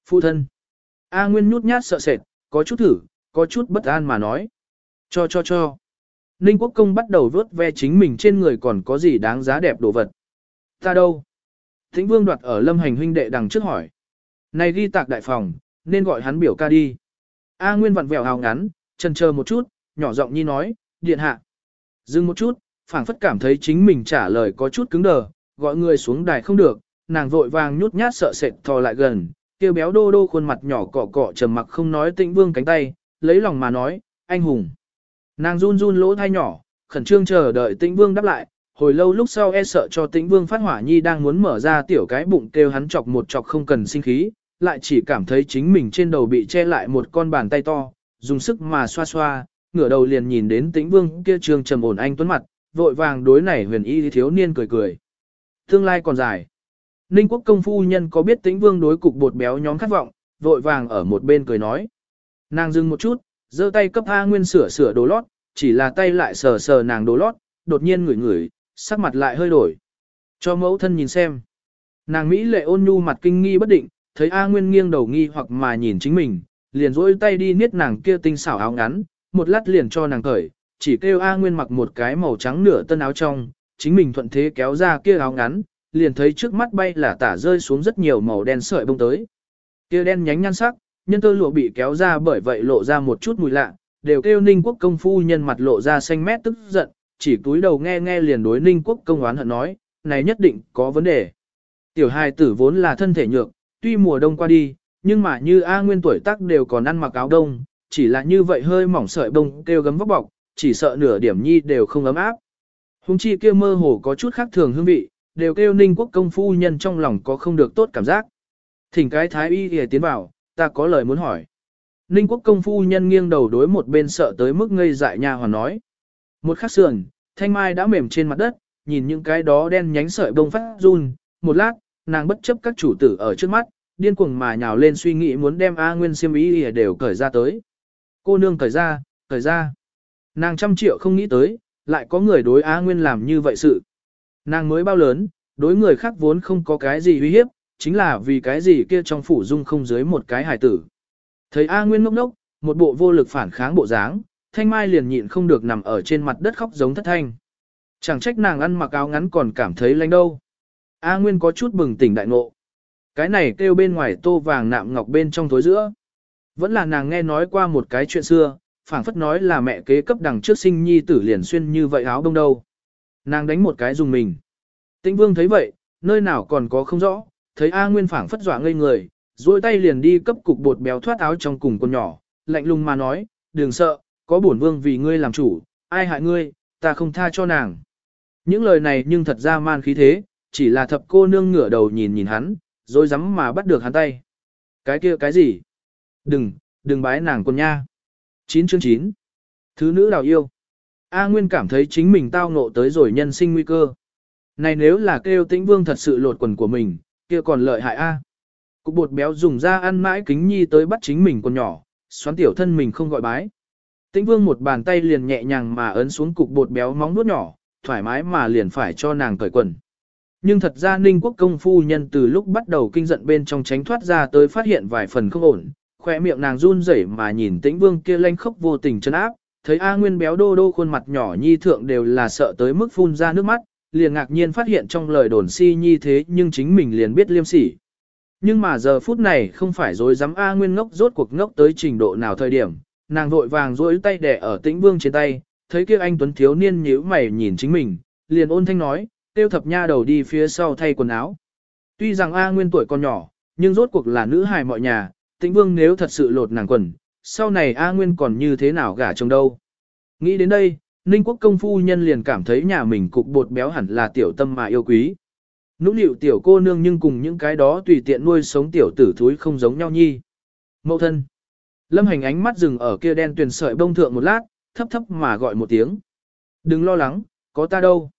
Phu thân. A Nguyên nhút nhát sợ sệt, có chút thử, có chút bất an mà nói. Cho cho cho. Ninh Quốc Công bắt đầu vớt ve chính mình trên người còn có gì đáng giá đẹp đồ vật. Ta đâu? Thịnh Vương đoạt ở lâm hành huynh đệ đằng trước hỏi. Này ghi tạc đại phòng, nên gọi hắn biểu ca đi. A Nguyên vặn vẹo hào ngắn, chần chờ một chút, nhỏ giọng nhi nói, điện hạ. Dừng một chút, phảng phất cảm thấy chính mình trả lời có chút cứng đờ, gọi người xuống đài không được, nàng vội vàng nhút nhát sợ sệt thò lại gần, kêu béo đô đô khuôn mặt nhỏ cọ cọ trầm mặc không nói tĩnh vương cánh tay, lấy lòng mà nói, anh hùng. Nàng run run lỗ thai nhỏ, khẩn trương chờ đợi tĩnh vương đáp lại, hồi lâu lúc sau e sợ cho tĩnh vương phát hỏa nhi đang muốn mở ra tiểu cái bụng kêu hắn chọc một chọc không cần sinh khí, lại chỉ cảm thấy chính mình trên đầu bị che lại một con bàn tay to, dùng sức mà xoa xoa, ngửa đầu liền nhìn đến tĩnh vương kia trường trầm ổn anh tuấn mặt, vội vàng đối này huyền y thiếu niên cười cười. Tương lai còn dài. Ninh quốc công phu nhân có biết tĩnh vương đối cục bột béo nhóm khát vọng, vội vàng ở một bên cười nói. Nàng dừng một chút, giơ tay cấp A Nguyên sửa sửa đồ lót, chỉ là tay lại sờ sờ nàng đồ lót, đột nhiên ngửi ngửi, sắc mặt lại hơi đổi. Cho mẫu thân nhìn xem. Nàng Mỹ lệ ôn nhu mặt kinh nghi bất định, thấy A Nguyên nghiêng đầu nghi hoặc mà nhìn chính mình, liền rỗi tay đi niết nàng kia tinh xảo áo ngắn, một lát liền cho nàng cởi, chỉ kêu A Nguyên mặc một cái màu trắng nửa tân áo trong, chính mình thuận thế kéo ra kia áo ngắn, liền thấy trước mắt bay là tả rơi xuống rất nhiều màu đen sợi bông tới. Kia đen nhánh nhan sắc, nhân tơ lụa bị kéo ra bởi vậy lộ ra một chút mùi lạ, đều kêu Ninh Quốc công phu nhân mặt lộ ra xanh mét tức giận, chỉ túi đầu nghe nghe liền đối Ninh Quốc công oán hận nói, này nhất định có vấn đề. Tiểu hài tử vốn là thân thể nhược, tuy mùa đông qua đi, nhưng mà như A Nguyên tuổi tác đều còn ăn mặc áo đông, chỉ là như vậy hơi mỏng sợi bông kêu gấm vóc bọc, chỉ sợ nửa điểm nhi đều không ấm áp. Hùng chi kia mơ hồ có chút khác thường hương vị, đều kêu ninh quốc công phu nhân trong lòng có không được tốt cảm giác. Thỉnh cái thái y hề tiến vào, ta có lời muốn hỏi. Ninh quốc công phu nhân nghiêng đầu đối một bên sợ tới mức ngây dại nha hoàn nói. Một khắc sườn, thanh mai đã mềm trên mặt đất, nhìn những cái đó đen nhánh sợi bông phát run, một lát, nàng bất chấp các chủ tử ở trước mắt, điên cuồng mà nhào lên suy nghĩ muốn đem A Nguyên xiêm y đều cởi ra tới. Cô nương cởi ra, cởi ra. Nàng trăm triệu không nghĩ tới, lại có người đối A Nguyên làm như vậy sự. Nàng mới bao lớn, đối người khác vốn không có cái gì uy hiếp, chính là vì cái gì kia trong phủ dung không dưới một cái hài tử. Thấy A Nguyên ngốc ngốc, một bộ vô lực phản kháng bộ dáng, Thanh Mai liền nhịn không được nằm ở trên mặt đất khóc giống thất thanh. Chẳng trách nàng ăn mặc áo ngắn còn cảm thấy lạnh đâu. A Nguyên có chút bừng tỉnh đại ngộ. Cái này kêu bên ngoài tô vàng nạm ngọc bên trong tối giữa. Vẫn là nàng nghe nói qua một cái chuyện xưa, phảng phất nói là mẹ kế cấp đằng trước sinh nhi tử liền xuyên như vậy áo đông đâu. Nàng đánh một cái dùng mình. Tĩnh vương thấy vậy, nơi nào còn có không rõ, thấy A Nguyên phảng phất dọa ngây người, duỗi tay liền đi cấp cục bột béo thoát áo trong cùng con nhỏ, lạnh lùng mà nói, đừng sợ, có bổn vương vì ngươi làm chủ, ai hại ngươi, ta không tha cho nàng. Những lời này nhưng thật ra man khí thế, chỉ là thập cô nương ngửa đầu nhìn nhìn hắn, rồi dám mà bắt được hắn tay. Cái kia cái gì? Đừng, đừng bái nàng con nha. 9 chương 9. Thứ nữ đào yêu. A Nguyên cảm thấy chính mình tao ngộ tới rồi nhân sinh nguy cơ. Này nếu là kêu tĩnh vương thật sự lột quần của mình, kia còn lợi hại A. Cục bột béo dùng ra ăn mãi kính nhi tới bắt chính mình con nhỏ, xoắn tiểu thân mình không gọi bái. Tĩnh vương một bàn tay liền nhẹ nhàng mà ấn xuống cục bột béo móng nuốt nhỏ, thoải mái mà liền phải cho nàng cởi quần. Nhưng thật ra ninh quốc công phu nhân từ lúc bắt đầu kinh giận bên trong tránh thoát ra tới phát hiện vài phần không ổn, khỏe miệng nàng run rẩy mà nhìn tĩnh vương kia lanh khốc vô tình chân áp, thấy A Nguyên béo đô đô khuôn mặt nhỏ nhi thượng đều là sợ tới mức phun ra nước mắt, liền ngạc nhiên phát hiện trong lời đồn si nhi thế nhưng chính mình liền biết liêm sỉ. Nhưng mà giờ phút này không phải dối dám A Nguyên ngốc rốt cuộc ngốc tới trình độ nào thời điểm, nàng vội vàng dối tay đẻ ở tĩnh vương trên tay, thấy kia anh Tuấn thiếu niên nhíu mày nhìn chính mình, liền ôn thanh nói, tiêu thập nha đầu đi phía sau thay quần áo. Tuy rằng A Nguyên tuổi còn nhỏ, nhưng rốt cuộc là nữ hài mọi nhà, tĩnh vương nếu thật sự lột nàng quần, sau này A Nguyên còn như thế nào gả chồng đâu. Nghĩ đến đây, Ninh quốc công phu nhân liền cảm thấy nhà mình cục bột béo hẳn là tiểu tâm mà yêu quý. Nũng nịu tiểu cô nương nhưng cùng những cái đó tùy tiện nuôi sống tiểu tử thúi không giống nhau nhi. Mậu thân. Lâm hành ánh mắt dừng ở kia đen tuyền sợi bông thượng một lát, thấp thấp mà gọi một tiếng. Đừng lo lắng, có ta đâu.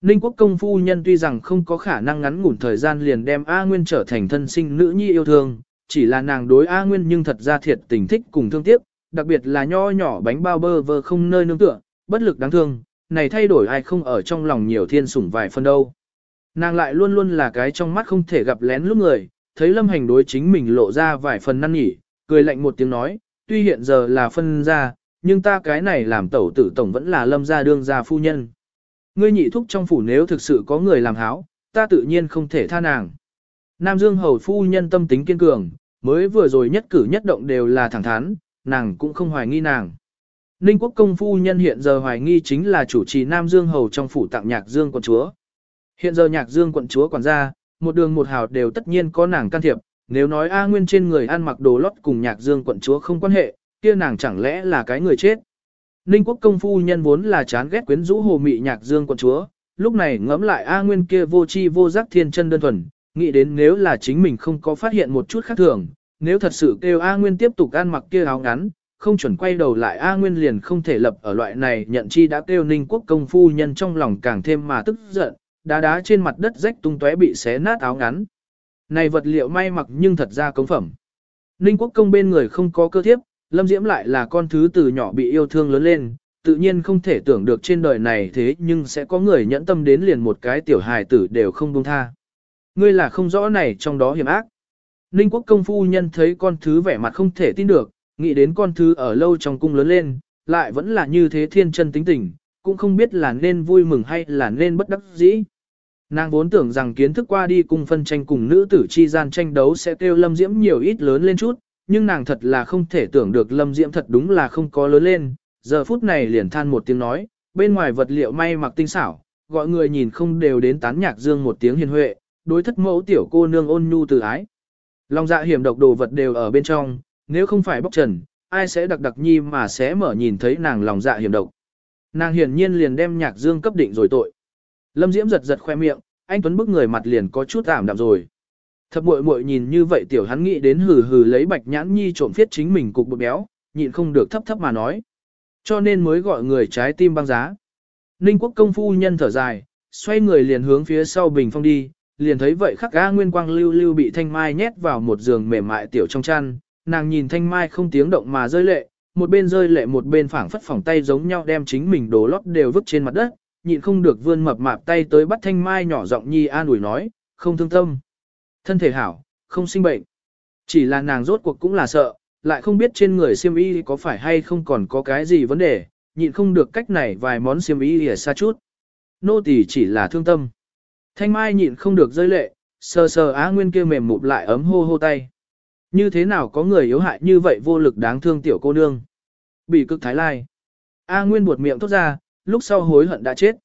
Ninh quốc công phu nhân tuy rằng không có khả năng ngắn ngủn thời gian liền đem A Nguyên trở thành thân sinh nữ nhi yêu thương, chỉ là nàng đối A Nguyên nhưng thật ra thiệt tình thích cùng thương tiếc, đặc biệt là nho nhỏ bánh bao bơ vơ không nơi nương tựa, bất lực đáng thương, này thay đổi ai không ở trong lòng nhiều thiên sủng vài phân đâu. Nàng lại luôn luôn là cái trong mắt không thể gặp lén lúc người, thấy lâm hành đối chính mình lộ ra vài phần năn nhỉ, cười lạnh một tiếng nói, tuy hiện giờ là phân ra, nhưng ta cái này làm tẩu tử tổng vẫn là lâm gia đương gia phu nhân. Ngươi nhị thúc trong phủ nếu thực sự có người làm háo, ta tự nhiên không thể tha nàng. Nam Dương hầu phu nhân tâm tính kiên cường, mới vừa rồi nhất cử nhất động đều là thẳng thắn, nàng cũng không hoài nghi nàng. Ninh quốc công phu nhân hiện giờ hoài nghi chính là chủ trì Nam Dương hầu trong phủ tặng nhạc Dương quận chúa. Hiện giờ nhạc Dương quận chúa quản gia, một đường một hào đều tất nhiên có nàng can thiệp, nếu nói A Nguyên trên người ăn mặc đồ lót cùng nhạc Dương quận chúa không quan hệ, kia nàng chẳng lẽ là cái người chết. Ninh quốc công phu nhân vốn là chán ghét quyến rũ hồ mị nhạc Dương quận chúa, lúc này ngẫm lại A Nguyên kia vô chi vô giác thiên chân đơn thuần, nghĩ đến nếu là chính mình không có phát hiện một chút khác thường, nếu thật sự kêu A Nguyên tiếp tục ăn mặc kia áo ngắn, không chuẩn quay đầu lại A Nguyên liền không thể lập ở loại này nhận chi đã kêu ninh quốc công phu nhân trong lòng càng thêm mà tức giận, đá đá trên mặt đất rách tung tóe bị xé nát áo ngắn. Này vật liệu may mặc nhưng thật ra cống phẩm. Ninh quốc công bên người không có cơ thiếp, Lâm Diễm lại là con thứ từ nhỏ bị yêu thương lớn lên, tự nhiên không thể tưởng được trên đời này thế nhưng sẽ có người nhẫn tâm đến liền một cái tiểu hài tử đều không buông tha. Ngươi là không rõ này trong đó hiểm ác. Ninh quốc công phu nhân thấy con thứ vẻ mặt không thể tin được, nghĩ đến con thứ ở lâu trong cung lớn lên, lại vẫn là như thế thiên chân tính tình, cũng không biết là nên vui mừng hay là nên bất đắc dĩ. Nàng vốn tưởng rằng kiến thức qua đi cùng phân tranh cùng nữ tử chi gian tranh đấu sẽ kêu Lâm Diễm nhiều ít lớn lên chút, nhưng nàng thật là không thể tưởng được Lâm Diễm thật đúng là không có lớn lên, giờ phút này liền than một tiếng nói, bên ngoài vật liệu may mặc tinh xảo, gọi người nhìn không đều đến tán nhạc dương một tiếng hiền huệ, đối thất mẫu tiểu cô nương ôn nhu từ ái. Lòng dạ hiểm độc đồ vật đều ở bên trong, nếu không phải bóc trần, ai sẽ đặc đặc nhi mà sẽ mở nhìn thấy nàng lòng dạ hiểm độc. Nàng hiển nhiên liền đem nhạc dương cấp định rồi tội. Lâm Diễm giật giật khoe miệng, anh Tuấn bức người mặt liền có chút ảm đạm rồi. Thập muội muội nhìn như vậy tiểu hắn nghĩ đến hừ hừ lấy bạch nhãn nhi trộm phiết chính mình cục bự béo, nhịn không được thấp thấp mà nói. Cho nên mới gọi người trái tim băng giá. Ninh quốc công phu nhân thở dài, xoay người liền hướng phía sau bình phong đi, liền thấy vậy khắc ga nguyên quang lưu lưu bị thanh mai nhét vào một giường mềm mại tiểu trong chăn, nàng nhìn thanh mai không tiếng động mà rơi lệ, một bên rơi lệ một bên phảng phất phỏng tay giống nhau đem chính mình đồ lót đều vứt trên mặt đất, nhịn không được vươn mập mạp tay tới bắt thanh mai nhỏ giọng nhi an ủi nói, không thương tâm. Thân thể hảo, không sinh bệnh. Chỉ là nàng rốt cuộc cũng là sợ, lại không biết trên người siêm y có phải hay không còn có cái gì vấn đề, nhịn không được cách này vài món siêm y lìa xa chút. Nô tỳ chỉ là thương tâm. Thanh mai nhịn không được rơi lệ, sờ sờ á nguyên kia mềm mụt lại ấm hô hô tay. Như thế nào có người yếu hại như vậy vô lực đáng thương tiểu cô nương. Bị cực thái lai. A nguyên buột miệng thốt ra, lúc sau hối hận đã chết.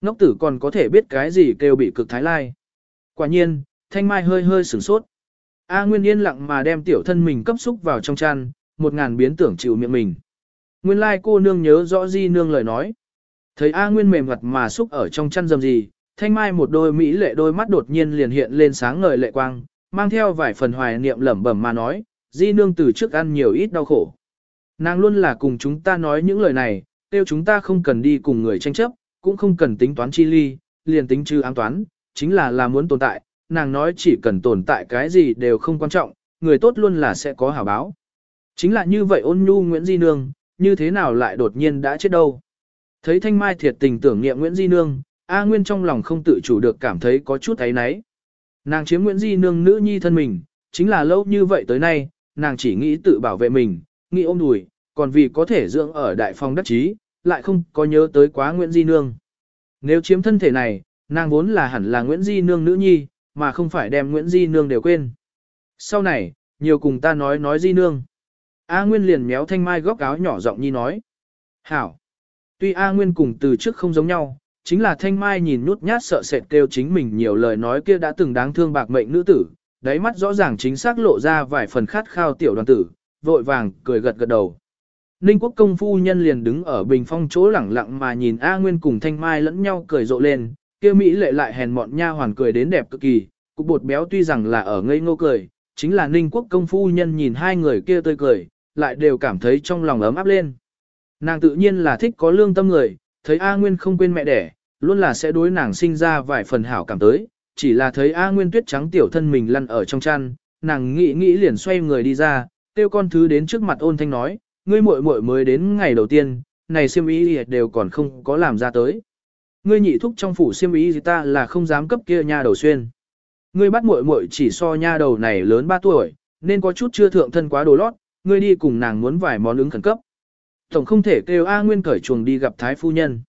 Ngốc tử còn có thể biết cái gì kêu bị cực thái lai. Quả nhiên, thanh mai hơi hơi sửng sốt. A Nguyên yên lặng mà đem tiểu thân mình cấp xúc vào trong chăn, một ngàn biến tưởng chịu miệng mình. Nguyên lai cô nương nhớ rõ di nương lời nói. Thấy A Nguyên mềm mặt mà xúc ở trong chăn dầm gì, thanh mai một đôi mỹ lệ đôi mắt đột nhiên liền hiện lên sáng ngời lệ quang, mang theo vài phần hoài niệm lẩm bẩm mà nói, di nương từ trước ăn nhiều ít đau khổ. Nàng luôn là cùng chúng ta nói những lời này, tiêu chúng ta không cần đi cùng người tranh chấp, cũng không cần tính toán chi ly, liền tính trừ ám toán, chính là là muốn tồn tại, nàng nói chỉ cần tồn tại cái gì đều không quan trọng, người tốt luôn là sẽ có hảo báo. Chính là như vậy ôn nhu Nguyễn Di Nương, như thế nào lại đột nhiên đã chết đâu. Thấy Thanh Mai thiệt tình tưởng niệm Nguyễn Di Nương, A Nguyên trong lòng không tự chủ được cảm thấy có chút ấy náy. Nàng chiếm Nguyễn Di Nương nữ nhi thân mình, chính là lâu như vậy tới nay, nàng chỉ nghĩ tự bảo vệ mình, nghĩ ôm đùi, còn vì có thể dưỡng ở đại phong đắc chí, lại không có nhớ tới quá Nguyễn Di Nương. Nếu chiếm thân thể này, nàng vốn là hẳn là Nguyễn Di Nương nữ nhi, mà không phải đem Nguyễn Di Nương đều quên. Sau này, nhiều cùng ta nói nói Di Nương. A Nguyên liền méo thanh mai góc áo nhỏ giọng nhi nói. Hảo. Tuy A Nguyên cùng từ trước không giống nhau, chính là thanh mai nhìn nhút nhát sợ sệt kêu chính mình nhiều lời nói kia đã từng đáng thương bạc mệnh nữ tử, đáy mắt rõ ràng chính xác lộ ra vài phần khát khao tiểu đoàn tử, vội vàng cười gật gật đầu. Ninh quốc công phu nhân liền đứng ở bình phong chỗ lẳng lặng mà nhìn A Nguyên cùng thanh mai lẫn nhau cười rộ lên, kia Mỹ lệ lại hèn mọn nha hoàn cười đến đẹp cực kỳ, cục bột béo tuy rằng là ở ngây ngô cười, chính là ninh quốc công phu nhân nhìn hai người kia tươi cười, lại đều cảm thấy trong lòng ấm áp lên. Nàng tự nhiên là thích có lương tâm người, thấy A Nguyên không quên mẹ đẻ, luôn là sẽ đối nàng sinh ra vài phần hảo cảm tới, chỉ là thấy A Nguyên tuyết trắng tiểu thân mình lăn ở trong chăn, nàng nghĩ nghĩ liền xoay người đi ra, tiêu con thứ đến trước mặt ôn thanh nói, ngươi muội muội mới đến ngày đầu tiên, này siêm ý đều còn không có làm ra tới. Ngươi nhị thúc trong phủ siêm ý gì ta là không dám cấp kia nha đầu xuyên. Ngươi bắt muội muội chỉ so nha đầu này lớn 3 tuổi, nên có chút chưa thượng thân quá đồ lót, ngươi đi cùng nàng muốn vài món ứng khẩn cấp. Tổng không thể kêu A Nguyên cởi chuồng đi gặp Thái Phu Nhân.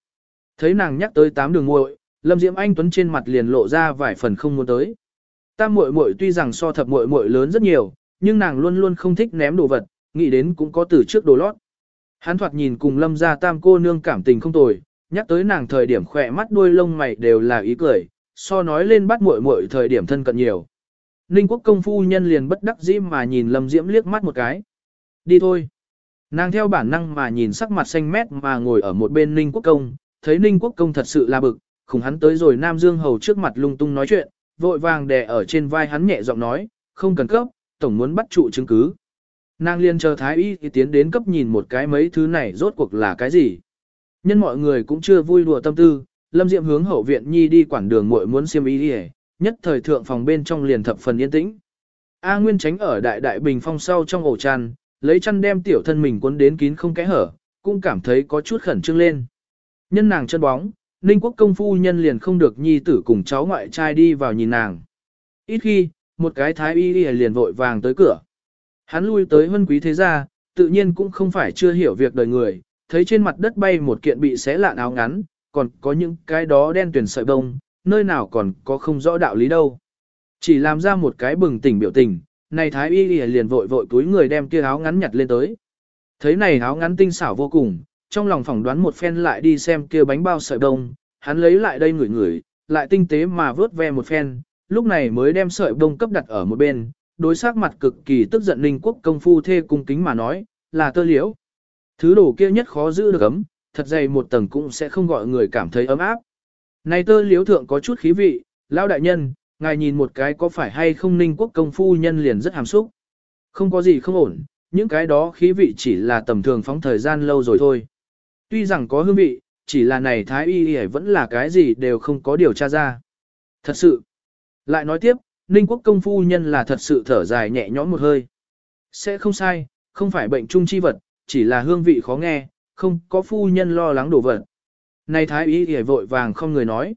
Thấy nàng nhắc tới tám đường muội, Lâm Diễm Anh Tuấn trên mặt liền lộ ra vài phần không muốn tới. Tam muội muội tuy rằng so thập muội muội lớn rất nhiều, nhưng nàng luôn luôn không thích ném đồ vật, nghĩ đến cũng có từ trước đồ lót. Hắn thoạt nhìn cùng Lâm gia tam cô nương cảm tình không tồi, nhắc tới nàng thời điểm khỏe mắt đuôi lông mày đều là ý cười, so nói lên bắt muội muội thời điểm thân cận nhiều. Ninh quốc công phu nhân liền bất đắc dĩ mà nhìn Lâm Diễm liếc mắt một cái. Đi thôi. Nàng theo bản năng mà nhìn sắc mặt xanh mét mà ngồi ở một bên Ninh quốc công, thấy Ninh quốc công thật sự là bực, khủng hắn tới rồi Nam Dương Hầu trước mặt lung tung nói chuyện, vội vàng đè ở trên vai hắn nhẹ giọng nói, không cần cấp, tổng muốn bắt trụ chứng cứ. Nàng liền chờ Thái Y thì tiến đến cấp nhìn một cái mấy thứ này rốt cuộc là cái gì. Nhân mọi người cũng chưa vui đùa tâm tư, Lâm Diệm hướng hậu viện nhi đi quản đường muội muốn xiêm y đi nhất thời thượng phòng bên trong liền thập phần yên tĩnh. A Nguyên tránh ở đại đại bình phong sau trong ổ tràn lấy chăn đem tiểu thân mình cuốn đến kín không kẽ hở, cũng cảm thấy có chút khẩn trương lên. Nhân nàng chân bóng, Ninh quốc công phu nhân liền không được nhi tử cùng cháu ngoại trai đi vào nhìn nàng. Ít khi, một cái thái y liền vội vàng tới cửa. Hắn lui tới hân quý thế gia, tự nhiên cũng không phải chưa hiểu việc đời người, thấy trên mặt đất bay một kiện bị xé lạn áo ngắn, còn có những cái đó đen tuyển sợi bông, nơi nào còn có không rõ đạo lý đâu. Chỉ làm ra một cái bừng tỉnh biểu tình, này thái y liền vội vội túi người đem kia áo ngắn nhặt lên tới. Thấy này áo ngắn tinh xảo vô cùng, trong lòng phỏng đoán một phen lại đi xem kia bánh bao sợi đông, hắn lấy lại đây ngửi ngửi, lại tinh tế mà vớt ve một phen, lúc này mới đem sợi đông cấp đặt ở một bên, đối sắc mặt cực kỳ tức giận Ninh Quốc công phu thê cung kính mà nói, là tơ liễu. Thứ đồ kia nhất khó giữ được ấm, thật dày một tầng cũng sẽ không gọi người cảm thấy ấm áp. Này tơ liễu thượng có chút khí vị, lão đại nhân, ngài nhìn một cái có phải hay không Ninh Quốc công phu nhân liền rất hàm xúc. Không có gì không ổn, những cái đó khí vị chỉ là tầm thường phóng thời gian lâu rồi thôi. Tuy rằng có hương vị, chỉ là này thái y y vẫn là cái gì đều không có điều tra ra. Thật sự. Lại nói tiếp, Ninh quốc công phu nhân là thật sự thở dài nhẹ nhõm một hơi. Sẽ không sai, không phải bệnh trung chi vật, chỉ là hương vị khó nghe, không có phu nhân lo lắng đổ vật. Này thái y y vội vàng không người nói.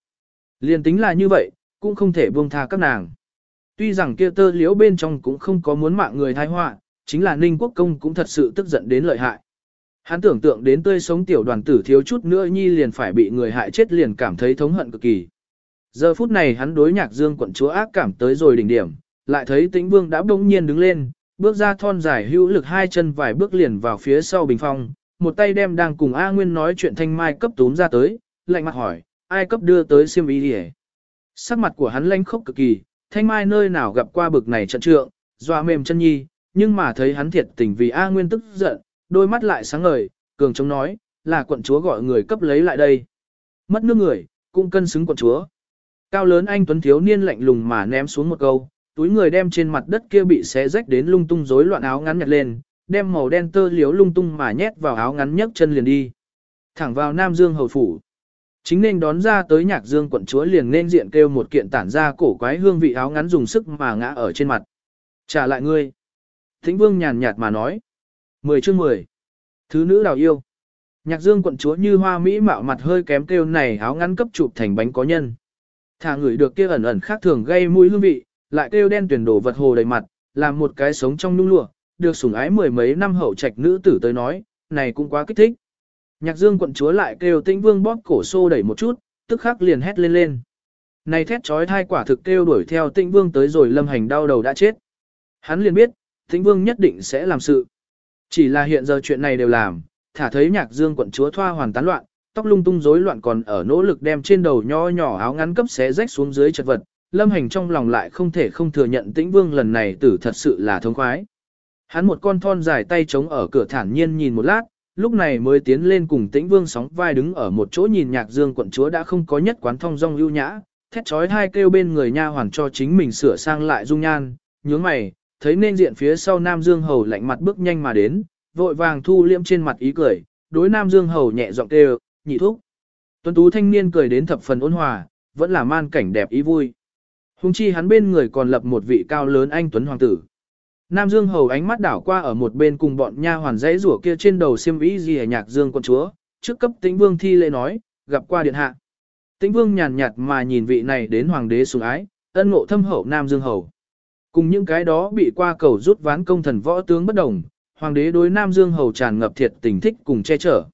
Liên tính là như vậy, cũng không thể buông tha các nàng. Tuy rằng kia tơ liễu bên trong cũng không có muốn mạng người thai họa, chính là Ninh Quốc Công cũng thật sự tức giận đến lợi hại. Hắn tưởng tượng đến tươi sống tiểu đoàn tử thiếu chút nữa nhi liền phải bị người hại chết liền cảm thấy thống hận cực kỳ. Giờ phút này hắn đối nhạc dương quận chúa ác cảm tới rồi đỉnh điểm, lại thấy tĩnh vương đã bỗng nhiên đứng lên, bước ra thon dài hữu lực hai chân vài bước liền vào phía sau bình phong, một tay đem đang cùng A Nguyên nói chuyện thanh mai cấp túm ra tới, lạnh mặt hỏi, ai cấp đưa tới siêm ý đi Sắc mặt của hắn lanh khốc cực kỳ, thanh mai nơi nào gặp qua bực này trận trượng, dọa mềm chân nhi, nhưng mà thấy hắn thiệt tình vì A Nguyên tức giận, đôi mắt lại sáng ngời, cường chống nói, là quận chúa gọi người cấp lấy lại đây. Mất nước người, cũng cân xứng quận chúa. Cao lớn anh Tuấn Thiếu Niên lạnh lùng mà ném xuống một câu, túi người đem trên mặt đất kia bị xé rách đến lung tung rối loạn áo ngắn nhặt lên, đem màu đen tơ liếu lung tung mà nhét vào áo ngắn nhấc chân liền đi. Thẳng vào Nam Dương hầu phủ. Chính nên đón ra tới nhạc dương quận chúa liền nên diện kêu một kiện tản ra cổ quái hương vị áo ngắn dùng sức mà ngã ở trên mặt. Trả lại ngươi. Thính vương nhàn nhạt mà nói. Mười chương mười. Thứ nữ đào yêu. Nhạc dương quận chúa như hoa mỹ mạo mặt hơi kém kêu này áo ngắn cấp chụp thành bánh có nhân. Thả người được kia ẩn ẩn khác thường gây mũi hương vị, lại kêu đen tuyển đổ vật hồ đầy mặt, làm một cái sống trong nhung lụa, được sủng ái mười mấy năm hậu trạch nữ tử tới nói, này cũng quá kích thích. Nhạc dương quận chúa lại kêu tĩnh vương bóp cổ xô đẩy một chút, tức khắc liền hét lên lên. Này thét trói thai quả thực kêu đuổi theo tĩnh vương tới rồi lâm hành đau đầu đã chết. Hắn liền biết, tĩnh vương nhất định sẽ làm sự. Chỉ là hiện giờ chuyện này đều làm, thả thấy nhạc dương quận chúa thoa hoàn tán loạn, tóc lung tung rối loạn còn ở nỗ lực đem trên đầu nho nhỏ áo ngắn cấp xé rách xuống dưới chật vật, lâm hành trong lòng lại không thể không thừa nhận tĩnh vương lần này tử thật sự là thống khoái. Hắn một con thon dài tay chống ở cửa thản nhiên nhìn một lát, lúc này mới tiến lên cùng tĩnh vương sóng vai đứng ở một chỗ nhìn nhạc dương quận chúa đã không có nhất quán thông dong ưu nhã, thét chói hai kêu bên người nha hoàn cho chính mình sửa sang lại dung nhan, nhướng mày, thấy nên diện phía sau Nam Dương Hầu lạnh mặt bước nhanh mà đến, vội vàng thu liễm trên mặt ý cười, đối Nam Dương Hầu nhẹ giọng kêu, nhị thúc. Tuấn tú thanh niên cười đến thập phần ôn hòa, vẫn là man cảnh đẹp ý vui. Hùng chi hắn bên người còn lập một vị cao lớn anh Tuấn Hoàng tử. Nam Dương Hầu ánh mắt đảo qua ở một bên cùng bọn nha hoàn dãy rủa kia trên đầu xiêm vĩ gì nhạc Dương con chúa, trước cấp tĩnh vương thi lễ nói, gặp qua điện hạ. Tĩnh vương nhàn nhạt mà nhìn vị này đến hoàng đế sủng ái, ân ngộ thâm hậu Nam Dương Hầu. Cùng những cái đó bị qua cầu rút ván công thần võ tướng bất đồng, hoàng đế đối Nam Dương hầu tràn ngập thiệt tình thích cùng che chở.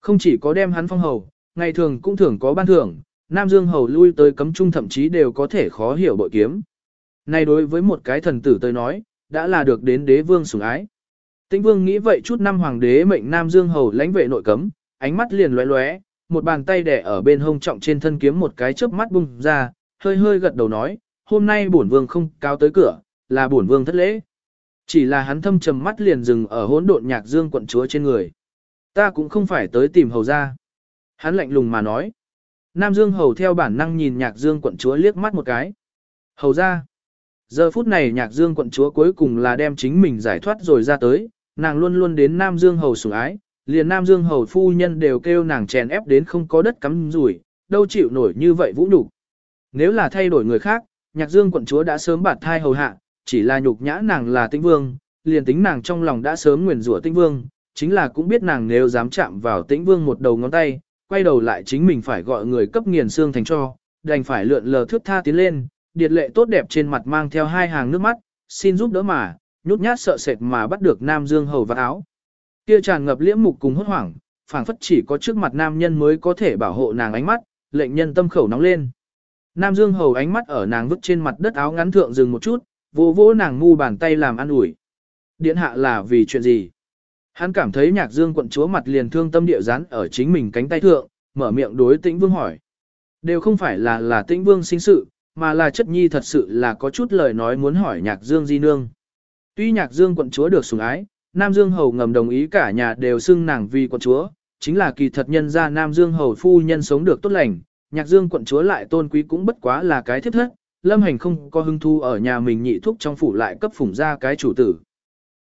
Không chỉ có đem hắn phong hầu, ngày thường cũng thường có ban thưởng, Nam Dương hầu lui tới cấm trung thậm chí đều có thể khó hiểu bội kiếm. Này đối với một cái thần tử tới nói, đã là được đến đế vương sủng ái. Tĩnh vương nghĩ vậy chút năm hoàng đế mệnh Nam Dương hầu lãnh vệ nội cấm, ánh mắt liền lóe lóe, một bàn tay đẻ ở bên hông trọng trên thân kiếm một cái chớp mắt bung ra, hơi hơi gật đầu nói, hôm nay bổn vương không cao tới cửa, là bổn vương thất lễ. Chỉ là hắn thâm trầm mắt liền dừng ở hỗn độn nhạc dương quận chúa trên người. Ta cũng không phải tới tìm hầu ra. Hắn lạnh lùng mà nói. Nam Dương hầu theo bản năng nhìn nhạc dương quận chúa liếc mắt một cái. Hầu ra. Giờ phút này nhạc dương quận chúa cuối cùng là đem chính mình giải thoát rồi ra tới, nàng luôn luôn đến Nam Dương hầu sủng ái, liền Nam Dương hầu phu nhân đều kêu nàng chèn ép đến không có đất cắm rủi, đâu chịu nổi như vậy vũ nhục. Nếu là thay đổi người khác, nhạc dương quận chúa đã sớm bạt thai hầu hạ, chỉ là nhục nhã nàng là tinh vương, liền tính nàng trong lòng đã sớm nguyền rủa tinh vương, chính là cũng biết nàng nếu dám chạm vào tĩnh vương một đầu ngón tay, quay đầu lại chính mình phải gọi người cấp nghiền xương thành cho, đành phải lượn lờ thước tha tiến lên, điệt lệ tốt đẹp trên mặt mang theo hai hàng nước mắt, xin giúp đỡ mà, nhút nhát sợ sệt mà bắt được Nam Dương hầu vạt áo. Kia tràn ngập liễm mục cùng hốt hoảng, phảng phất chỉ có trước mặt nam nhân mới có thể bảo hộ nàng ánh mắt, lệnh nhân tâm khẩu nóng lên. Nam Dương hầu ánh mắt ở nàng vứt trên mặt đất áo ngắn thượng dừng một chút, vỗ vỗ nàng ngu bàn tay làm ăn ủi. Điện hạ là vì chuyện gì? Hắn cảm thấy nhạc dương quận chúa mặt liền thương tâm địa rán ở chính mình cánh tay thượng, mở miệng đối tĩnh vương hỏi. Đều không phải là là tĩnh vương sinh sự, mà là chất nhi thật sự là có chút lời nói muốn hỏi nhạc dương di nương. Tuy nhạc dương quận chúa được sủng ái, Nam Dương Hầu ngầm đồng ý cả nhà đều xưng nàng vì quận chúa, chính là kỳ thật nhân ra Nam Dương Hầu phu nhân sống được tốt lành, nhạc dương quận chúa lại tôn quý cũng bất quá là cái thiết thất, lâm hành không có hưng thu ở nhà mình nhị thúc trong phủ lại cấp phủng ra cái chủ tử.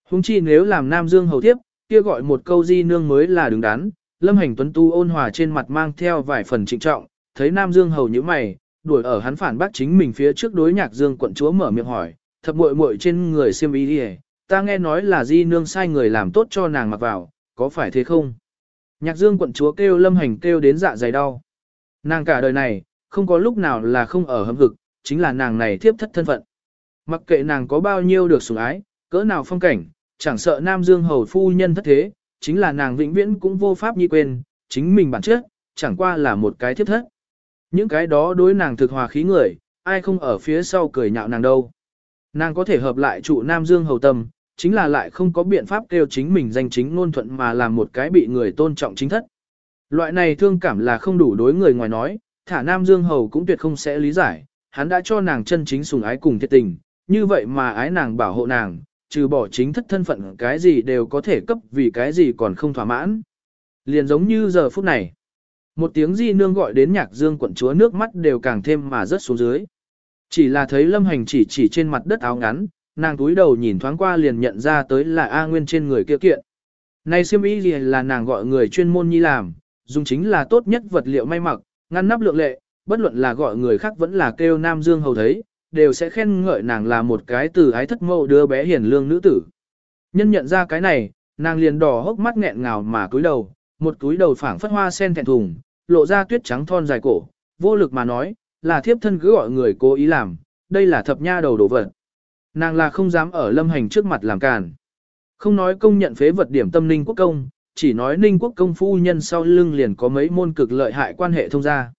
Hùng chi nếu làm Nam Dương Hầu tiếp, kia gọi một câu di nương mới là đứng đắn, lâm hành tuấn tu ôn hòa trên mặt mang theo vài phần trịnh trọng, thấy Nam Dương Hầu như mày, đuổi ở hắn phản bác chính mình phía trước đối nhạc dương quận chúa mở miệng hỏi, thập muội muội trên người xiêm y đi ta nghe nói là di nương sai người làm tốt cho nàng mặc vào, có phải thế không? Nhạc dương quận chúa kêu lâm hành kêu đến dạ dày đau. Nàng cả đời này, không có lúc nào là không ở hâm vực, chính là nàng này thiếp thất thân phận. Mặc kệ nàng có bao nhiêu được sủng ái, cỡ nào phong cảnh, chẳng sợ Nam Dương hầu phu nhân thất thế, chính là nàng vĩnh viễn cũng vô pháp nhi quên, chính mình bản chất, chẳng qua là một cái thiếp thất. Những cái đó đối nàng thực hòa khí người, ai không ở phía sau cười nhạo nàng đâu. Nàng có thể hợp lại trụ Nam Dương hầu tâm, chính là lại không có biện pháp kêu chính mình danh chính ngôn thuận mà làm một cái bị người tôn trọng chính thất. Loại này thương cảm là không đủ đối người ngoài nói, thả Nam Dương hầu cũng tuyệt không sẽ lý giải, hắn đã cho nàng chân chính sùng ái cùng thiệt tình, như vậy mà ái nàng bảo hộ nàng, trừ bỏ chính thất thân phận cái gì đều có thể cấp vì cái gì còn không thỏa mãn. Liền giống như giờ phút này. Một tiếng di nương gọi đến nhạc dương quận chúa nước mắt đều càng thêm mà rớt xuống dưới. Chỉ là thấy lâm hành chỉ chỉ trên mặt đất áo ngắn, nàng túi đầu nhìn thoáng qua liền nhận ra tới là A Nguyên trên người kia kiện. Này siêm y là nàng gọi người chuyên môn nhi làm, dùng chính là tốt nhất vật liệu may mặc, ngăn nắp lượng lệ, bất luận là gọi người khác vẫn là kêu Nam Dương hầu thấy, đều sẽ khen ngợi nàng là một cái từ ái thất mẫu đứa bé hiền lương nữ tử. Nhân nhận ra cái này, nàng liền đỏ hốc mắt nghẹn ngào mà cúi đầu, một túi đầu phảng phất hoa sen thẹn thùng, lộ ra tuyết trắng thon dài cổ, vô lực mà nói, là thiếp thân cứ gọi người cố ý làm, đây là thập nha đầu đồ vật. Nàng là không dám ở lâm hành trước mặt làm càn. Không nói công nhận phế vật điểm tâm ninh quốc công, chỉ nói ninh quốc công phu nhân sau lưng liền có mấy môn cực lợi hại quan hệ thông gia.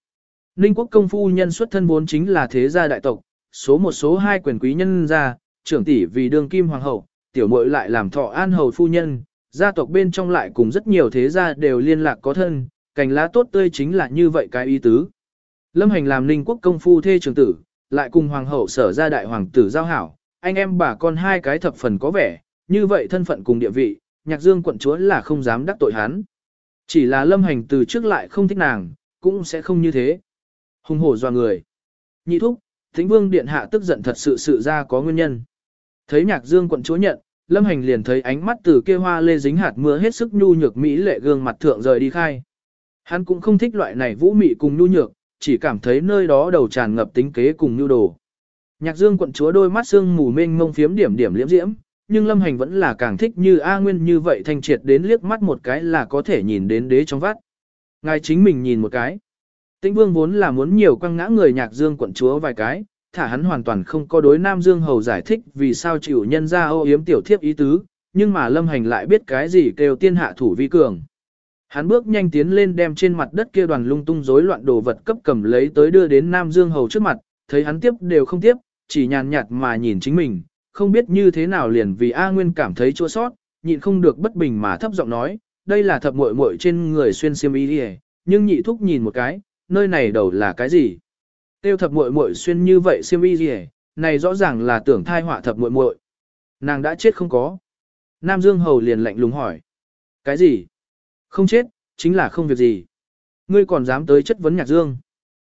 Ninh quốc công phu nhân xuất thân vốn chính là thế gia đại tộc, số một số hai quyền quý nhân gia, trưởng tỷ vì đương kim hoàng hậu, tiểu muội lại làm thọ an hầu phu nhân, gia tộc bên trong lại cùng rất nhiều thế gia đều liên lạc có thân, cành lá tốt tươi chính là như vậy cái ý tứ. Lâm hành làm ninh quốc công phu thê trưởng tử, lại cùng hoàng hậu sở ra đại hoàng tử giao hảo, anh em bà con hai cái thập phần có vẻ, như vậy thân phận cùng địa vị, nhạc dương quận chúa là không dám đắc tội hắn. Chỉ là lâm hành từ trước lại không thích nàng, cũng sẽ không như thế. Hùng hổ doa người. Nhị thúc, thính vương điện hạ tức giận thật sự sự ra có nguyên nhân. Thấy nhạc dương quận chúa nhận, lâm hành liền thấy ánh mắt từ kia hoa lê dính hạt mưa hết sức nhu nhược mỹ lệ gương mặt thượng rời đi khai. Hắn cũng không thích loại này vũ mị cùng nhu nhược, chỉ cảm thấy nơi đó đầu tràn ngập tính kế cùng nhu đồ. Nhạc dương quận chúa đôi mắt sương mù mênh mông phiếm điểm điểm liễm diễm, nhưng lâm hành vẫn là càng thích như A Nguyên như vậy thanh triệt đến liếc mắt một cái là có thể nhìn đến đế trong vắt. Ngài chính mình nhìn một cái. Tĩnh vương vốn là muốn nhiều quăng ngã người nhạc dương quận chúa vài cái, thả hắn hoàn toàn không có đối Nam Dương Hầu giải thích vì sao chịu nhân ra ô yếm tiểu thiếp ý tứ, nhưng mà lâm hành lại biết cái gì kêu tiên hạ thủ vi cường. Hắn bước nhanh tiến lên đem trên mặt đất kia đoàn lung tung rối loạn đồ vật cấp cầm lấy tới đưa đến Nam Dương Hầu trước mặt, thấy hắn tiếp đều không tiếp, chỉ nhàn nhạt mà nhìn chính mình, không biết như thế nào liền vì A Nguyên cảm thấy chua sót, nhịn không được bất bình mà thấp giọng nói, đây là thập muội muội trên người xuyên xiêm y đi nhưng nhị thúc nhìn một cái, nơi này đầu là cái gì? Tiêu thập muội muội xuyên như vậy xiêm y gì này rõ ràng là tưởng thai họa thập muội muội. Nàng đã chết không có. Nam Dương Hầu liền lạnh lùng hỏi. Cái gì? Không chết, chính là không việc gì. Ngươi còn dám tới chất vấn Nhạc Dương.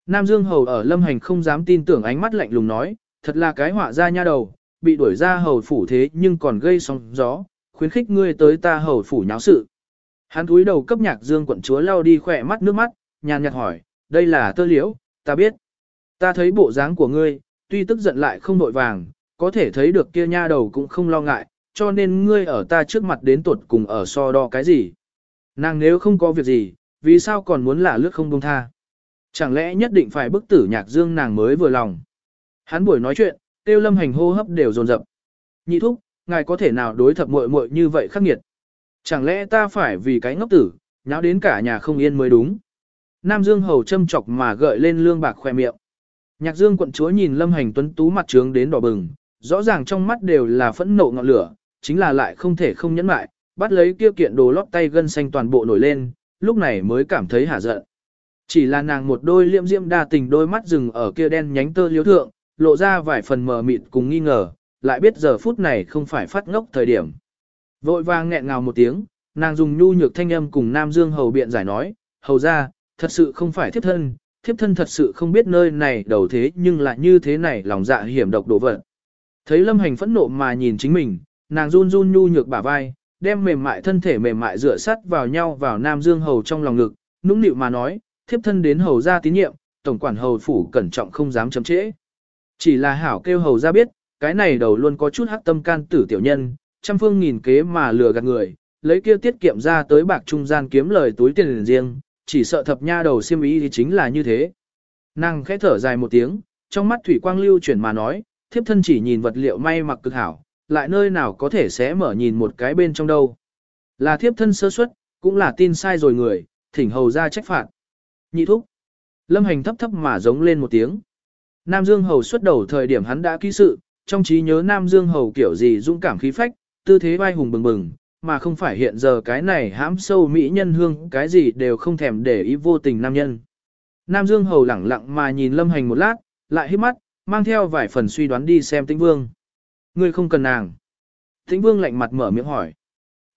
Nam Dương Hầu ở lâm hành không dám tin tưởng ánh mắt lạnh lùng nói, thật là cái họa ra nha đầu, bị đuổi ra hầu phủ thế nhưng còn gây sóng gió, khuyến khích ngươi tới ta hầu phủ nháo sự. Hắn cúi đầu cấp Nhạc Dương quận chúa lao đi khỏe mắt nước mắt, nhàn nhạt hỏi, đây là tơ liễu, ta biết. Ta thấy bộ dáng của ngươi, tuy tức giận lại không nội vàng, có thể thấy được kia nha đầu cũng không lo ngại, cho nên ngươi ở ta trước mặt đến tuột cùng ở so đo cái gì. Nàng nếu không có việc gì, vì sao còn muốn lả lướt không buông tha? Chẳng lẽ nhất định phải bức tử nhạc dương nàng mới vừa lòng? Hắn buổi nói chuyện, tiêu lâm hành hô hấp đều dồn dập. Nhị thúc, ngài có thể nào đối thập muội muội như vậy khắc nghiệt? Chẳng lẽ ta phải vì cái ngốc tử, nháo đến cả nhà không yên mới đúng? Nam Dương hầu châm chọc mà gợi lên lương bạc khoe miệng. Nhạc Dương quận chúa nhìn Lâm Hành tuấn tú mặt trướng đến đỏ bừng, rõ ràng trong mắt đều là phẫn nộ ngọn lửa, chính là lại không thể không nhẫn lại, bắt lấy kia kiện đồ lót tay gân xanh toàn bộ nổi lên, lúc này mới cảm thấy hả giận. Chỉ là nàng một đôi liễm diễm đa tình đôi mắt rừng ở kia đen nhánh tơ liếu thượng, lộ ra vài phần mờ mịt cùng nghi ngờ, lại biết giờ phút này không phải phát ngốc thời điểm. Vội vàng nghẹn ngào một tiếng, nàng dùng nhu nhược thanh âm cùng Nam Dương hầu biện giải nói, hầu ra, thật sự không phải thiết thân, thiếp thân thật sự không biết nơi này đầu thế nhưng lại như thế này lòng dạ hiểm độc đổ vật. Thấy lâm hành phẫn nộ mà nhìn chính mình, nàng run run nhu nhược bả vai, đem mềm mại thân thể mềm mại dựa sắt vào nhau vào Nam Dương hầu trong lòng ngực, nũng nịu mà nói, thiếp thân đến hầu ra tín nhiệm, tổng quản hầu phủ cẩn trọng không dám chậm trễ. Chỉ là hảo kêu hầu ra biết, cái này đầu luôn có chút hắc tâm can tử tiểu nhân, trăm phương nghìn kế mà lừa gạt người, lấy kia tiết kiệm ra tới bạc trung gian kiếm lời túi tiền riêng, chỉ sợ thập nha đầu siêm ý thì chính là như thế. Nàng khẽ thở dài một tiếng, trong mắt thủy quang lưu chuyển mà nói, thiếp thân chỉ nhìn vật liệu may mặc cực hảo, lại nơi nào có thể sẽ mở nhìn một cái bên trong đâu. Là thiếp thân sơ suất, cũng là tin sai rồi người, thỉnh hầu ra trách phạt. Nhị thúc. Lâm hành thấp thấp mà giống lên một tiếng. Nam Dương hầu xuất đầu thời điểm hắn đã ký sự, trong trí nhớ Nam Dương hầu kiểu gì dũng cảm khí phách, tư thế vai hùng bừng bừng, mà không phải hiện giờ cái này hãm sâu mỹ nhân hương cái gì đều không thèm để ý vô tình nam nhân. Nam Dương hầu lẳng lặng mà nhìn lâm hành một lát, lại hít mắt, mang theo vài phần suy đoán đi xem tĩnh vương. Ngươi không cần nàng. Tĩnh vương lạnh mặt mở miệng hỏi.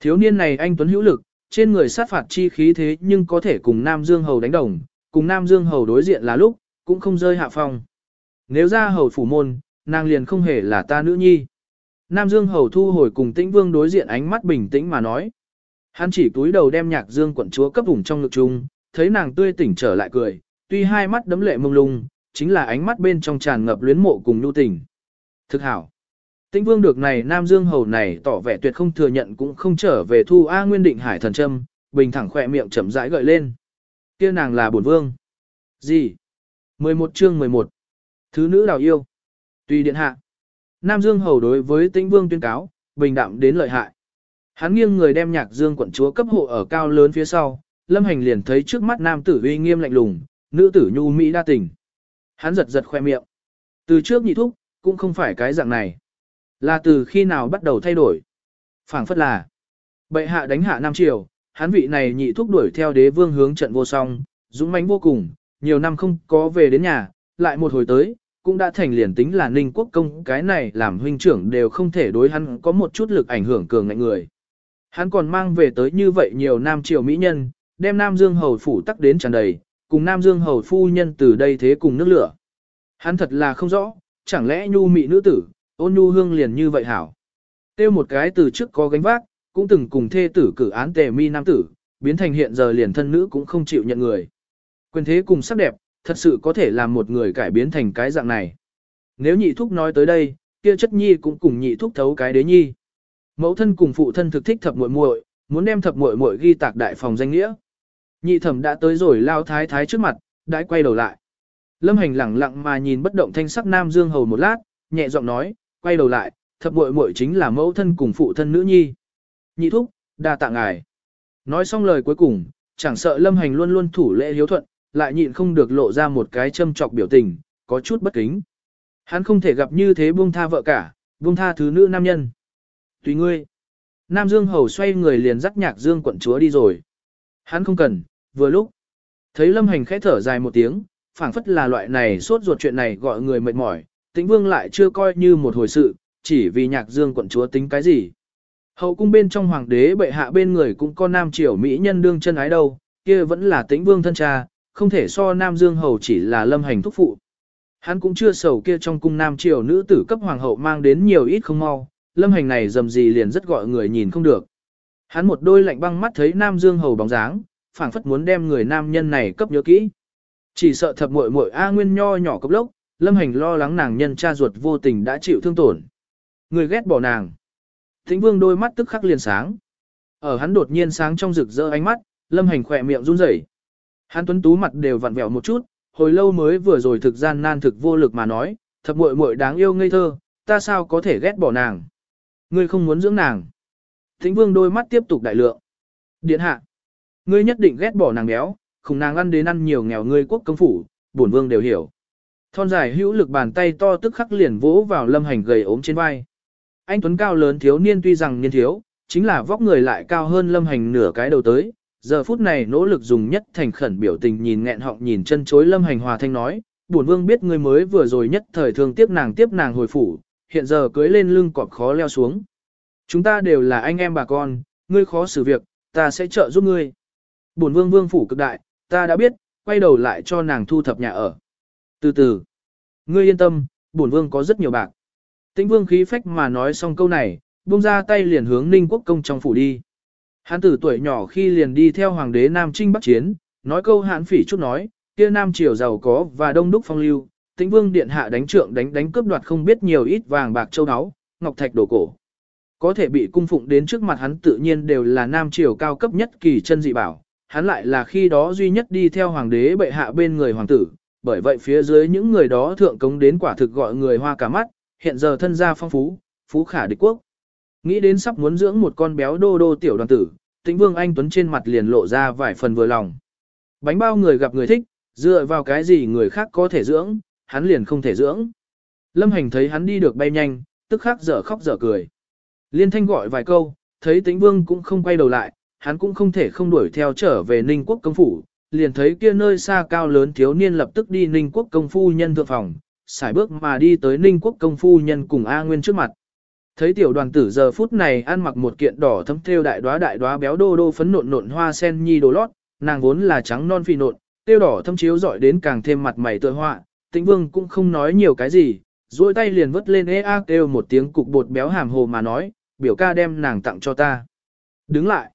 Thiếu niên này anh Tuấn hữu lực, trên người sát phạt chi khí thế nhưng có thể cùng Nam Dương hầu đánh đồng, cùng Nam Dương hầu đối diện là lúc, cũng không rơi hạ phong. Nếu ra hầu phủ môn, nàng liền không hề là ta nữ nhi. Nam Dương hầu thu hồi cùng tĩnh vương đối diện ánh mắt bình tĩnh mà nói. Hắn chỉ túi đầu đem nhạc dương quận chúa cấp vùng trong ngực chung, thấy nàng tươi tỉnh trở lại cười, tuy hai mắt đấm lệ mông lung, chính là ánh mắt bên trong tràn ngập luyến mộ cùng nhu tình. Thực hảo. Tĩnh vương được này Nam Dương hầu này tỏ vẻ tuyệt không thừa nhận cũng không trở về thu A Nguyên Định Hải thần châm, bình thẳng khỏe miệng chậm rãi gợi lên. Kia nàng là bổn vương. Gì? 11 chương 11. Thứ nữ đào yêu. Tùy điện hạ. Nam Dương hầu đối với Tĩnh vương tuyên cáo, bình đạm đến lợi hại. Hắn nghiêng người đem nhạc dương quận chúa cấp hộ ở cao lớn phía sau, lâm hành liền thấy trước mắt nam tử uy nghiêm lạnh lùng, nữ tử nhu mỹ đa tình. Hắn giật giật khoe miệng. Từ trước nhị thúc, cũng không phải cái dạng này. Là từ khi nào bắt đầu thay đổi? phảng phất là. Bệ hạ đánh hạ Nam Triều, hắn vị này nhị thúc đuổi theo đế vương hướng trận vô song, dũng mãnh vô cùng, nhiều năm không có về đến nhà, lại một hồi tới, cũng đã thành liền tính là ninh quốc công cái này làm huynh trưởng đều không thể đối hắn có một chút lực ảnh hưởng cường ngạnh người. Hắn còn mang về tới như vậy nhiều nam triều mỹ nhân, đem Nam Dương Hầu phủ tắc đến tràn đầy, cùng Nam Dương Hầu phu nhân từ đây thế cùng nước lửa. Hắn thật là không rõ, chẳng lẽ nhu mị nữ tử, ôn nhu hương liền như vậy hảo. Tiêu một cái từ trước có gánh vác, cũng từng cùng thê tử cử án tề mi nam tử, biến thành hiện giờ liền thân nữ cũng không chịu nhận người. Quyền thế cùng sắc đẹp, thật sự có thể làm một người cải biến thành cái dạng này. Nếu nhị thúc nói tới đây, kia chất nhi cũng cùng nhị thúc thấu cái đế nhi. Mẫu thân cùng phụ thân thực thích thập muội muội, muốn đem thập muội muội ghi tạc đại phòng danh nghĩa. Nhị thẩm đã tới rồi lao thái thái trước mặt, đã quay đầu lại. Lâm hành lẳng lặng mà nhìn bất động thanh sắc nam dương hầu một lát, nhẹ giọng nói, quay đầu lại, thập muội muội chính là mẫu thân cùng phụ thân nữ nhi. nhị thúc, đa tạ ngài. Nói xong lời cuối cùng, chẳng sợ lâm hành luôn luôn thủ lễ hiếu thuận, lại nhịn không được lộ ra một cái châm trọc biểu tình, có chút bất kính. Hắn không thể gặp như thế buông tha vợ cả, buông tha thứ nữ nam nhân. Tùy ngươi. Nam Dương Hầu xoay người liền dắt nhạc Dương quận chúa đi rồi. Hắn không cần, vừa lúc. Thấy lâm hành khẽ thở dài một tiếng, phảng phất là loại này suốt ruột chuyện này gọi người mệt mỏi, tĩnh vương lại chưa coi như một hồi sự, chỉ vì nhạc Dương quận chúa tính cái gì. Hậu cung bên trong hoàng đế bệ hạ bên người cũng có nam triều mỹ nhân đương chân ái đâu, kia vẫn là tĩnh vương thân cha, không thể so nam dương hầu chỉ là lâm hành thúc phụ. Hắn cũng chưa sầu kia trong cung nam triều nữ tử cấp hoàng hậu mang đến nhiều ít không mau, lâm hành này dầm gì liền rất gọi người nhìn không được. Hắn một đôi lạnh băng mắt thấy nam dương hầu bóng dáng, phảng phất muốn đem người nam nhân này cấp nhớ kỹ. Chỉ sợ thập muội muội A Nguyên nho nhỏ cấp lốc, lâm hành lo lắng nàng nhân cha ruột vô tình đã chịu thương tổn. Người ghét bỏ nàng. Thính vương đôi mắt tức khắc liền sáng. Ở hắn đột nhiên sáng trong rực rỡ ánh mắt, lâm hành khỏe miệng run rẩy. Hắn tuấn tú mặt đều vặn vẹo một chút, hồi lâu mới vừa rồi thực gian nan thực vô lực mà nói, thập muội muội đáng yêu ngây thơ, ta sao có thể ghét bỏ nàng. Ngươi không muốn dưỡng nàng. Thịnh vương đôi mắt tiếp tục đại lượng. Điện hạ. Ngươi nhất định ghét bỏ nàng béo, khủng nàng ăn đến ăn nhiều nghèo ngươi quốc công phủ, bổn vương đều hiểu. Thon dài hữu lực bàn tay to tức khắc liền vỗ vào lâm hành gầy ốm trên vai. Anh Tuấn cao lớn thiếu niên tuy rằng niên thiếu, chính là vóc người lại cao hơn lâm hành nửa cái đầu tới. Giờ phút này nỗ lực dùng nhất thành khẩn biểu tình nhìn nghẹn họng nhìn chân chối lâm hành hòa thanh nói, bổn vương biết ngươi mới vừa rồi nhất thời thường tiếp nàng tiếp nàng hồi phủ, hiện giờ cưới lên lưng cọp khó leo xuống. Chúng ta đều là anh em bà con, ngươi khó xử việc, ta sẽ trợ giúp ngươi. Bổn vương vương phủ cực đại, ta đã biết, quay đầu lại cho nàng thu thập nhà ở. Từ từ, ngươi yên tâm, bổn vương có rất nhiều bạc. Tĩnh vương khí phách mà nói xong câu này, buông ra tay liền hướng ninh quốc công trong phủ đi. Hán tử tuổi nhỏ khi liền đi theo hoàng đế Nam Trinh Bắc Chiến, nói câu hãn phỉ chút nói, kia Nam Triều giàu có và đông đúc phong lưu, tĩnh vương điện hạ đánh trượng đánh đánh cướp đoạt không biết nhiều ít vàng bạc châu áo, ngọc thạch đồ cổ. Có thể bị cung phụng đến trước mặt hắn tự nhiên đều là Nam Triều cao cấp nhất kỳ chân dị bảo, hắn lại là khi đó duy nhất đi theo hoàng đế bệ hạ bên người hoàng tử, bởi vậy phía dưới những người đó thượng cống đến quả thực gọi người hoa cả mắt, hiện giờ thân gia phong phú, phú khả địch quốc. Nghĩ đến sắp muốn dưỡng một con béo đô đô tiểu đoàn tử, tĩnh vương anh Tuấn trên mặt liền lộ ra vài phần vừa lòng. Bánh bao người gặp người thích, dựa vào cái gì người khác có thể dưỡng, hắn liền không thể dưỡng. Lâm hành thấy hắn đi được bay nhanh, tức khắc dở khóc dở cười. Liên thanh gọi vài câu, thấy tĩnh vương cũng không quay đầu lại, hắn cũng không thể không đuổi theo trở về ninh quốc công phủ, liền thấy kia nơi xa cao lớn thiếu niên lập tức đi ninh quốc công phu nhân thượng phòng, xài bước mà đi tới Ninh Quốc công phu nhân cùng A Nguyên trước mặt. Thấy tiểu đoàn tử giờ phút này ăn mặc một kiện đỏ thấm thêu đại đóa đại đóa béo đô đô phấn nộn nộn hoa sen nhi đồ lót, nàng vốn là trắng non phi nộn, tiêu đỏ thâm chiếu dọi đến càng thêm mặt mày tựa họa, Tĩnh Vương cũng không nói nhiều cái gì, duỗi tay liền vứt lên ê a kêu một tiếng cục bột béo hàm hồ mà nói, biểu ca đem nàng tặng cho ta. Đứng lại.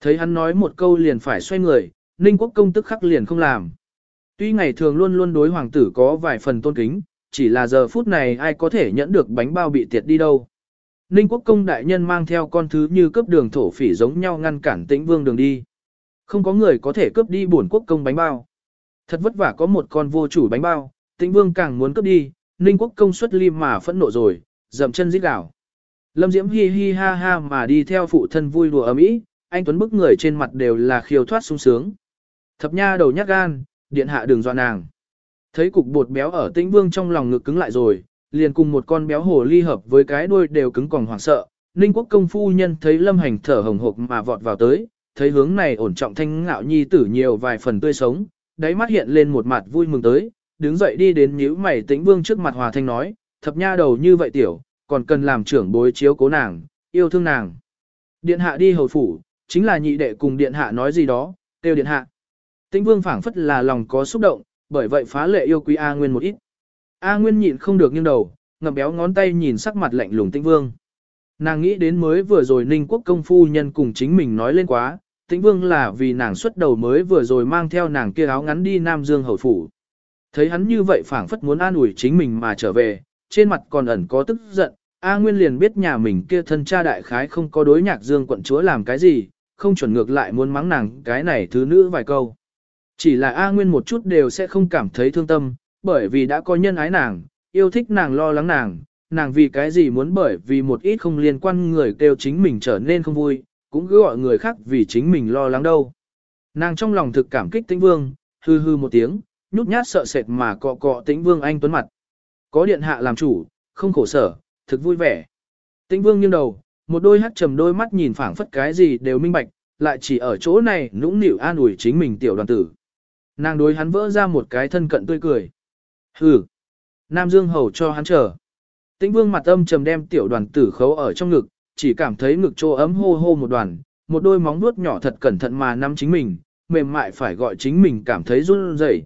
Thấy hắn nói một câu liền phải xoay người, Ninh Quốc công tức khắc liền không làm. Tuy ngày thường luôn luôn đối hoàng tử có vài phần tôn kính, chỉ là giờ phút này ai có thể nhẫn được bánh bao bị tiệt đi đâu. Ninh quốc công đại nhân mang theo con thứ như cướp đường thổ phỉ giống nhau ngăn cản tĩnh vương đường đi. Không có người có thể cướp đi bổn quốc công bánh bao. Thật vất vả có một con vô chủ bánh bao, tĩnh vương càng muốn cướp đi, ninh quốc công xuất lim mà phẫn nộ rồi, dậm chân giết đảo. Lâm Diễm hi hi ha ha mà đi theo phụ thân vui đùa ấm ý, anh Tuấn bức người trên mặt đều là khiêu thoát sung sướng. Thập nha đầu nhát gan, điện hạ đường dọa nàng. Thấy cục bột béo ở tĩnh vương trong lòng ngực cứng lại rồi, liền cùng một con béo hồ ly hợp với cái đuôi đều cứng còn hoảng sợ. Ninh quốc công phu nhân thấy lâm hành thở hồng hộc mà vọt vào tới, thấy hướng này ổn trọng thanh ngạo nhi tử nhiều vài phần tươi sống, đáy mắt hiện lên một mặt vui mừng tới, đứng dậy đi đến nhíu mày tĩnh vương trước mặt hòa thanh nói, thập nha đầu như vậy tiểu, còn cần làm trưởng bối chiếu cố nàng, yêu thương nàng. Điện hạ đi hầu phủ, chính là nhị đệ cùng điện hạ nói gì đó, tiêu điện hạ. Tĩnh vương phảng phất là lòng có xúc động, bởi vậy phá lệ yêu quý A Nguyên một ít. A Nguyên nhịn không được nghiêng đầu, ngậm béo ngón tay nhìn sắc mặt lạnh lùng Tĩnh Vương. Nàng nghĩ đến mới vừa rồi Ninh Quốc công phu nhân cùng chính mình nói lên quá, Tĩnh Vương là vì nàng xuất đầu mới vừa rồi mang theo nàng kia áo ngắn đi Nam Dương hầu phủ. Thấy hắn như vậy phảng phất muốn an ủi chính mình mà trở về, trên mặt còn ẩn có tức giận, A Nguyên liền biết nhà mình kia thân cha đại khái không có đối nhạc Dương quận chúa làm cái gì, không chuẩn ngược lại muốn mắng nàng cái này thứ nữ vài câu. Chỉ là A Nguyên một chút đều sẽ không cảm thấy thương tâm, bởi vì đã có nhân ái nàng, yêu thích nàng lo lắng nàng, nàng vì cái gì muốn bởi vì một ít không liên quan người kêu chính mình trở nên không vui, cũng cứ gọi người khác vì chính mình lo lắng đâu. Nàng trong lòng thực cảm kích tĩnh vương, hư hư một tiếng, nhút nhát sợ sệt mà cọ cọ tĩnh vương anh tuấn mặt. Có điện hạ làm chủ, không khổ sở, thực vui vẻ. Tĩnh vương nghiêng đầu, một đôi hắt trầm đôi mắt nhìn phảng phất cái gì đều minh bạch, lại chỉ ở chỗ này nũng nịu an ủi chính mình tiểu đoàn tử. Nàng đối hắn vỡ ra một cái thân cận tươi cười. Hừ. Nam Dương hầu cho hắn chờ. Tĩnh vương mặt âm trầm đem tiểu đoàn tử khấu ở trong ngực, chỉ cảm thấy ngực trô ấm hô hô một đoàn, một đôi móng vuốt nhỏ thật cẩn thận mà nắm chính mình, mềm mại phải gọi chính mình cảm thấy run rẩy.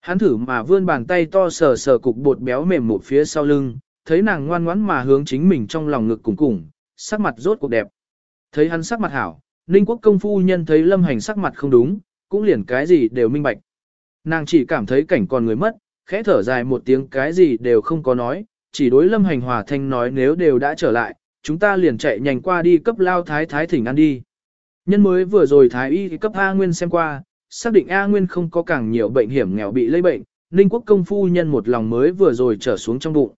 Hắn thử mà vươn bàn tay to sờ sờ cục bột béo mềm một phía sau lưng, thấy nàng ngoan ngoãn mà hướng chính mình trong lòng ngực cùng cùng, sắc mặt rốt cuộc đẹp. Thấy hắn sắc mặt hảo, Ninh quốc công phu nhân thấy lâm hành sắc mặt không đúng, cũng liền cái gì đều minh bạch. Nàng chỉ cảm thấy cảnh còn người mất, khẽ thở dài một tiếng cái gì đều không có nói, chỉ đối lâm hành hòa thanh nói nếu đều đã trở lại, chúng ta liền chạy nhanh qua đi cấp lao thái thái thỉnh ăn đi. Nhân mới vừa rồi thái y cấp A Nguyên xem qua, xác định A Nguyên không có càng nhiều bệnh hiểm nghèo bị lây bệnh, Ninh quốc công phu nhân một lòng mới vừa rồi trở xuống trong bụng.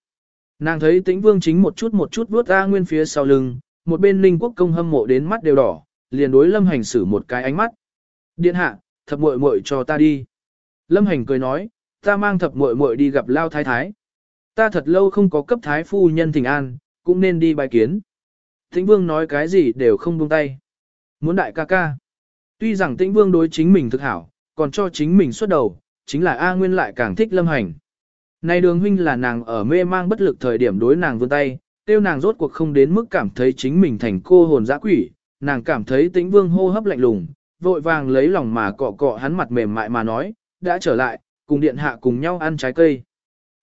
Nàng thấy tĩnh vương chính một chút một chút vuốt A Nguyên phía sau lưng, một bên Ninh quốc công hâm mộ đến mắt đều đỏ, liền đối lâm hành xử một cái ánh mắt. Điện hạ, thập muội muội cho ta đi. Lâm hành cười nói, ta mang thập muội muội đi gặp lao thái thái. Ta thật lâu không có cấp thái phu nhân thỉnh an, cũng nên đi bài kiến. Tĩnh vương nói cái gì đều không buông tay. Muốn đại ca ca. Tuy rằng tĩnh vương đối chính mình thực hảo, còn cho chính mình xuất đầu, chính là A Nguyên lại càng thích lâm hành. Này đường huynh là nàng ở mê mang bất lực thời điểm đối nàng vươn tay, tiêu nàng rốt cuộc không đến mức cảm thấy chính mình thành cô hồn dã quỷ, nàng cảm thấy tĩnh vương hô hấp lạnh lùng, vội vàng lấy lòng mà cọ cọ hắn mặt mềm mại mà nói, đã trở lại, cùng điện hạ cùng nhau ăn trái cây.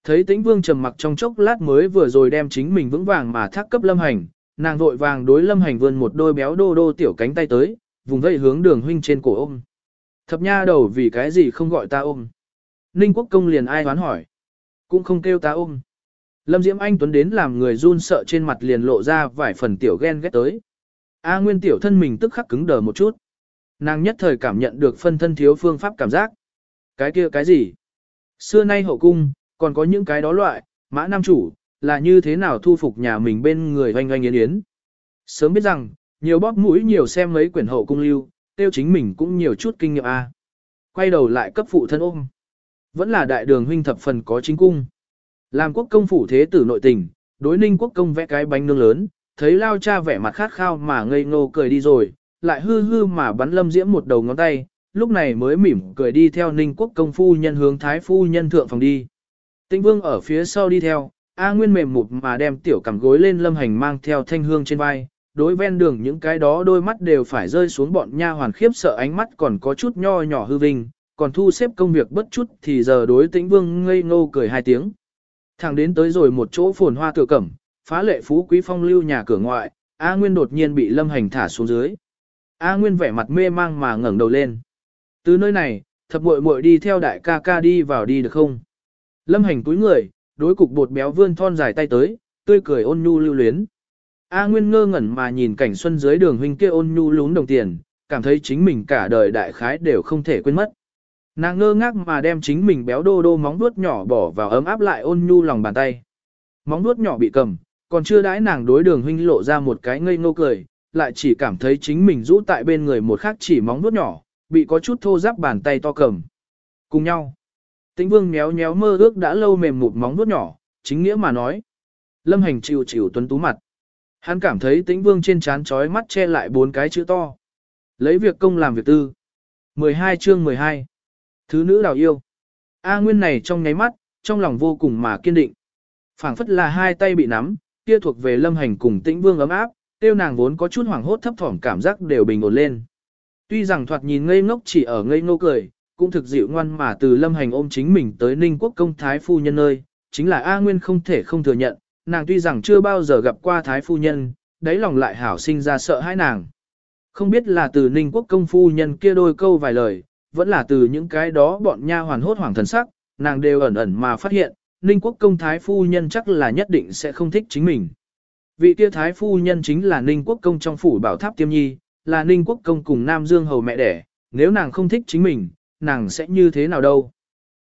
Thấy tĩnh vương trầm mặc trong chốc lát mới vừa rồi đem chính mình vững vàng mà thác cấp lâm hành, nàng vội vàng đối lâm hành vươn một đôi béo đô đô tiểu cánh tay tới, vùng vây hướng đường huynh trên cổ ôm. Thập nha đầu vì cái gì không gọi ta ôm. Ninh quốc công liền ai hoán hỏi. Cũng không kêu ta ôm. Lâm Diễm Anh Tuấn đến làm người run sợ trên mặt liền lộ ra vài phần tiểu ghen ghét tới. A Nguyên tiểu thân mình tức khắc cứng đờ một chút. Nàng nhất thời cảm nhận được phân thân thiếu phương pháp cảm giác. Cái kia cái gì? Xưa nay hậu cung, còn có những cái đó loại, mã nam chủ, là như thế nào thu phục nhà mình bên người hoanh hoanh yến yến. Sớm biết rằng, nhiều bóp mũi nhiều xem mấy quyển hậu cung lưu, tiêu chính mình cũng nhiều chút kinh nghiệm a. Quay đầu lại cấp phụ thân ôm. Vẫn là đại đường huynh thập phần có chính cung. Làm quốc công phủ thế tử nội tình, đối ninh quốc công vẽ cái bánh nương lớn, thấy lao cha vẻ mặt khát khao mà ngây ngô cười đi rồi, lại hư hư mà bắn lâm diễm một đầu ngón tay, lúc này mới mỉm cười đi theo ninh quốc công phu nhân hướng thái phu nhân thượng phòng đi. Tĩnh vương ở phía sau đi theo, A Nguyên mềm mụt mà đem tiểu cằm gối lên lâm hành mang theo thanh hương trên vai, đối ven đường những cái đó đôi mắt đều phải rơi xuống bọn nha hoàn khiếp sợ ánh mắt còn có chút nho nhỏ hư vinh, còn thu xếp công việc bất chút thì giờ đối tĩnh vương ngây ngô cười hai tiếng. Thẳng đến tới rồi một chỗ phồn hoa cửa cẩm, phá lệ phú quý phong lưu nhà cửa ngoại, A Nguyên đột nhiên bị lâm hành thả xuống dưới. A Nguyên vẻ mặt mê mang mà ngẩng đầu lên. Từ nơi này, thập muội muội đi theo đại ca ca đi vào đi được không? Lâm hành túi người, đối cục bột béo vươn thon dài tay tới, tươi cười ôn nhu lưu luyến. A Nguyên ngơ ngẩn mà nhìn cảnh xuân dưới đường huynh kia ôn nhu lún đồng tiền, cảm thấy chính mình cả đời đại khái đều không thể quên mất. Nàng ngơ ngác mà đem chính mình béo đô đô móng vuốt nhỏ bỏ vào ấm áp lại ôn nhu lòng bàn tay. Móng vuốt nhỏ bị cầm, còn chưa đãi nàng đối đường huynh lộ ra một cái ngây ngô cười, lại chỉ cảm thấy chính mình rũ tại bên người một khác chỉ móng vuốt nhỏ, bị có chút thô ráp bàn tay to cầm. Cùng nhau. Tĩnh vương méo méo mơ ước đã lâu mềm một móng vuốt nhỏ, chính nghĩa mà nói. Lâm hành chịu chịu tuấn tú mặt. Hắn cảm thấy tĩnh vương trên trán trói mắt che lại bốn cái chữ to. Lấy việc công làm việc tư. 12 chương 12. Thứ nữ đào yêu. A Nguyên này trong nháy mắt, trong lòng vô cùng mà kiên định. phảng phất là hai tay bị nắm, kia thuộc về lâm hành cùng tĩnh vương ấm áp, tiêu nàng vốn có chút hoảng hốt thấp thỏm cảm giác đều bình ổn lên. Tuy rằng thoạt nhìn ngây ngốc chỉ ở ngây ngô cười, cũng thực dịu ngoan mà từ lâm hành ôm chính mình tới ninh quốc công thái phu nhân nơi, chính là A Nguyên không thể không thừa nhận, nàng tuy rằng chưa bao giờ gặp qua thái phu nhân, đáy lòng lại hảo sinh ra sợ hãi nàng. Không biết là từ ninh quốc công phu nhân kia đôi câu vài lời, vẫn là từ những cái đó bọn nha hoàn hốt hoảng thần sắc, nàng đều ẩn ẩn mà phát hiện, ninh quốc công thái phu nhân chắc là nhất định sẽ không thích chính mình. Vị kia thái phu nhân chính là ninh quốc công trong phủ bảo tháp tiêm nhi, là ninh quốc công cùng Nam Dương hầu mẹ đẻ, nếu nàng không thích chính mình, nàng sẽ như thế nào đâu.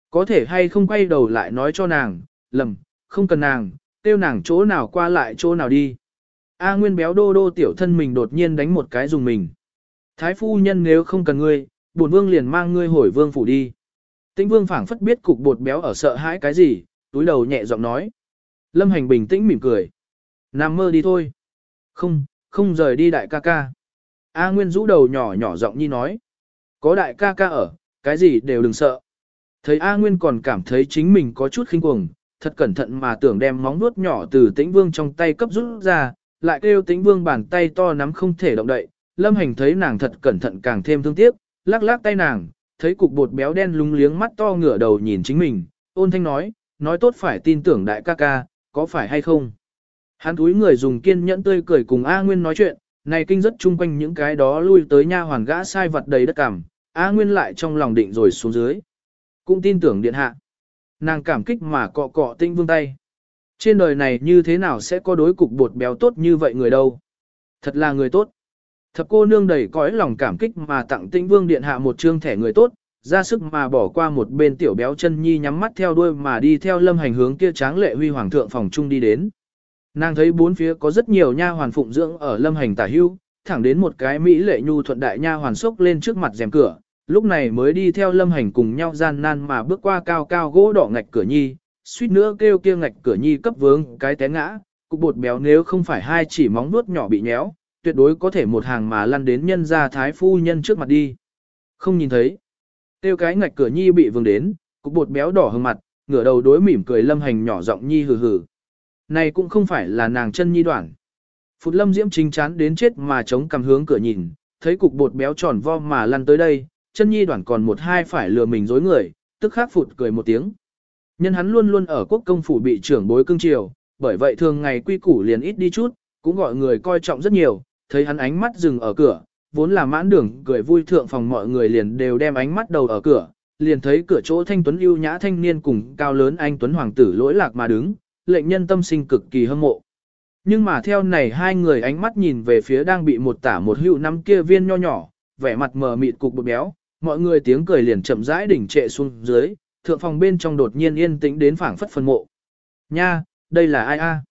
Có thể hay không quay đầu lại nói cho nàng, lầm, không cần nàng, tiêu nàng chỗ nào qua lại chỗ nào đi. A Nguyên béo đô đô tiểu thân mình đột nhiên đánh một cái dùng mình. Thái phu nhân nếu không cần ngươi, bổn vương liền mang ngươi hồi vương phủ đi. Tĩnh vương phảng phất biết cục bột béo ở sợ hãi cái gì, túi đầu nhẹ giọng nói. Lâm hành bình tĩnh mỉm cười. Nằm mơ đi thôi. Không, không rời đi đại ca ca. A Nguyên rũ đầu nhỏ nhỏ giọng nhi nói. Có đại ca ca ở, cái gì đều đừng sợ. Thấy A Nguyên còn cảm thấy chính mình có chút khinh cuồng, thật cẩn thận mà tưởng đem móng nuốt nhỏ từ tĩnh vương trong tay cấp rút ra, lại kêu tĩnh vương bàn tay to nắm không thể động đậy. Lâm hành thấy nàng thật cẩn thận càng thêm thương tiếc, lắc lắc tay nàng, thấy cục bột béo đen lúng liếng mắt to ngửa đầu nhìn chính mình, ôn thanh nói, nói tốt phải tin tưởng đại ca ca, có phải hay không? Hắn túi người dùng kiên nhẫn tươi cười cùng A Nguyên nói chuyện, này kinh rất chung quanh những cái đó lui tới nha hoàn gã sai vật đầy đất cảm, A Nguyên lại trong lòng định rồi xuống dưới. Cũng tin tưởng điện hạ. Nàng cảm kích mà cọ cọ tinh vương tay. Trên đời này như thế nào sẽ có đối cục bột béo tốt như vậy người đâu? Thật là người tốt. Thập cô nương đầy cõi lòng cảm kích mà tặng tinh vương điện hạ một trương thẻ người tốt, ra sức mà bỏ qua một bên tiểu béo chân nhi nhắm mắt theo đuôi mà đi theo lâm hành hướng kia tráng lệ huy hoàng thượng phòng trung đi đến. Nàng thấy bốn phía có rất nhiều nha hoàn phụng dưỡng ở lâm hành tả hưu, thẳng đến một cái mỹ lệ nhu thuận đại nha hoàn sốc lên trước mặt rèm cửa, lúc này mới đi theo lâm hành cùng nhau gian nan mà bước qua cao cao gỗ đỏ ngạch cửa nhi, suýt nữa kêu kia ngạch cửa nhi cấp vướng cái té ngã, cục bột béo nếu không phải hai chỉ móng nuốt nhỏ bị nhéo, tuyệt đối có thể một hàng mà lăn đến nhân gia thái phu nhân trước mặt đi. Không nhìn thấy. Tiêu cái ngạch cửa nhi bị vương đến, cục bột béo đỏ hơn mặt, ngửa đầu đối mỉm cười lâm hành nhỏ giọng nhi hừ hừ. Này cũng không phải là nàng chân nhi đoạn. Phụt lâm diễm chính chán đến chết mà chống cầm hướng cửa nhìn, thấy cục bột béo tròn vo mà lăn tới đây, chân nhi đoạn còn một hai phải lừa mình dối người, tức khắc phụt cười một tiếng. Nhân hắn luôn luôn ở quốc công phủ bị trưởng bối cưng chiều, bởi vậy thường ngày quy củ liền ít đi chút, cũng gọi người coi trọng rất nhiều, thấy hắn ánh mắt dừng ở cửa, vốn là mãn đường cười vui thượng phòng mọi người liền đều đem ánh mắt đầu ở cửa, liền thấy cửa chỗ thanh tuấn ưu nhã thanh niên cùng cao lớn anh tuấn hoàng tử lỗi lạc mà đứng, lệnh nhân tâm sinh cực kỳ hâm mộ. Nhưng mà theo này hai người ánh mắt nhìn về phía đang bị một tả một hữu năm kia viên nho nhỏ, vẻ mặt mờ mịt cục bột béo, mọi người tiếng cười liền chậm rãi đỉnh trệ xuống dưới, thượng phòng bên trong đột nhiên yên tĩnh đến phảng phất phân mộ. Nha, đây là ai a?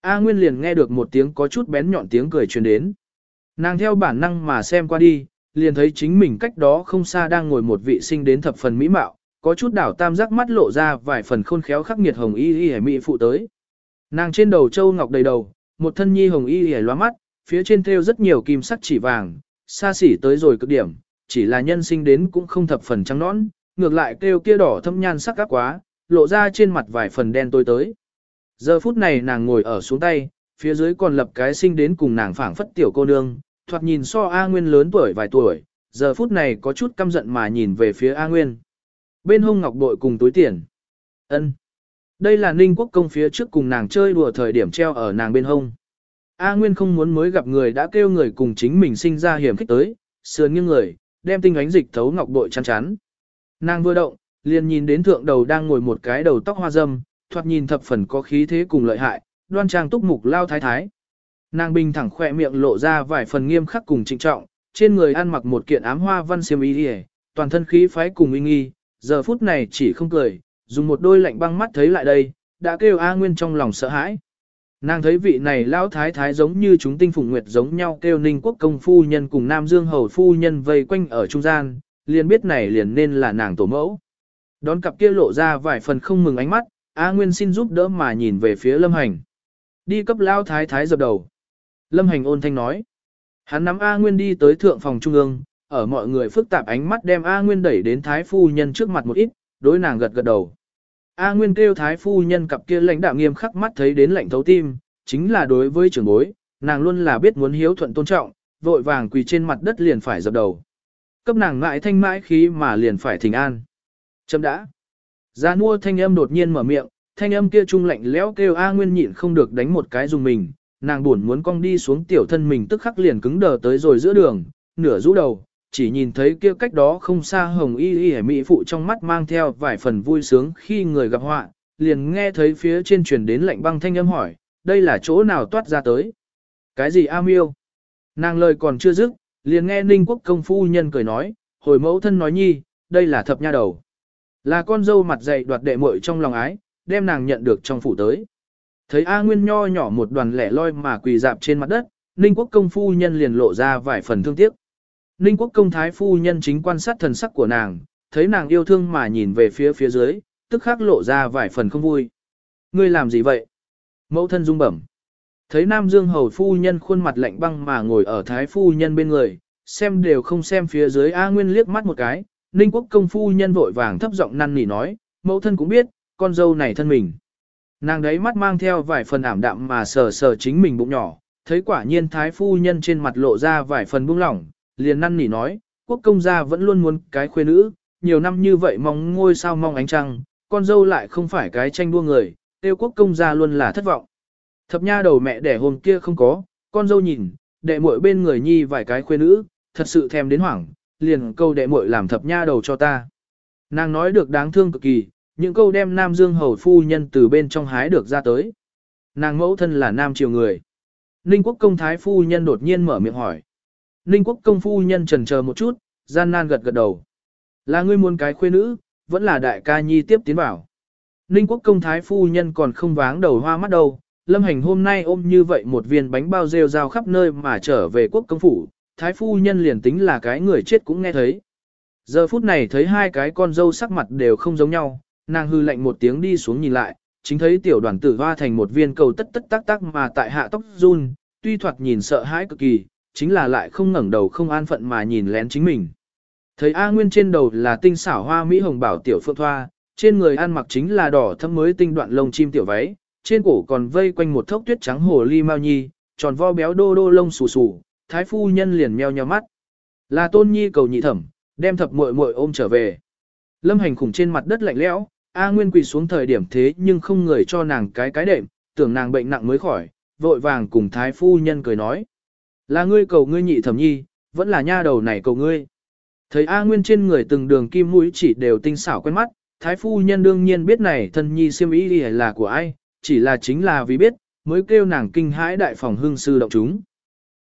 A Nguyên liền nghe được một tiếng có chút bén nhọn tiếng cười truyền đến. Nàng theo bản năng mà xem qua đi, liền thấy chính mình cách đó không xa đang ngồi một vị sinh đến thập phần mỹ mạo, có chút đảo tam giác mắt lộ ra vài phần khôn khéo khắc nghiệt hồng y y mỹ phụ tới. Nàng trên đầu châu ngọc đầy đầu, một thân nhi hồng y y loa mắt, phía trên thêu rất nhiều kim sắc chỉ vàng, xa xỉ tới rồi cực điểm, chỉ là nhân sinh đến cũng không thập phần trắng nõn, ngược lại kêu kia đỏ thâm nhan sắc các quá, lộ ra trên mặt vài phần đen tôi tới. Giờ phút này nàng ngồi ở xuống tay, phía dưới còn lập cái sinh đến cùng nàng phảng phất tiểu cô nương, thoạt nhìn so A Nguyên lớn tuổi vài tuổi, giờ phút này có chút căm giận mà nhìn về phía A Nguyên. Bên hông ngọc bội cùng túi tiền. ân Đây là ninh quốc công phía trước cùng nàng chơi đùa thời điểm treo ở nàng bên hông. A Nguyên không muốn mới gặp người đã kêu người cùng chính mình sinh ra hiểm khích tới, sườn nghiêng người, đem tinh ánh dịch thấu ngọc bội chăn chắn. Nàng vừa động, liền nhìn đến thượng đầu đang ngồi một cái đầu tóc hoa dâm, thoạt nhìn thập phần có khí thế cùng lợi hại, đoan trang túc mục lao thái thái. Nàng bình thẳng khỏe miệng lộ ra vài phần nghiêm khắc cùng trịnh trọng, trên người ăn mặc một kiện ám hoa văn xiêm y toàn thân khí phái cùng uy nghi, giờ phút này chỉ không cười, dùng một đôi lạnh băng mắt thấy lại đây, đã kêu A Nguyên trong lòng sợ hãi. Nàng thấy vị này lão thái thái giống như chúng tinh phụng nguyệt giống nhau kêu ninh quốc công phu nhân cùng Nam Dương hầu phu nhân vây quanh ở trung gian, liền biết này liền nên là nàng tổ mẫu. Đón cặp kia lộ ra vài phần không mừng ánh mắt, A Nguyên xin giúp đỡ mà nhìn về phía Lâm Hành. Đi cấp lão thái thái dập đầu. Lâm Hành ôn thanh nói. Hắn nắm A Nguyên đi tới thượng phòng trung ương, ở mọi người phức tạp ánh mắt đem A Nguyên đẩy đến thái phu nhân trước mặt một ít, đối nàng gật gật đầu. A Nguyên kêu thái phu nhân cặp kia lãnh đạo nghiêm khắc mắt thấy đến lạnh thấu tim, chính là đối với trưởng bối, nàng luôn là biết muốn hiếu thuận tôn trọng, vội vàng quỳ trên mặt đất liền phải dập đầu. Cấp nàng ngại thanh mãi khí mà liền phải thỉnh an. Chấm đã. Gia nua thanh âm đột nhiên mở miệng, thanh âm kia trung lạnh lẽo kêu A Nguyên nhịn không được đánh một cái dùng mình, nàng buồn muốn cong đi xuống tiểu thân mình tức khắc liền cứng đờ tới rồi giữa đường, nửa rũ đầu, chỉ nhìn thấy kia cách đó không xa hồng y y mỹ phụ trong mắt mang theo vài phần vui sướng khi người gặp họa, liền nghe thấy phía trên truyền đến lạnh băng thanh âm hỏi, đây là chỗ nào toát ra tới? Cái gì A miêu? Nàng lời còn chưa dứt, liền nghe ninh quốc công phu nhân cười nói, hồi mẫu thân nói nhi, đây là thập nha đầu. Là con dâu mặt dày đoạt đệ muội trong lòng ái, đem nàng nhận được trong phủ tới. Thấy A Nguyên nho nhỏ một đoàn lẻ loi mà quỳ dạp trên mặt đất, Ninh Quốc công phu nhân liền lộ ra vài phần thương tiếc. Ninh Quốc công thái phu nhân chính quan sát thần sắc của nàng, thấy nàng yêu thương mà nhìn về phía phía dưới, tức khắc lộ ra vài phần không vui. Ngươi làm gì vậy? Mẫu thân rung bẩm. Thấy Nam Dương hầu phu nhân khuôn mặt lạnh băng mà ngồi ở thái phu nhân bên người, xem đều không xem phía dưới A Nguyên liếc mắt một cái, Ninh Quốc công phu nhân vội vàng thấp giọng năn nỉ nói, mẫu thân cũng biết, con dâu này thân mình. Nàng đấy mắt mang theo vài phần ảm đạm mà sờ sờ chính mình bụng nhỏ, thấy quả nhiên thái phu nhân trên mặt lộ ra vài phần buông lỏng, liền năn nỉ nói, quốc công gia vẫn luôn muốn cái khuê nữ, nhiều năm như vậy mong ngôi sao mong ánh trăng, con dâu lại không phải cái tranh đua người, tiêu quốc công gia luôn là thất vọng. Thập nha đầu mẹ đẻ hôm kia không có, con dâu nhìn, đệ muội bên người nhi vài cái khuê nữ, thật sự thèm đến hoảng, liền câu đệ muội làm thập nha đầu cho ta. Nàng nói được đáng thương cực kỳ, những câu đem Nam Dương hầu phu nhân từ bên trong hái được ra tới. Nàng mẫu thân là Nam triều người. Ninh quốc công thái phu nhân đột nhiên mở miệng hỏi. Ninh quốc công phu nhân trần chờ một chút, gian nan gật gật đầu. Là ngươi muốn cái khuê nữ, vẫn là đại ca nhi tiếp tiến bảo. Ninh quốc công thái phu nhân còn không váng đầu hoa mắt đâu. Lâm hành hôm nay ôm như vậy một viên bánh bao rêu rao khắp nơi mà trở về quốc công phủ, thái phu nhân liền tính là cái người chết cũng nghe thấy. Giờ phút này thấy hai cái con dâu sắc mặt đều không giống nhau, nàng hư lạnh một tiếng đi xuống nhìn lại, chính thấy tiểu đoàn tử hoa thành một viên cầu tất tất tác tác mà tại hạ tóc run, tuy thoạt nhìn sợ hãi cực kỳ, chính là lại không ngẩng đầu không an phận mà nhìn lén chính mình. Thấy A Nguyên trên đầu là tinh xảo hoa mỹ hồng bảo tiểu phượng thoa, trên người ăn mặc chính là đỏ thâm mới tinh đoạn lông chim tiểu váy, trên cổ còn vây quanh một thốc tuyết trắng hồ ly mao nhi, tròn vo béo đô đô lông xù xù, thái phu nhân liền meo nheo mắt. Là tôn nhi cầu nhị thẩm, đem thập muội muội ôm trở về. Lâm hành khủng trên mặt đất lạnh lẽo, A Nguyên quỳ xuống thời điểm thế nhưng không người cho nàng cái cái đệm, tưởng nàng bệnh nặng mới khỏi, vội vàng cùng thái phu nhân cười nói. Là ngươi cầu ngươi nhị thẩm nhi, vẫn là nha đầu này cầu ngươi. Thấy A Nguyên trên người từng đường kim mũi chỉ đều tinh xảo quen mắt, thái phu nhân đương nhiên biết này thân nhi siêm ý là của ai, chỉ là chính là vì biết, mới kêu nàng kinh hãi đại phòng hương sư động chúng.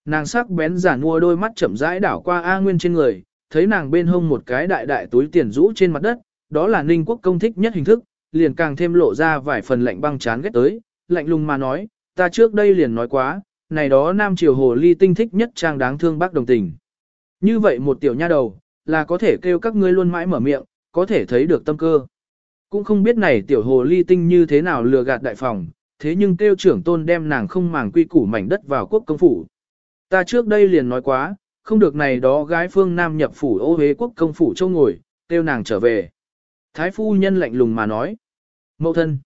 Nàng sắc bén giả mua đôi mắt chậm rãi đảo qua A Nguyên trên người, thấy nàng bên hông một cái đại đại túi tiền rũ trên mặt đất, đó là Ninh Quốc công thích nhất hình thức, liền càng thêm lộ ra vài phần lạnh băng chán ghét tới, lạnh lùng mà nói, ta trước đây liền nói quá, này đó nam triều hồ ly tinh thích nhất trang đáng thương bác đồng tình. Như vậy một tiểu nha đầu, là có thể kêu các ngươi luôn mãi mở miệng, có thể thấy được tâm cơ. Cũng không biết này tiểu hồ ly tinh như thế nào lừa gạt đại phòng, thế nhưng kêu trưởng tôn đem nàng không màng quy củ mảnh đất vào quốc công phủ. Ta trước đây liền nói quá, không được này đó gái phương nam nhập phủ ô hế quốc công phủ châu ngồi, kêu nàng trở về. Thái phu nhân lạnh lùng mà nói. Mậu thân.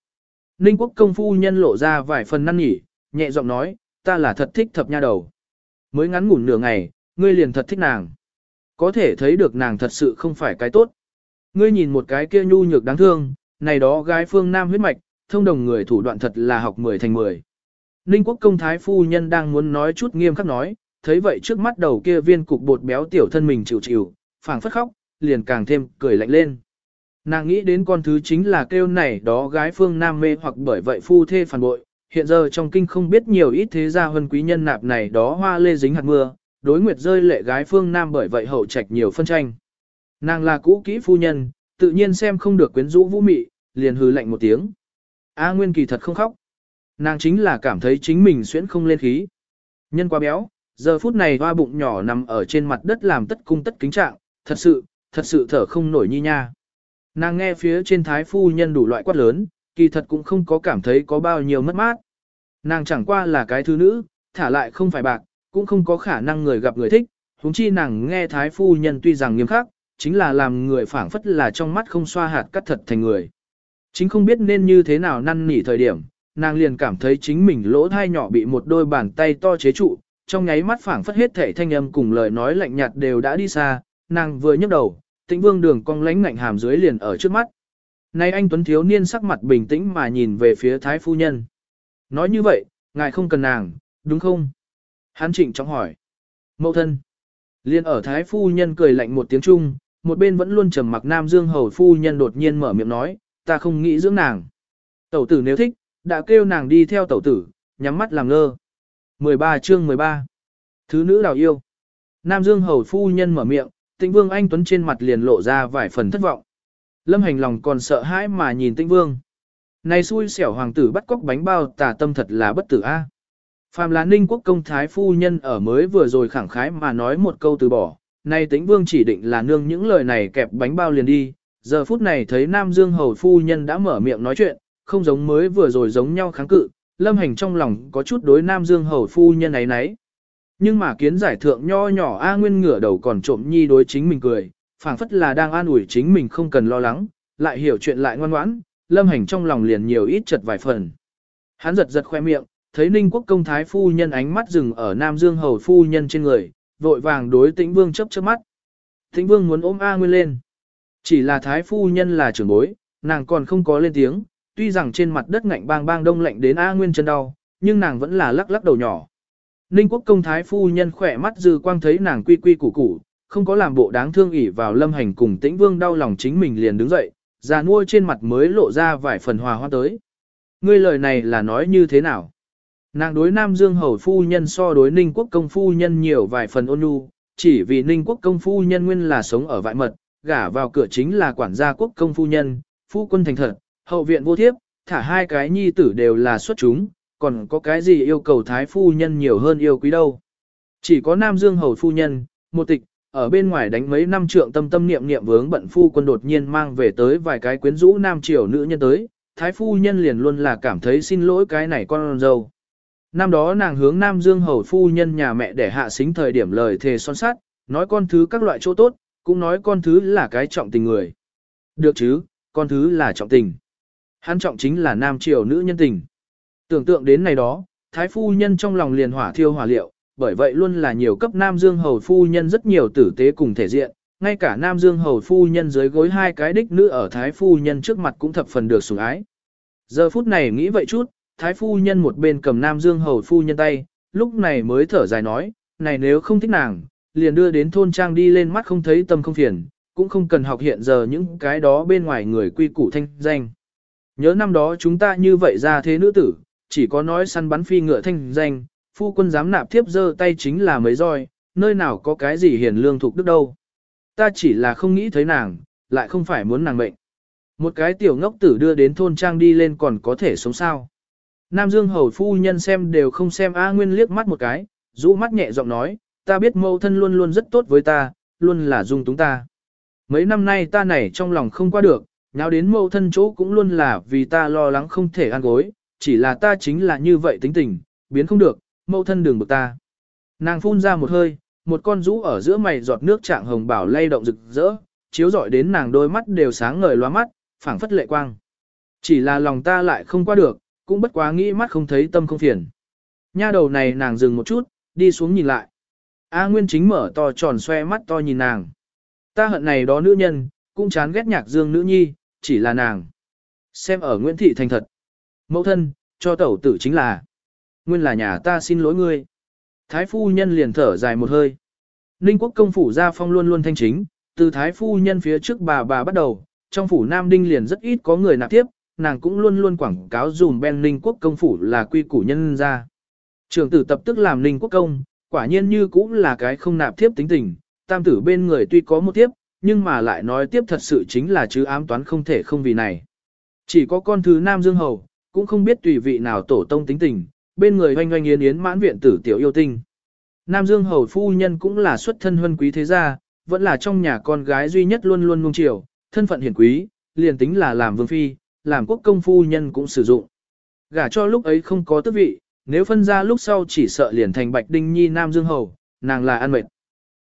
Ninh quốc công phu nhân lộ ra vài phần năn nhỉ, nhẹ giọng nói, ta là thật thích thập nha đầu. Mới ngắn ngủn nửa ngày, ngươi liền thật thích nàng. Có thể thấy được nàng thật sự không phải cái tốt. Ngươi nhìn một cái kia nhu nhược đáng thương, này đó gái phương nam huyết mạch, thông đồng người thủ đoạn thật là học mười thành mười. Ninh quốc công thái phu nhân đang muốn nói chút nghiêm khắc nói, thấy vậy trước mắt đầu kia viên cục bột béo tiểu thân mình chịu chịu, phảng phất khóc, liền càng thêm cười lạnh lên. Nàng nghĩ đến con thứ chính là kêu này đó gái phương nam mê hoặc bởi vậy phu thê phản bội, hiện giờ trong kinh không biết nhiều ít thế gia huân quý nhân nạp này đó hoa lê dính hạt mưa, đối nguyệt rơi lệ gái phương nam bởi vậy hậu trạch nhiều phân tranh. Nàng là cũ kỹ phu nhân, tự nhiên xem không được quyến rũ vũ mị, liền hừ lạnh một tiếng. A Nguyên kỳ thật không khóc. Nàng chính là cảm thấy chính mình xuyễn không lên khí. Nhân quá béo, giờ phút này hoa bụng nhỏ nằm ở trên mặt đất làm tất cung tất kính trạng, thật sự, thật sự thở không nổi nhi nha. Nàng nghe phía trên thái phu nhân đủ loại quát lớn, kỳ thật cũng không có cảm thấy có bao nhiêu mất mát. Nàng chẳng qua là cái thứ nữ, thả lại không phải bạc, cũng không có khả năng người gặp người thích, huống chi nàng nghe thái phu nhân tuy rằng nghiêm khắc, chính là làm người phảng phất là trong mắt không xoa hạt cắt thật thành người. Chính không biết nên như thế nào năn nỉ thời điểm, nàng liền cảm thấy chính mình lỗ thai nhỏ bị một đôi bàn tay to chế trụ, trong nháy mắt phảng phất hết thể thanh âm cùng lời nói lạnh nhạt đều đã đi xa, nàng vừa nhấc đầu, tĩnh vương đường cong lánh ngạnh hàm dưới liền ở trước mắt. Nay anh Tuấn thiếu niên sắc mặt bình tĩnh mà nhìn về phía thái phu nhân. Nói như vậy, ngài không cần nàng, đúng không? Hắn trịnh trọng hỏi. Mậu thân. Liên ở thái phu nhân cười lạnh một tiếng chung, một bên vẫn luôn trầm mặc nam dương hầu phu nhân đột nhiên mở miệng nói, ta không nghĩ dưỡng nàng. Tẩu tử nếu thích, đã kêu nàng đi theo tẩu tử, nhắm mắt làm ngơ. 13 chương 13 Thứ nữ đào yêu Nam Dương hầu phu nhân mở miệng, tĩnh vương anh Tuấn trên mặt liền lộ ra vài phần thất vọng. Lâm hành lòng còn sợ hãi mà nhìn tĩnh vương. Này xui xẻo hoàng tử bắt cóc bánh bao tà tâm thật là bất tử a. Phạm là ninh quốc công thái phu nhân ở mới vừa rồi khẳng khái mà nói một câu từ bỏ, nay tĩnh vương chỉ định là nương những lời này kẹp bánh bao liền đi, giờ phút này thấy Nam Dương hầu phu nhân đã mở miệng nói chuyện, không giống mới vừa rồi giống nhau kháng cự, lâm hành trong lòng có chút đối Nam Dương hầu phu nhân ấy nấy. Nhưng mà kiến giải thượng nho nhỏ A Nguyên ngửa đầu còn trộm nhi đối chính mình cười, phảng phất là đang an ủi chính mình không cần lo lắng, lại hiểu chuyện lại ngoan ngoãn, lâm hành trong lòng liền nhiều ít chật vài phần. Hắn giật giật khoe miệng, thấy Ninh Quốc công thái phu nhân ánh mắt dừng ở Nam Dương hầu phu nhân trên người, vội vàng đối Tĩnh Vương chấp chớp mắt. Tĩnh Vương muốn ôm A Nguyên lên. Chỉ là thái phu nhân là trưởng bối, nàng còn không có lên tiếng, tuy rằng trên mặt đất ngạnh bang bang đông lạnh đến A Nguyên chân đau, nhưng nàng vẫn là lắc lắc đầu nhỏ. Ninh quốc công thái phu nhân khỏe mắt dư quang thấy nàng quy quy củ củ, không có làm bộ đáng thương ỉ vào lâm hành cùng tĩnh vương đau lòng chính mình liền đứng dậy, già nuôi trên mặt mới lộ ra vài phần hòa hoa tới. Ngươi lời này là nói như thế nào? Nàng đối Nam Dương hầu phu nhân so đối Ninh quốc công phu nhân nhiều vài phần ôn nhu, chỉ vì Ninh quốc công phu nhân nguyên là sống ở vại mật, gả vào cửa chính là quản gia quốc công phu nhân, phu quân thành thật, hậu viện vô thiếp, thả hai cái nhi tử đều là xuất chúng, còn có cái gì yêu cầu thái phu nhân nhiều hơn yêu quý đâu. Chỉ có Nam Dương hầu phu nhân, một tịch, ở bên ngoài đánh mấy năm trượng tâm tâm niệm niệm vướng bận phu quân đột nhiên mang về tới vài cái quyến rũ nam triều nữ nhân tới, thái phu nhân liền luôn là cảm thấy xin lỗi cái này con dâu. Năm đó nàng hướng Nam Dương hầu phu nhân nhà mẹ để hạ xính thời điểm lời thề son sát, nói con thứ các loại chỗ tốt, cũng nói con thứ là cái trọng tình người. Được chứ, con thứ là trọng tình. Hắn trọng chính là nam triều nữ nhân tình. Tưởng tượng đến này đó, thái phu nhân trong lòng liền hỏa thiêu hỏa liệu, bởi vậy luôn là nhiều cấp nam dương hầu phu nhân rất nhiều tử tế cùng thể diện, ngay cả nam dương hầu phu nhân dưới gối hai cái đích nữ ở thái phu nhân trước mặt cũng thập phần được sủng ái. Giờ phút này nghĩ vậy chút, thái phu nhân một bên cầm nam dương hầu phu nhân tay, lúc này mới thở dài nói, này nếu không thích nàng, liền đưa đến thôn trang đi lên mắt không thấy tâm không phiền, cũng không cần học hiện giờ những cái đó bên ngoài người quy củ thanh danh. Nhớ năm đó chúng ta như vậy ra thế nữ tử, chỉ có nói săn bắn phi ngựa thanh danh, phu quân dám nạp thiếp giơ tay chính là mấy roi, nơi nào có cái gì hiền lương thuộc đức đâu. Ta chỉ là không nghĩ thấy nàng, lại không phải muốn nàng mệnh. Một cái tiểu ngốc tử đưa đến thôn trang đi lên còn có thể sống sao. Nam Dương hầu phu nhân xem đều không xem A Nguyên liếc mắt một cái, rũ mắt nhẹ giọng nói, ta biết mẫu thân luôn luôn rất tốt với ta, luôn là dung túng ta. Mấy năm nay ta này trong lòng không qua được, nào đến mẫu thân chỗ cũng luôn là vì ta lo lắng không thể ăn gối, chỉ là ta chính là như vậy tính tình, biến không được, mẫu thân đường bực ta. Nàng phun ra một hơi, một con rũ ở giữa mày giọt nước trạng hồng bảo lay động rực rỡ, chiếu rọi đến nàng đôi mắt đều sáng ngời loa mắt, phảng phất lệ quang. Chỉ là lòng ta lại không qua được, cũng bất quá nghĩ mắt không thấy tâm không phiền. Nha đầu này nàng dừng một chút, đi xuống nhìn lại. A Nguyên chính mở to tròn xoe mắt to nhìn nàng. Ta hận này đó nữ nhân, cũng chán ghét nhạc dương nữ nhi, chỉ là nàng. Xem ở Nguyễn Thị thành thật. Mẫu thân, cho tẩu tử chính là. Nguyên là nhà ta xin lỗi ngươi. Thái phu nhân liền thở dài một hơi. Ninh quốc công phủ gia phong luôn luôn thanh chính, từ thái phu nhân phía trước bà bà bắt đầu, trong phủ Nam Đinh liền rất ít có người nạp tiếp, nàng cũng luôn luôn quảng cáo dùm Ben Ninh quốc công phủ là quy củ nhân ra. Trường tử tập tức làm Ninh quốc công, quả nhiên như cũng là cái không nạp tiếp tính tình, tam tử bên người tuy có một tiếp, nhưng mà lại nói tiếp thật sự chính là chứ ám toán không thể không vì này. Chỉ có con thứ Nam Dương Hầu, cũng không biết tùy vị nào tổ tông tính tình, bên người hoanh hoanh yến yến mãn viện tử tiểu yêu tinh. Nam Dương Hầu phu nhân cũng là xuất thân huân quý thế gia, vẫn là trong nhà con gái duy nhất luôn luôn nung chiều, thân phận hiển quý, liền tính là làm vương phi, làm quốc công phu nhân cũng sử dụng. Gả cho lúc ấy không có tước vị, nếu phân ra lúc sau chỉ sợ liền thành Bạch Đinh Nhi Nam Dương Hầu, nàng là ăn mệt.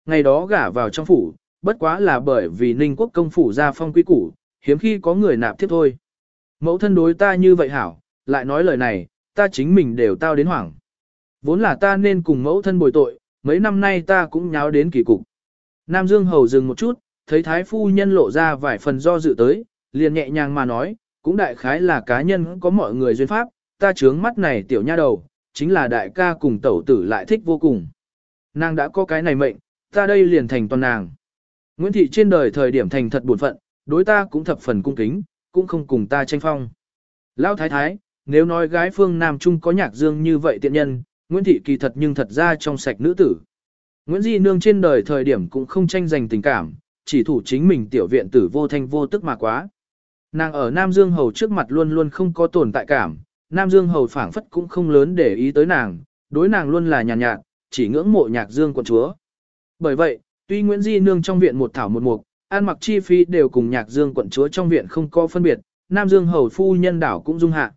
Ngày đó gả vào trong phủ, bất quá là bởi vì Ninh quốc công phủ ra phong quý củ, hiếm khi có người nạp tiếp thôi. Mẫu thân đối ta như vậy hảo, lại nói lời này, ta chính mình đều tao đến hoảng. Vốn là ta nên cùng mẫu thân bồi tội, mấy năm nay ta cũng nháo đến kỳ cục. Nam Dương Hầu dừng một chút, thấy Thái Phu Nhân lộ ra vài phần do dự tới, liền nhẹ nhàng mà nói, cũng đại khái là cá nhân có mọi người duyên pháp, ta trướng mắt này tiểu nha đầu, chính là đại ca cùng tẩu tử lại thích vô cùng. Nàng đã có cái này mệnh, ta đây liền thành toàn nàng. Nguyễn Thị trên đời thời điểm thành thật buồn phận, đối ta cũng thập phần cung kính, cũng không cùng ta tranh phong. Lão thái thái, nếu nói gái phương Nam Trung có nhạc dương như vậy tiện nhân, Nguyễn Thị kỳ thật nhưng thật ra trong sạch nữ tử. Nguyễn Di Nương trên đời thời điểm cũng không tranh giành tình cảm, chỉ thủ chính mình tiểu viện tử vô thanh vô tức mà quá. Nàng ở Nam Dương Hầu trước mặt luôn luôn không có tồn tại cảm, Nam Dương Hầu phảng phất cũng không lớn để ý tới nàng, đối nàng luôn là nhàn nhạt, nhạt, chỉ ngưỡng mộ nhạc Dương quận chúa. Bởi vậy, tuy Nguyễn Di Nương trong viện một thảo một mục, ăn mặc chi phí đều cùng nhạc Dương quận chúa trong viện không có phân biệt, Nam Dương Hầu phu nhân đảo cũng dung hạ.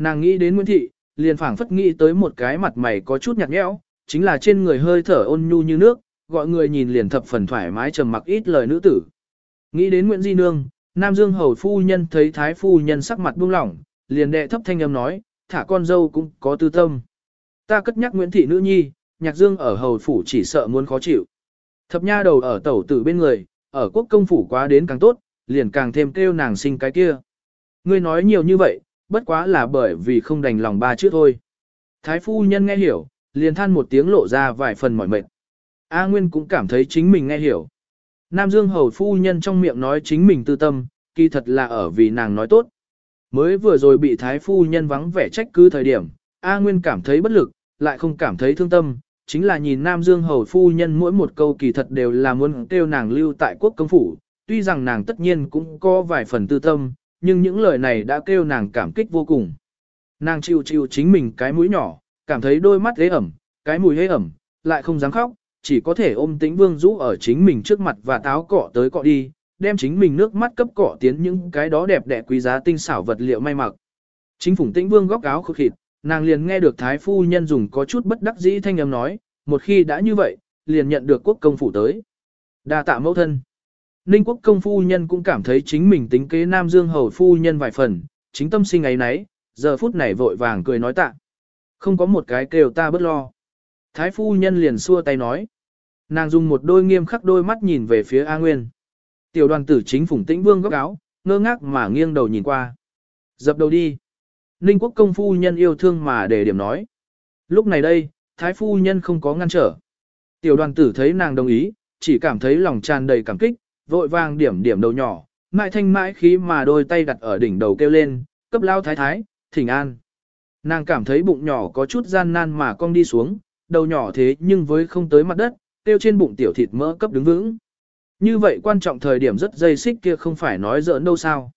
Nàng nghĩ đến Nguyễn Thị, liền phảng phất nghĩ tới một cái mặt mày có chút nhạt nhẽo, chính là trên người hơi thở ôn nhu như nước, gọi người nhìn liền thập phần thoải mái trầm mặc ít lời nữ tử. Nghĩ đến Nguyễn Di Nương, Nam Dương Hầu phu nhân thấy Thái phu nhân sắc mặt buông lỏng, liền đệ thấp thanh âm nói, thả con dâu cũng có tư tâm. Ta cất nhắc Nguyễn Thị Nữ Nhi, nhạc dương ở hầu phủ chỉ sợ muốn khó chịu. Thập nha đầu ở tẩu tử bên người, ở quốc công phủ quá đến càng tốt, liền càng thêm kêu nàng sinh cái kia. Ngươi nói nhiều như vậy, bất quá là bởi vì không đành lòng ba chữ thôi. Thái phu nhân nghe hiểu, liền than một tiếng lộ ra vài phần mỏi mệt. A Nguyên cũng cảm thấy chính mình nghe hiểu. Nam Dương hầu phu nhân trong miệng nói chính mình tư tâm, kỳ thật là ở vì nàng nói tốt. Mới vừa rồi bị thái phu nhân vắng vẻ trách cứ thời điểm, A Nguyên cảm thấy bất lực, lại không cảm thấy thương tâm, chính là nhìn Nam Dương hầu phu nhân mỗi một câu kỳ thật đều là muốn kêu nàng lưu tại quốc công phủ, tuy rằng nàng tất nhiên cũng có vài phần tư tâm, nhưng những lời này đã kêu nàng cảm kích vô cùng. Nàng chịu chịu chính mình cái mũi nhỏ, cảm thấy đôi mắt hế ẩm, cái mùi hế ẩm, lại không dám khóc, chỉ có thể ôm tĩnh vương rũ ở chính mình trước mặt và táo cọ tới cọ đi, đem chính mình nước mắt cấp cọ tiến những cái đó đẹp đẽ quý giá tinh xảo vật liệu may mặc. Chính phủ tĩnh vương góc áo khực khịt, nàng liền nghe được thái phu nhân dùng có chút bất đắc dĩ thanh âm nói, một khi đã như vậy, liền nhận được quốc công phủ tới. đa tạ mẫu thân. Ninh quốc công phu nhân cũng cảm thấy chính mình tính kế Nam Dương hầu phu nhân vài phần, chính tâm sinh ấy nấy, giờ phút này vội vàng cười nói tạ. Không có một cái kêu ta bất lo. Thái phu nhân liền xua tay nói. Nàng dùng một đôi nghiêm khắc đôi mắt nhìn về phía A Nguyên. Tiểu đoàn tử chính phủng tĩnh vương góc áo, ngơ ngác mà nghiêng đầu nhìn qua. Dập đầu đi. Ninh quốc công phu nhân yêu thương mà để điểm nói. Lúc này đây, thái phu nhân không có ngăn trở. Tiểu đoàn tử thấy nàng đồng ý, chỉ cảm thấy lòng tràn đầy cảm kích, vội vàng điểm điểm đầu nhỏ, mãi thanh mãi khí mà đôi tay đặt ở đỉnh đầu kêu lên, cấp lao thái thái, thỉnh an. Nàng cảm thấy bụng nhỏ có chút gian nan mà cong đi xuống, đầu nhỏ thế nhưng với không tới mặt đất, tiêu trên bụng tiểu thịt mỡ cấp đứng vững. Như vậy quan trọng thời điểm rất dây xích kia không phải nói giỡn đâu sao.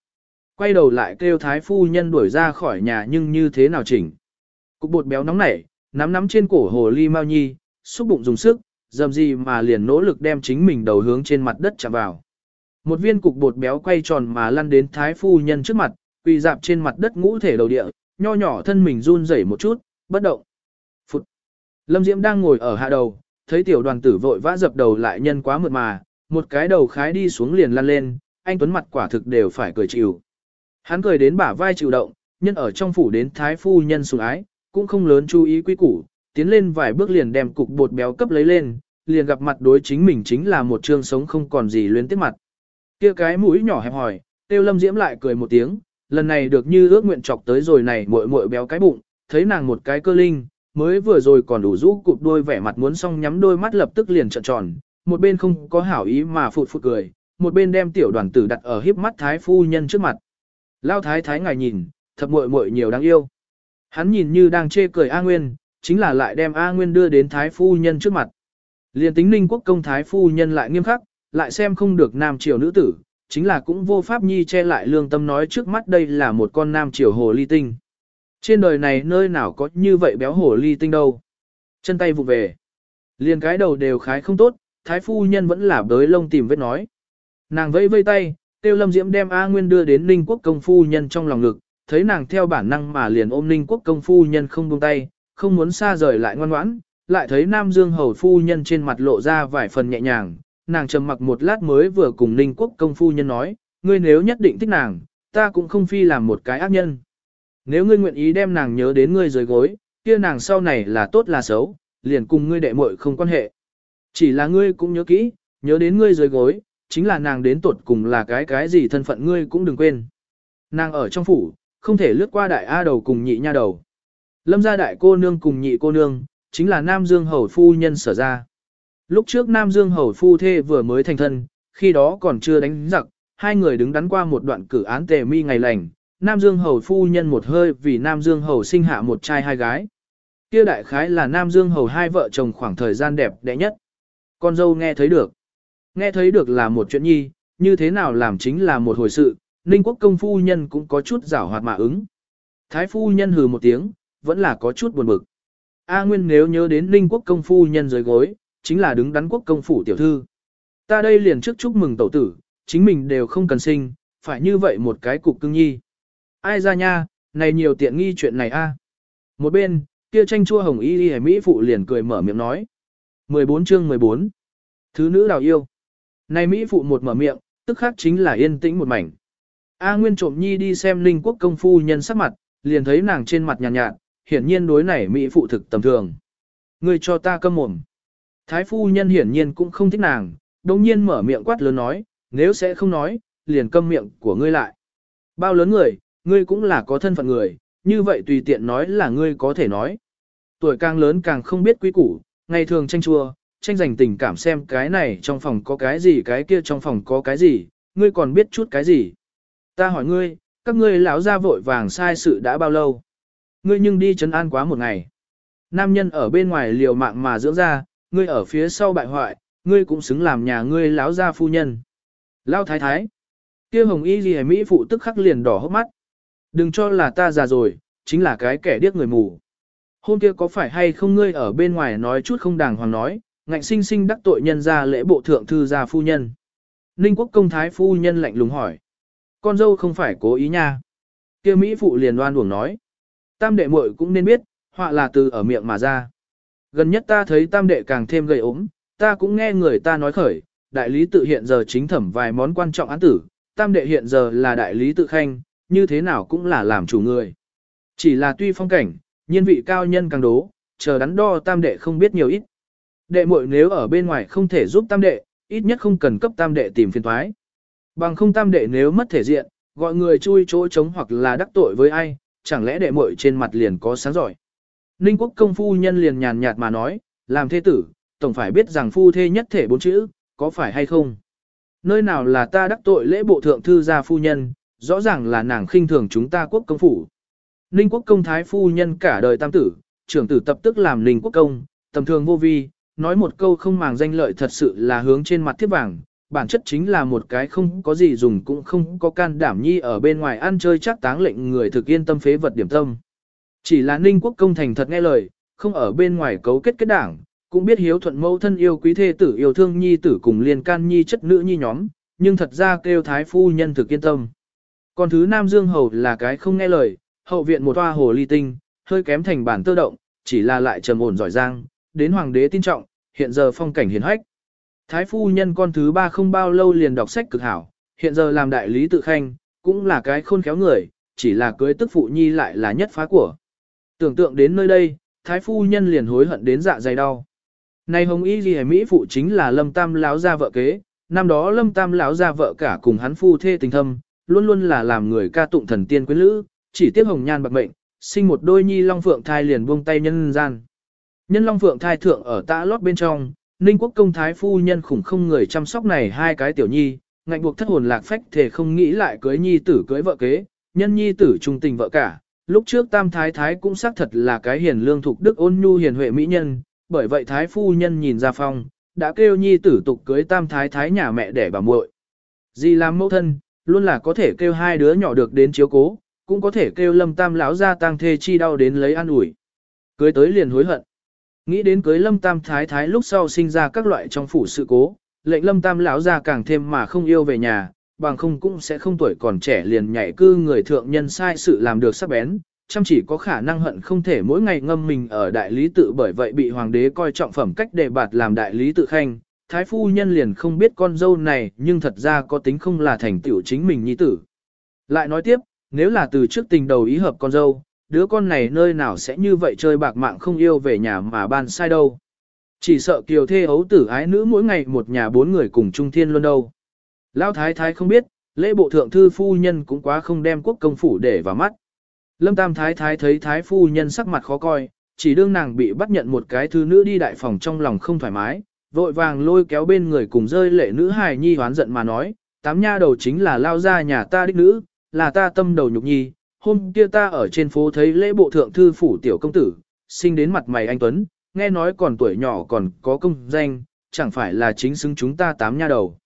Quay đầu lại kêu thái phu nhân đuổi ra khỏi nhà nhưng như thế nào chỉnh. Cục bột béo nóng nảy, nắm nắm trên cổ hồ ly mau nhi, xúc bụng dùng sức, dầm gì mà liền nỗ lực đem chính mình đầu hướng trên mặt đất chạm vào. Một viên cục bột béo quay tròn mà lăn đến thái phu nhân trước mặt, quỳ dạp trên mặt đất ngũ thể đầu địa, nho nhỏ thân mình run rẩy một chút, bất động. Phụt. Lâm Diễm đang ngồi ở hạ đầu, thấy tiểu đoàn tử vội vã dập đầu lại nhân quá mượt mà, một cái đầu khái đi xuống liền lăn lên, anh Tuấn mặt quả thực đều phải cười chịu. Hắn cười đến bả vai chịu động, nhân ở trong phủ đến thái phu nhân sủng ái, cũng không lớn chú ý quý củ, tiến lên vài bước liền đem cục bột béo cấp lấy lên, liền gặp mặt đối chính mình chính là một trương sống không còn gì luyến tiếp mặt. Kia cái mũi nhỏ hẹp hỏi, tiêu lâm diễm lại cười một tiếng, lần này được như ước nguyện chọc tới rồi này muội muội béo cái bụng, thấy nàng một cái cơ linh, mới vừa rồi còn đủ rũ cụp đôi vẻ mặt muốn xong nhắm đôi mắt lập tức liền trợn tròn, một bên không có hảo ý mà phụt phụt cười, một bên đem tiểu đoàn tử đặt ở hiếp mắt thái phu nhân trước mặt. Lao thái thái ngài nhìn, thật muội muội nhiều đáng yêu. Hắn nhìn như đang chê cười A Nguyên, chính là lại đem A Nguyên đưa đến thái phu nhân trước mặt. Liên tính ninh quốc công thái phu nhân lại nghiêm khắc, lại xem không được nam triều nữ tử, chính là cũng vô pháp nhi che lại lương tâm nói trước mắt đây là một con nam triều hồ ly tinh. Trên đời này nơi nào có như vậy béo hồ ly tinh đâu. Chân tay vụ về. Liền cái đầu đều khái không tốt, thái phu nhân vẫn là bới lông tìm vết nói. Nàng vẫy vây tay, tiêu lâm diễm đem A Nguyên đưa đến Ninh quốc công phu nhân trong lòng ngực, thấy nàng theo bản năng mà liền ôm Ninh quốc công phu nhân không buông tay, không muốn xa rời lại ngoan ngoãn, lại thấy Nam Dương hầu phu nhân trên mặt lộ ra vài phần nhẹ nhàng, nàng trầm mặc một lát mới vừa cùng Ninh quốc công phu nhân nói, ngươi nếu nhất định thích nàng, ta cũng không phi làm một cái ác nhân. Nếu ngươi nguyện ý đem nàng nhớ đến ngươi dưới gối, kia nàng sau này là tốt là xấu, liền cùng ngươi đệ muội không quan hệ. Chỉ là ngươi cũng nhớ kỹ, nhớ đến ngươi dưới gối, chính là nàng đến tuột cùng là cái cái gì thân phận ngươi cũng đừng quên. Nàng ở trong phủ, không thể lướt qua đại A đầu cùng nhị nha đầu. Lâm gia đại cô nương cùng nhị cô nương, chính là Nam Dương Hầu Phu nhân sở ra. Lúc trước Nam Dương Hầu Phu Thê vừa mới thành thân, khi đó còn chưa đánh giặc, hai người đứng đắn qua một đoạn cử án tề mi ngày lành, Nam Dương Hầu Phu Nhân một hơi vì Nam Dương Hầu sinh hạ một trai hai gái. Kia đại khái là Nam Dương Hầu hai vợ chồng khoảng thời gian đẹp đẽ nhất. Con dâu nghe thấy được. Nghe thấy được là một chuyện nhi, như thế nào làm chính là một hồi sự, Ninh quốc công phu nhân cũng có chút giảo hoạt mà ứng. Thái phu nhân hừ một tiếng, vẫn là có chút buồn bực. A Nguyên nếu nhớ đến Ninh quốc công phu nhân dưới gối, chính là đứng đắn quốc công phủ tiểu thư. Ta đây liền trước chúc mừng tẩu tử, chính mình đều không cần sinh, phải như vậy một cái cục cưng nhi. Ai ra nha, này nhiều tiện nghi chuyện này a. Một bên, kia tranh chua hồng y y Mỹ phụ liền cười mở miệng nói. 14 chương 14. Thứ nữ đào yêu. Này Mỹ phụ một mở miệng, tức khác chính là yên tĩnh một mảnh. A Nguyên trộm nhi đi xem Linh quốc công phu nhân sắc mặt, liền thấy nàng trên mặt nhàn nhạt, nhạt, hiển nhiên đối này Mỹ phụ thực tầm thường. Người cho ta câm mồm. Thái phu nhân hiển nhiên cũng không thích nàng, đồng nhiên mở miệng quát lớn nói, nếu sẽ không nói, liền câm miệng của ngươi lại. Bao lớn người, ngươi cũng là có thân phận người, như vậy tùy tiện nói là ngươi có thể nói. Tuổi càng lớn càng không biết quý củ, ngày thường tranh chua, tranh giành tình cảm xem cái này trong phòng có cái gì cái kia trong phòng có cái gì, ngươi còn biết chút cái gì. Ta hỏi ngươi, các ngươi lão ra vội vàng sai sự đã bao lâu? Ngươi nhưng đi chấn an quá một ngày. Nam nhân ở bên ngoài liều mạng mà dưỡng ra, ngươi ở phía sau bại hoại, ngươi cũng xứng làm nhà ngươi lão gia phu nhân. Lão thái thái. Kia hồng y gì Mỹ phụ tức khắc liền đỏ hốc mắt. Đừng cho là ta già rồi, chính là cái kẻ điếc người mù. Hôm kia có phải hay không ngươi ở bên ngoài nói chút không đàng hoàng nói, ngạnh sinh sinh đắc tội nhân ra lễ bộ thượng thư gia phu nhân. Ninh quốc công thái phu nhân lạnh lùng hỏi. Con dâu không phải cố ý nha. kia Mỹ phụ liền đoan uổng nói. Tam đệ muội cũng nên biết, họa là từ ở miệng mà ra. Gần nhất ta thấy tam đệ càng thêm gầy ốm, ta cũng nghe người ta nói khởi, đại lý tự hiện giờ chính thẩm vài món quan trọng án tử, tam đệ hiện giờ là đại lý tự khanh, như thế nào cũng là làm chủ người. Chỉ là tuy phong cảnh, nhiên vị cao nhân càng đố, chờ đắn đo tam đệ không biết nhiều ít. Đệ muội nếu ở bên ngoài không thể giúp tam đệ, ít nhất không cần cấp tam đệ tìm phiền thoái. Bằng không tam đệ nếu mất thể diện, gọi người chui chỗ trống hoặc là đắc tội với ai, chẳng lẽ đệ muội trên mặt liền có sáng giỏi. Ninh quốc công phu nhân liền nhàn nhạt mà nói, làm thế tử, tổng phải biết rằng phu thê nhất thể bốn chữ, có phải hay không? Nơi nào là ta đắc tội lễ bộ thượng thư gia phu nhân, rõ ràng là nàng khinh thường chúng ta quốc công phủ. Ninh quốc công thái phu nhân cả đời tam tử, trưởng tử tập tức làm ninh quốc công, tầm thường vô vi, nói một câu không màng danh lợi thật sự là hướng trên mặt thiết vàng, bản chất chính là một cái không có gì dùng cũng không có can đảm nhi ở bên ngoài ăn chơi chắc táng lệnh người thực yên tâm phế vật điểm tâm. Chỉ là ninh quốc công thành thật nghe lời, không ở bên ngoài cấu kết kết đảng, cũng biết hiếu thuận mẫu thân yêu quý thê tử yêu thương nhi tử cùng liên can nhi chất nữ nhi nhóm, nhưng thật ra kêu thái phu nhân thực yên tâm. Còn thứ Nam Dương Hầu là cái không nghe lời, hậu viện một toa hồ ly tinh, hơi kém thành bản tơ động, chỉ là lại trầm ổn giỏi giang, đến hoàng đế tin trọng, hiện giờ phong cảnh hiền hách. Thái phu nhân con thứ ba không bao lâu liền đọc sách cực hảo, hiện giờ làm đại lý tự khanh, cũng là cái khôn khéo người, chỉ là cưới tức phụ nhi lại là nhất phá của. Tưởng tượng đến nơi đây, thái phu nhân liền hối hận đến dạ dày đau. Này hồng y gì Mỹ phụ chính là lâm tam lão gia vợ kế, năm đó lâm tam lão gia vợ cả cùng hắn phu thê tình thâm, luôn luôn là làm người ca tụng thần tiên quyến lữ, chỉ tiếc hồng nhan bạc mệnh, sinh một đôi nhi long phượng thai liền buông tay nhân gian. Nhân long phượng thai thượng ở tã lót bên trong, ninh quốc công thái phu nhân khủng không người chăm sóc này hai cái tiểu nhi, ngạnh buộc thất hồn lạc phách thể không nghĩ lại cưới nhi tử cưới vợ kế, nhân nhi tử trung tình vợ cả. Lúc trước tam thái thái cũng xác thật là cái hiền lương thục đức ôn nhu hiền huệ mỹ nhân, bởi vậy thái phu nhân nhìn ra phong, đã kêu nhi tử tục cưới tam thái thái nhà mẹ để bà muội. Gì làm mẫu thân, luôn là có thể kêu hai đứa nhỏ được đến chiếu cố, cũng có thể kêu lâm tam lão ra tang thê chi đau đến lấy an ủi. Cưới tới liền hối hận. Nghĩ đến cưới lâm tam thái thái lúc sau sinh ra các loại trong phủ sự cố, lệnh lâm tam lão ra càng thêm mà không yêu về nhà, bằng không cũng sẽ không tuổi còn trẻ liền nhảy cư người thượng nhân sai sự làm được sắc bén, chăm chỉ có khả năng hận không thể mỗi ngày ngâm mình ở đại lý tự bởi vậy bị hoàng đế coi trọng phẩm cách đề bạt làm đại lý tự khanh. Thái phu nhân liền không biết con dâu này nhưng thật ra có tính không là thành tựu chính mình nhi tử. Lại nói tiếp, nếu là từ trước tình đầu ý hợp con dâu, đứa con này nơi nào sẽ như vậy chơi bạc mạng không yêu về nhà mà ban sai đâu. Chỉ sợ kiều thê ấu tử ái nữ mỗi ngày một nhà bốn người cùng trung thiên luôn đâu. Lão thái thái không biết, lễ bộ thượng thư phu nhân cũng quá không đem quốc công phủ để vào mắt. Lâm Tam Thái Thái thấy Thái Phu Nhân sắc mặt khó coi, chỉ đương nàng bị bắt nhận một cái thư nữ đi đại phòng trong lòng không thoải mái, vội vàng lôi kéo bên người cùng rơi lệ nữ hài nhi hoán giận mà nói, tám nha đầu chính là lao ra nhà ta đích nữ, là ta tâm đầu nhục nhi, hôm kia ta ở trên phố thấy lễ bộ thượng thư phủ tiểu công tử, sinh đến mặt mày anh Tuấn, nghe nói còn tuổi nhỏ còn có công danh, chẳng phải là chính xứng chúng ta tám nha đầu.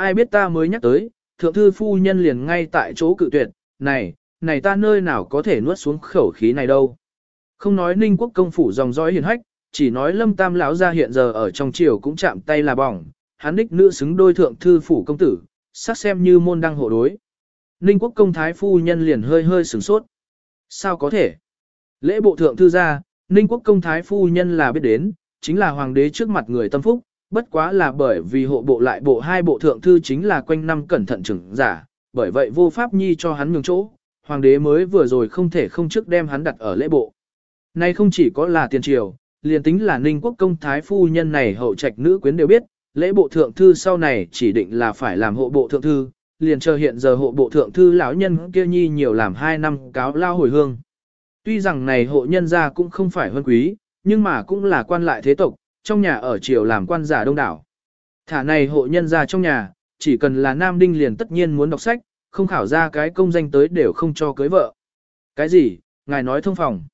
Ai biết ta mới nhắc tới, thượng thư phu nhân liền ngay tại chỗ cự tuyệt, này, này ta nơi nào có thể nuốt xuống khẩu khí này đâu. Không nói ninh quốc công phủ dòng dõi hiền hách, chỉ nói lâm tam lão ra hiện giờ ở trong triều cũng chạm tay là bỏng, hắn đích nữ xứng đôi thượng thư phủ công tử, sắc xem như môn đăng hộ đối. Ninh quốc công thái phu nhân liền hơi hơi sửng sốt. Sao có thể? Lễ bộ thượng thư ra, Ninh quốc công thái phu nhân là biết đến, chính là hoàng đế trước mặt người tâm phúc, bất quá là bởi vì hộ bộ lại bộ hai bộ thượng thư chính là quanh năm cẩn thận trưởng giả, bởi vậy vô pháp nhi cho hắn nhường chỗ, hoàng đế mới vừa rồi không thể không trước đem hắn đặt ở lễ bộ. Nay không chỉ có là tiền triều, liền tính là ninh quốc công thái phu nhân này hậu trạch nữ quyến đều biết, lễ bộ thượng thư sau này chỉ định là phải làm hộ bộ thượng thư, liền chờ hiện giờ hộ bộ thượng thư lão nhân kia nhi nhiều làm 2 năm cáo lao hồi hương. Tuy rằng này hộ nhân gia cũng không phải hơn quý, nhưng mà cũng là quan lại thế tộc, trong nhà ở triều làm quan giả đông đảo. Thả này hộ nhân ra trong nhà, chỉ cần là nam đinh liền tất nhiên muốn đọc sách, không khảo ra cái công danh tới đều không cho cưới vợ. Cái gì, ngài nói thông phòng.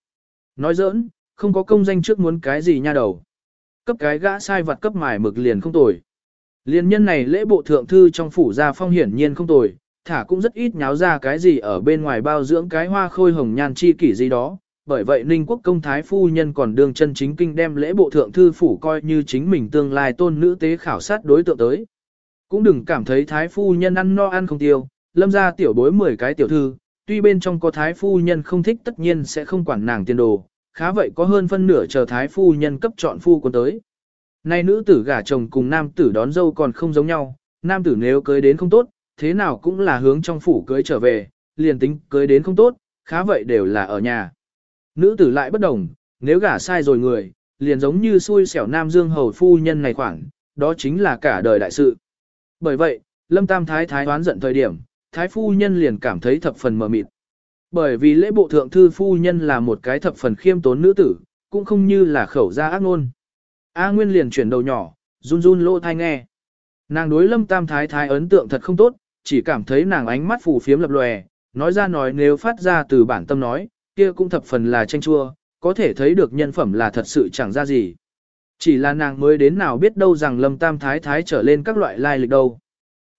Nói giỡn, không có công danh trước muốn cái gì nha đầu. Cấp cái gã sai vặt cấp mài mực liền không tồi. Liên nhân này lễ bộ thượng thư trong phủ gia phong hiển nhiên không tồi, thả cũng rất ít nháo ra cái gì ở bên ngoài bao dưỡng cái hoa khôi hồng nhan chi kỷ gì đó. Bởi vậy Ninh Quốc công thái phu nhân còn đương chân chính kinh đem lễ bộ thượng thư phủ coi như chính mình tương lai tôn nữ tế khảo sát đối tượng tới. Cũng đừng cảm thấy thái phu nhân ăn no ăn không tiêu, lâm ra tiểu bối 10 cái tiểu thư, tuy bên trong có thái phu nhân không thích tất nhiên sẽ không quản nàng tiền đồ, khá vậy có hơn phân nửa chờ thái phu nhân cấp chọn phu quân tới. Nay nữ tử gả chồng cùng nam tử đón dâu còn không giống nhau, nam tử nếu cưới đến không tốt, thế nào cũng là hướng trong phủ cưới trở về, liền tính cưới đến không tốt, khá vậy đều là ở nhà. Nữ tử lại bất đồng, nếu gả sai rồi người, liền giống như xui xẻo nam dương hầu phu nhân này khoảng, đó chính là cả đời đại sự. Bởi vậy, Lâm Tam Thái Thái đoán giận thời điểm, Thái phu nhân liền cảm thấy thập phần mờ mịt. Bởi vì lễ bộ thượng thư phu nhân là một cái thập phần khiêm tốn nữ tử, cũng không như là khẩu ra ác ngôn. A Nguyên liền chuyển đầu nhỏ, run run lỗ thai nghe. Nàng đối lâm tam thái thái ấn tượng thật không tốt, chỉ cảm thấy nàng ánh mắt phù phiếm lập lòe, nói ra nói nếu phát ra từ bản tâm nói, kia cũng thập phần là tranh chua, có thể thấy được nhân phẩm là thật sự chẳng ra gì. Chỉ là nàng mới đến nào biết đâu rằng lâm tam thái thái trở lên các loại lai lịch đâu.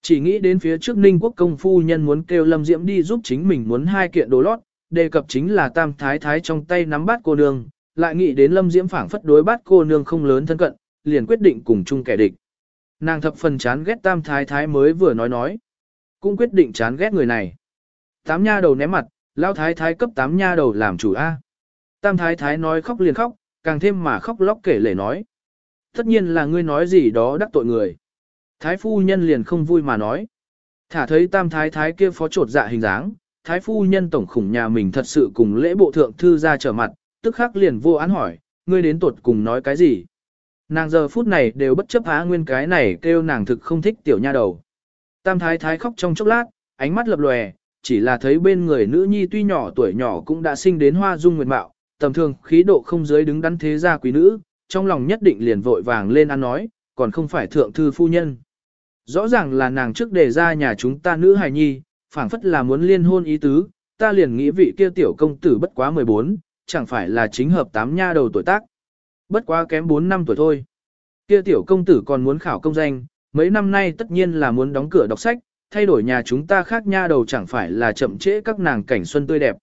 Chỉ nghĩ đến phía trước ninh quốc công phu nhân muốn kêu lâm diễm đi giúp chính mình muốn hai kiện đồ lót, đề cập chính là tam thái thái trong tay nắm bát cô nương, lại nghĩ đến lâm diễm phảng phất đối bát cô nương không lớn thân cận, liền quyết định cùng chung kẻ địch. Nàng thập phần chán ghét tam thái thái mới vừa nói nói. Cũng quyết định chán ghét người này. Tám nha đầu ném mặt, lao thái thái cấp tám nha đầu làm chủ A. Tam thái thái nói khóc liền khóc, càng thêm mà khóc lóc kể lể nói. Tất nhiên là ngươi nói gì đó đắc tội người. Thái phu nhân liền không vui mà nói. Thả thấy tam thái thái kia phó trột dạ hình dáng, thái phu nhân tổng khủng nhà mình thật sự cùng lễ bộ thượng thư ra trở mặt, tức khắc liền vô án hỏi, ngươi đến tuột cùng nói cái gì. Nàng giờ phút này đều bất chấp há nguyên cái này kêu nàng thực không thích tiểu nha đầu. Tam thái thái khóc trong chốc lát, ánh mắt lập lòe, chỉ là thấy bên người nữ nhi tuy nhỏ tuổi nhỏ cũng đã sinh đến hoa dung nguyệt mạo, tầm thường khí độ không giới đứng đắn thế gia quý nữ, trong lòng nhất định liền vội vàng lên ăn nói, còn không phải thượng thư phu nhân. Rõ ràng là nàng trước đề ra nhà chúng ta nữ hài nhi, phảng phất là muốn liên hôn ý tứ, ta liền nghĩ vị kia tiểu công tử bất quá 14, chẳng phải là chính hợp tám nha đầu tuổi tác. Bất quá kém 4 năm tuổi thôi. Kia tiểu công tử còn muốn khảo công danh, mấy năm nay tất nhiên là muốn đóng cửa đọc sách, thay đổi nhà chúng ta khác nha đầu chẳng phải là chậm trễ các nàng cảnh xuân tươi đẹp.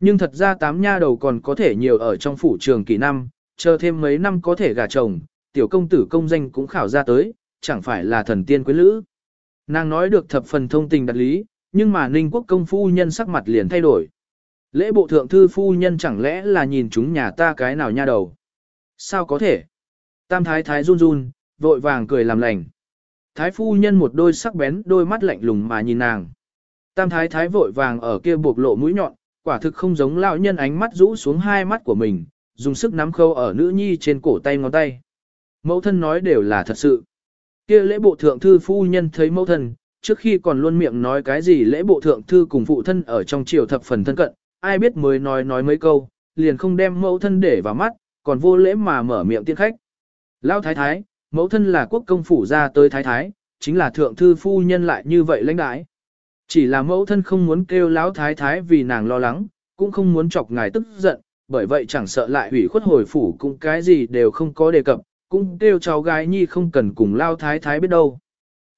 Nhưng thật ra tám nha đầu còn có thể nhiều ở trong phủ trường kỳ năm, chờ thêm mấy năm có thể gả chồng, tiểu công tử công danh cũng khảo ra tới, chẳng phải là thần tiên quyến lữ. Nàng nói được thập phần thông tình đặt lý, nhưng mà ninh quốc công phu nhân sắc mặt liền thay đổi. Lễ bộ thượng thư phu nhân chẳng lẽ là nhìn chúng nhà ta cái nào nha đầu? Sao có thể? Tam thái thái run run, vội vàng cười làm lành. Thái phu nhân một đôi sắc bén đôi mắt lạnh lùng mà nhìn nàng. Tam thái thái vội vàng ở kia buộc lộ mũi nhọn, quả thực không giống lão nhân ánh mắt rũ xuống hai mắt của mình, dùng sức nắm khâu ở nữ nhi trên cổ tay ngón tay. Mẫu thân nói đều là thật sự. Kia lễ bộ thượng thư phu nhân thấy mẫu thân, trước khi còn luôn miệng nói cái gì lễ bộ thượng thư cùng phụ thân ở trong triều thập phần thân cận, ai biết mới nói nói mấy câu, liền không đem mẫu thân để vào mắt, còn vô lễ mà mở miệng tiên khách. Lão thái thái, mẫu thân là quốc công phủ ra tới thái thái, chính là thượng thư phu nhân lại như vậy lãnh đãi. Chỉ là mẫu thân không muốn kêu lão thái thái vì nàng lo lắng, cũng không muốn chọc ngài tức giận, bởi vậy chẳng sợ lại hủy khuất hồi phủ cũng cái gì đều không có đề cập, cũng kêu cháu gái nhi không cần cùng lao thái thái biết đâu.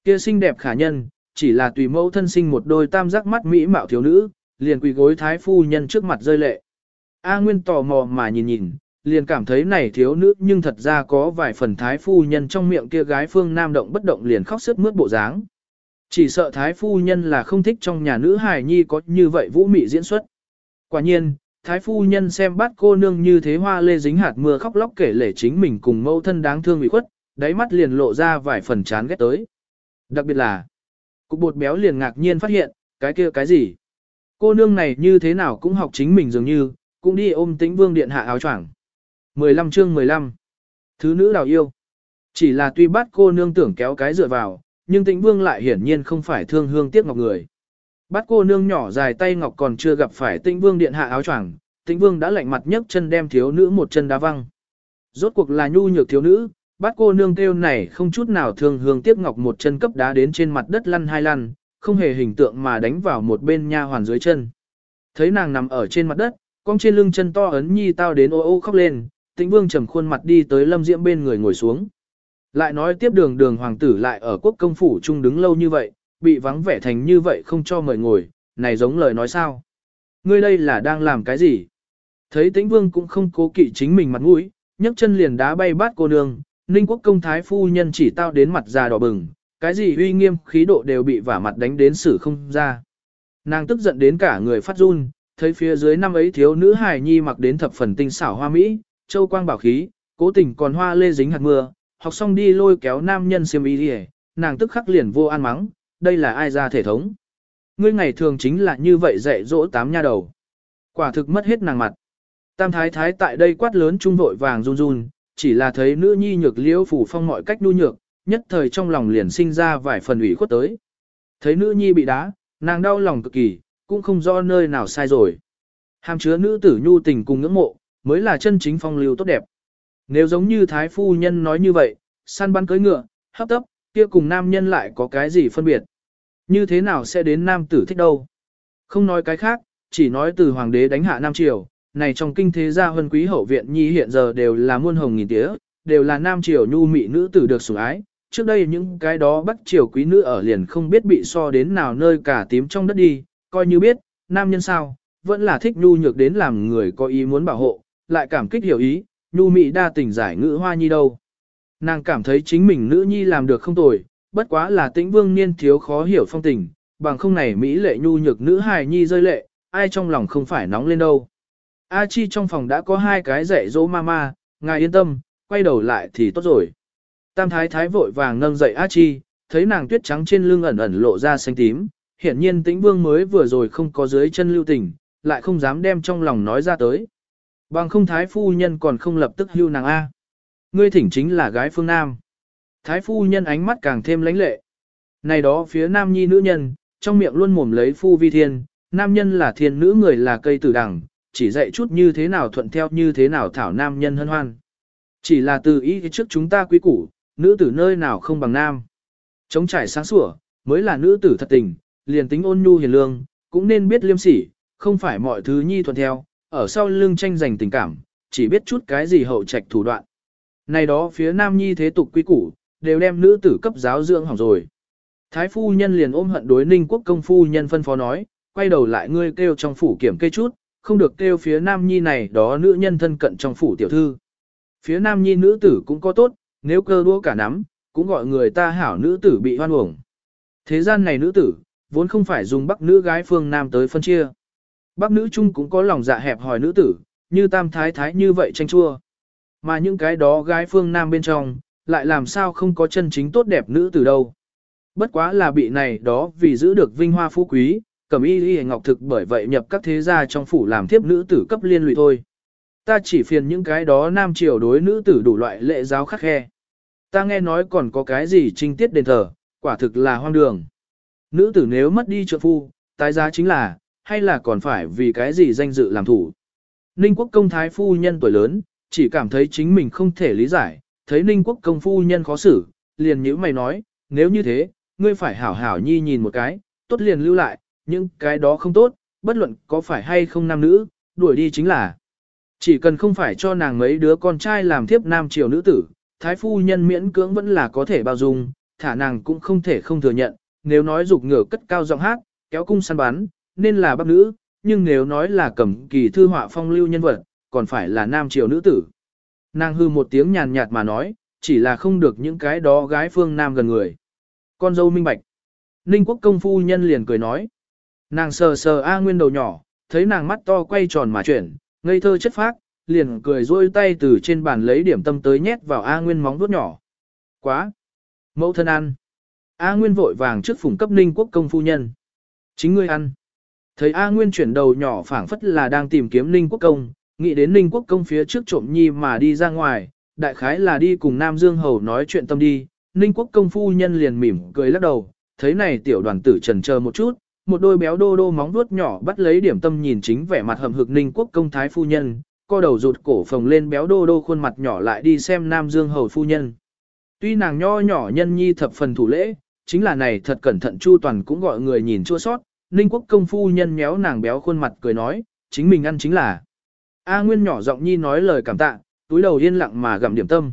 Kia xinh đẹp khả nhân, chỉ là tùy mẫu thân sinh một đôi tam giác mắt mỹ mạo thiếu nữ, liền quỳ gối thái phu nhân trước mặt rơi lệ. A Nguyên tò mò mà nhìn nhìn, liền cảm thấy này thiếu nữ nhưng thật ra có vài phần thái phu nhân trong miệng kia gái phương nam động bất động liền khóc sướt mướt bộ dáng. Chỉ sợ thái phu nhân là không thích trong nhà nữ hài nhi có như vậy vũ mị diễn xuất. Quả nhiên, thái phu nhân xem bắt cô nương như thế hoa lê dính hạt mưa khóc lóc kể lể chính mình cùng mẫu thân đáng thương bị khuất, đáy mắt liền lộ ra vài phần chán ghét tới. Đặc biệt là, cục bột béo liền ngạc nhiên phát hiện, cái kia cái gì? Cô nương này như thế nào cũng học chính mình dường như, cũng đi ôm tĩnh vương điện hạ áo choàng. 15 chương 15 Thứ nữ đào yêu Chỉ là tuy bắt cô nương tưởng kéo cái dựa vào, nhưng tĩnh vương lại hiển nhiên không phải thương hương tiếc ngọc người. Bắt cô nương nhỏ dài tay ngọc còn chưa gặp phải tĩnh vương điện hạ áo choàng, tĩnh vương đã lạnh mặt nhấc chân đem thiếu nữ một chân đá văng. Rốt cuộc là nhu nhược thiếu nữ, bắt cô nương kêu này không chút nào thương hương tiếc ngọc một chân cấp đá đến trên mặt đất lăn hai lăn, không hề hình tượng mà đánh vào một bên nha hoàn dưới chân. Thấy nàng nằm ở trên mặt đất, cong trên lưng chân to ấn nhi tao đến ô ô khóc lên, tĩnh vương trầm khuôn mặt đi tới lâm diễm bên người ngồi xuống. Lại nói tiếp đường đường hoàng tử lại ở quốc công phủ chung đứng lâu như vậy, bị vắng vẻ thành như vậy không cho mời ngồi, này giống lời nói sao. Ngươi đây là đang làm cái gì? Thấy tĩnh vương cũng không cố kỵ chính mình mặt mũi, nhấc chân liền đá bay bát cô nương, ninh quốc công thái phu nhân chỉ tao đến mặt già đỏ bừng, cái gì uy nghiêm khí độ đều bị vả mặt đánh đến xử không ra. Nàng tức giận đến cả người phát run, thấy phía dưới năm ấy thiếu nữ hài nhi mặc đến thập phần tinh xảo hoa mỹ, châu quang bảo khí, cố tình còn hoa lê dính hạt mưa, học xong đi lôi kéo nam nhân xiêm y đi nàng tức khắc liền vô an mắng, đây là ai ra thể thống. Ngươi ngày thường chính là như vậy dạy dỗ tám nha đầu. Quả thực mất hết nàng mặt. Tam thái thái tại đây quát lớn trung vội vàng run run, chỉ là thấy nữ nhi nhược liễu phủ phong mọi cách nhu nhược, nhất thời trong lòng liền sinh ra vài phần ủy khuất tới. Thấy nữ nhi bị đá, nàng đau lòng cực kỳ, cũng không rõ nơi nào sai rồi. Hàm chứa nữ tử nhu tình cùng ngưỡng mộ, mới là chân chính phong lưu tốt đẹp. Nếu giống như thái phu nhân nói như vậy, săn bắn cưới ngựa, hấp tấp, kia cùng nam nhân lại có cái gì phân biệt. Như thế nào sẽ đến nam tử thích đâu. Không nói cái khác, chỉ nói từ hoàng đế đánh hạ nam triều, này trong kinh thế gia huân quý hậu viện nhi hiện giờ đều là muôn hồng nghìn tía, đều là nam triều nhu mị nữ tử được sủng ái. Trước đây những cái đó bắt triều quý nữ ở liền không biết bị so đến nào nơi cả tím trong đất đi, coi như biết, nam nhân sao, vẫn là thích nhu nhược đến làm người có ý muốn bảo hộ, lại cảm kích hiểu ý, nhu mị đa tình giải ngữ hoa nhi đâu. Nàng cảm thấy chính mình nữ nhi làm được không tồi, bất quá là tĩnh vương niên thiếu khó hiểu phong tình, bằng không này Mỹ lệ nhu nhược nữ hài nhi rơi lệ, ai trong lòng không phải nóng lên đâu. A Chi trong phòng đã có hai cái dạy dỗ mama, ngài yên tâm, quay đầu lại thì tốt rồi. Tam thái thái vội vàng nâng dậy A Chi, thấy nàng tuyết trắng trên lưng ẩn ẩn lộ ra xanh tím, hiển nhiên tĩnh vương mới vừa rồi không có dưới chân lưu tình, lại không dám đem trong lòng nói ra tới. Bằng không thái phu nhân còn không lập tức hưu nàng A. Ngươi thỉnh chính là gái phương Nam. Thái phu nhân ánh mắt càng thêm lãnh lệ. Này đó phía Nam nhi nữ nhân, trong miệng luôn mồm lấy phu vi thiên, nam nhân là thiên nữ người là cây tử đằng, chỉ dạy chút như thế nào thuận theo như thế nào thảo nam nhân hân hoan. Chỉ là từ ý trước chúng ta quý củ, nữ tử nơi nào không bằng nam. Chống trải sáng sủa, mới là nữ tử thật tình, liền tính ôn nhu hiền lương, cũng nên biết liêm sỉ, không phải mọi thứ nhi thuận theo, ở sau lưng tranh giành tình cảm, chỉ biết chút cái gì hậu trạch thủ đoạn. Này đó phía nam nhi thế tục quý củ, đều đem nữ tử cấp giáo dưỡng hỏng rồi. Thái phu nhân liền ôm hận đối ninh quốc công phu nhân phân phó nói, quay đầu lại ngươi kêu trong phủ kiểm kê chút, không được kêu phía nam nhi này đó nữ nhân thân cận trong phủ tiểu thư. Phía nam nhi nữ tử cũng có tốt, nếu cơ đua cả nắm, cũng gọi người ta hảo nữ tử bị hoan uổng. Thế gian này nữ tử, vốn không phải dùng bắc nữ gái phương nam tới phân chia. Bắc nữ chung cũng có lòng dạ hẹp hòi nữ tử, như tam thái thái như vậy tranh chua. Mà những cái đó gái phương nam bên trong, lại làm sao không có chân chính tốt đẹp nữ tử đâu. Bất quá là bị này đó vì giữ được vinh hoa phú quý, cẩm y y ngọc thực bởi vậy nhập các thế gia trong phủ làm thiếp nữ tử cấp liên lụy thôi. Ta chỉ phiền những cái đó nam triều đối nữ tử đủ loại lệ giáo khắc khe. Ta nghe nói còn có cái gì trinh tiết đền thờ, quả thực là hoang đường. Nữ tử nếu mất đi trợ phu, tái giá chính là, hay là còn phải vì cái gì danh dự làm thủ. Ninh quốc công thái phu nhân tuổi lớn, chỉ cảm thấy chính mình không thể lý giải, thấy Ninh quốc công phu nhân khó xử, liền nhíu mày nói, nếu như thế, ngươi phải hảo hảo nhi nhìn một cái, tốt liền lưu lại, những cái đó không tốt, bất luận có phải hay không nam nữ, đuổi đi chính là. Chỉ cần không phải cho nàng mấy đứa con trai làm thiếp nam triều nữ tử, thái phu nhân miễn cưỡng vẫn là có thể bao dung, thả nàng cũng không thể không thừa nhận, nếu nói dục ngửa cất cao giọng hát, kéo cung săn bắn, nên là bác nữ, nhưng nếu nói là cầm kỳ thư họa phong lưu nhân vật, còn phải là nam triều nữ tử. Nàng hư một tiếng nhàn nhạt mà nói, chỉ là không được những cái đó gái phương nam gần người. Con dâu minh bạch. Ninh quốc công phu nhân liền cười nói. Nàng sờ sờ A Nguyên đầu nhỏ, thấy nàng mắt to quay tròn mà chuyển, ngây thơ chất phác, liền cười rôi tay từ trên bàn lấy điểm tâm tới nhét vào A Nguyên móng vuốt nhỏ. Quá! Mẫu thân ăn. A Nguyên vội vàng trước phủng cấp ninh quốc công phu nhân. Chính ngươi ăn. Thấy A Nguyên chuyển đầu nhỏ phảng phất là đang tìm kiếm ninh quốc công, nghĩ đến ninh quốc công phía trước trộm nhi mà đi ra ngoài, đại khái là đi cùng Nam Dương Hầu nói chuyện tâm đi. Ninh quốc công phu nhân liền mỉm cười lắc đầu, thấy này tiểu đoàn tử trần chờ một chút, một đôi béo đô đô móng vuốt nhỏ bắt lấy điểm tâm nhìn chính vẻ mặt hầm hực ninh quốc công thái phu nhân, co đầu rụt cổ phồng lên béo đô đô khuôn mặt nhỏ lại đi xem Nam Dương hầu phu nhân. Tuy nàng nho nhỏ nhân nhi thập phần thủ lễ, chính là này thật cẩn thận chu toàn cũng gọi người nhìn chua sót, ninh quốc công phu nhân méo nàng béo khuôn mặt cười nói, chính mình ăn chính là. A Nguyên nhỏ giọng nhi nói lời cảm tạ, túi đầu yên lặng mà gặm điểm tâm.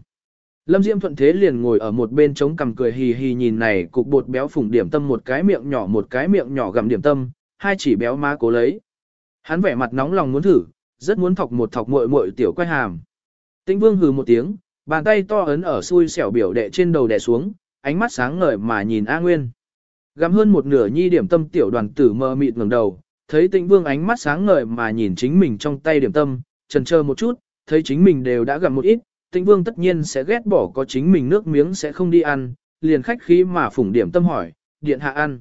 Lâm Diễm thuận thế liền ngồi ở một bên chống cằm cười hì hì nhìn này cục bột béo phủng điểm tâm một cái miệng nhỏ một cái miệng nhỏ gặm điểm tâm, hai chỉ béo má cố lấy. Hắn vẻ mặt nóng lòng muốn thử, rất muốn thọc một thọc muội muội tiểu quay hàm. Tĩnh Vương hừ một tiếng, bàn tay to ấn ở xui xẻo biểu đệ trên đầu đè xuống, ánh mắt sáng ngời mà nhìn A Nguyên. Gắm hơn một nửa nhi điểm tâm tiểu đoàn tử mơ mịt ngẩng đầu, thấy Tĩnh Vương ánh mắt sáng ngời mà nhìn chính mình trong tay điểm tâm, chần chờ một chút, thấy chính mình đều đã gặm một ít, Tĩnh Vương tất nhiên sẽ ghét bỏ có chính mình nước miếng sẽ không đi ăn, liền khách khí mà phủng điểm tâm hỏi, điện hạ ăn.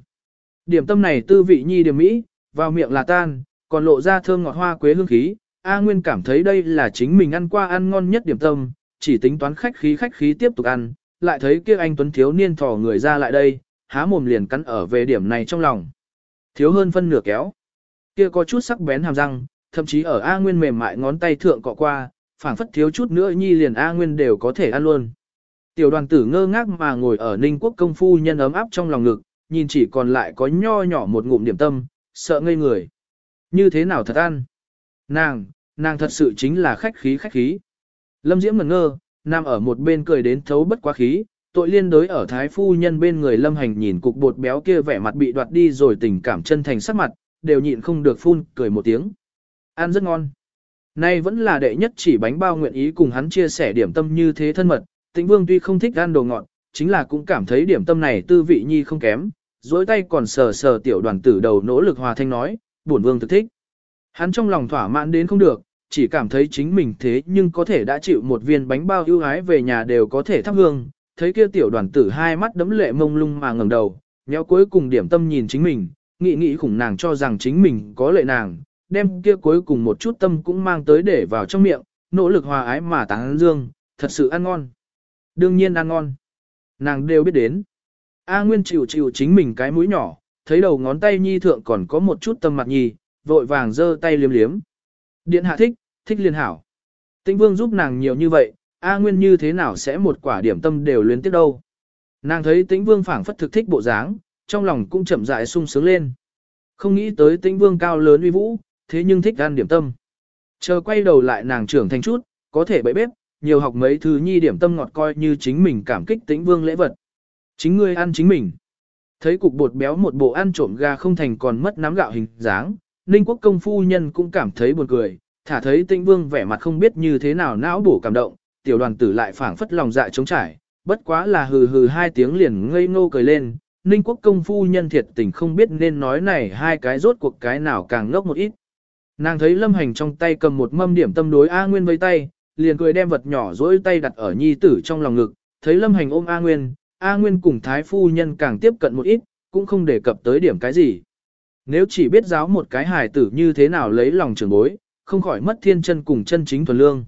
Điểm tâm này tư vị nhi điểm mỹ, vào miệng là tan, còn lộ ra thơm ngọt hoa quế hương khí, A Nguyên cảm thấy đây là chính mình ăn qua ăn ngon nhất điểm tâm, chỉ tính toán khách khí khách khí tiếp tục ăn, lại thấy kia anh Tuấn thiếu niên thò người ra lại đây, há mồm liền cắn ở về điểm này trong lòng. Thiếu hơn phân nửa kéo. Kia có chút sắc bén hàm răng, thậm chí ở A Nguyên mềm mại ngón tay thượng cọ qua, phảng phất thiếu chút nữa nhi liền A Nguyên đều có thể ăn luôn. Tiểu đoàn tử ngơ ngác mà ngồi ở Ninh Quốc công phu nhân ấm áp trong lòng ngực, nhìn chỉ còn lại có nho nhỏ một ngụm điểm tâm, sợ ngây người. Như thế nào thật ăn? Nàng, nàng thật sự chính là khách khí khách khí. Lâm Diễm ngẩn ngơ, nam ở một bên cười đến thấu bất quá khí, tội liên đối ở thái phu nhân bên người Lâm Hành nhìn cục bột béo kia vẻ mặt bị đoạt đi rồi tình cảm chân thành sắc mặt, đều nhịn không được phun cười một tiếng. Ăn rất ngon. Nay vẫn là đệ nhất chỉ bánh bao nguyện ý cùng hắn chia sẻ điểm tâm như thế thân mật, tĩnh vương tuy không thích ăn đồ ngọt, chính là cũng cảm thấy điểm tâm này tư vị nhi không kém, dối tay còn sờ sờ tiểu đoàn tử đầu nỗ lực hòa thanh nói, bổn vương thực thích. Hắn trong lòng thỏa mãn đến không được, chỉ cảm thấy chính mình thế nhưng có thể đã chịu một viên bánh bao ưu ái về nhà đều có thể thắp hương, thấy kia tiểu đoàn tử hai mắt đấm lệ mông lung mà ngẩng đầu, nhéo cuối cùng điểm tâm nhìn chính mình, nghĩ nghĩ khủng nàng cho rằng chính mình có lệ nàng, đem kia cuối cùng một chút tâm cũng mang tới để vào trong miệng, nỗ lực hòa ái mà tán dương, thật sự ăn ngon. Đương nhiên ăn ngon. Nàng đều biết đến. A Nguyên chịu chịu chính mình cái mũi nhỏ, thấy đầu ngón tay nhi thượng còn có một chút tâm mặt nhi, vội vàng giơ tay liếm liếm. Điện hạ thích, thích liên hảo. Tĩnh vương giúp nàng nhiều như vậy, A Nguyên như thế nào sẽ một quả điểm tâm đều luyến tiếp đâu. Nàng thấy tĩnh vương phảng phất thực thích bộ dáng, trong lòng cũng chậm rãi sung sướng lên. Không nghĩ tới tĩnh vương cao lớn uy vũ, thế nhưng thích ăn điểm tâm. Chờ quay đầu lại nàng trưởng thành chút, có thể bậy bếp, nhiều học mấy thứ nhi điểm tâm ngọt coi như chính mình cảm kích tĩnh vương lễ vật. Chính ngươi ăn chính mình. Thấy cục bột béo một bộ ăn trộm gà không thành còn mất nắm gạo hình dáng, Ninh quốc công phu nhân cũng cảm thấy buồn cười, thả thấy tĩnh vương vẻ mặt không biết như thế nào não bổ cảm động, tiểu đoàn tử lại phảng phất lòng dạ trống trải, bất quá là hừ hừ hai tiếng liền ngây ngô cười lên. Ninh quốc công phu nhân thiệt tình không biết nên nói này hai cái rốt cuộc cái nào càng ngốc một ít. Nàng thấy lâm hành trong tay cầm một mâm điểm tâm đối A Nguyên với tay, liền cười đem vật nhỏ dỗi tay đặt ở nhi tử trong lòng ngực, thấy lâm hành ôm A Nguyên, A Nguyên cùng thái phu nhân càng tiếp cận một ít, cũng không đề cập tới điểm cái gì. Nếu chỉ biết giáo một cái hài tử như thế nào lấy lòng trưởng bối, không khỏi mất thiên chân cùng chân chính thuần lương.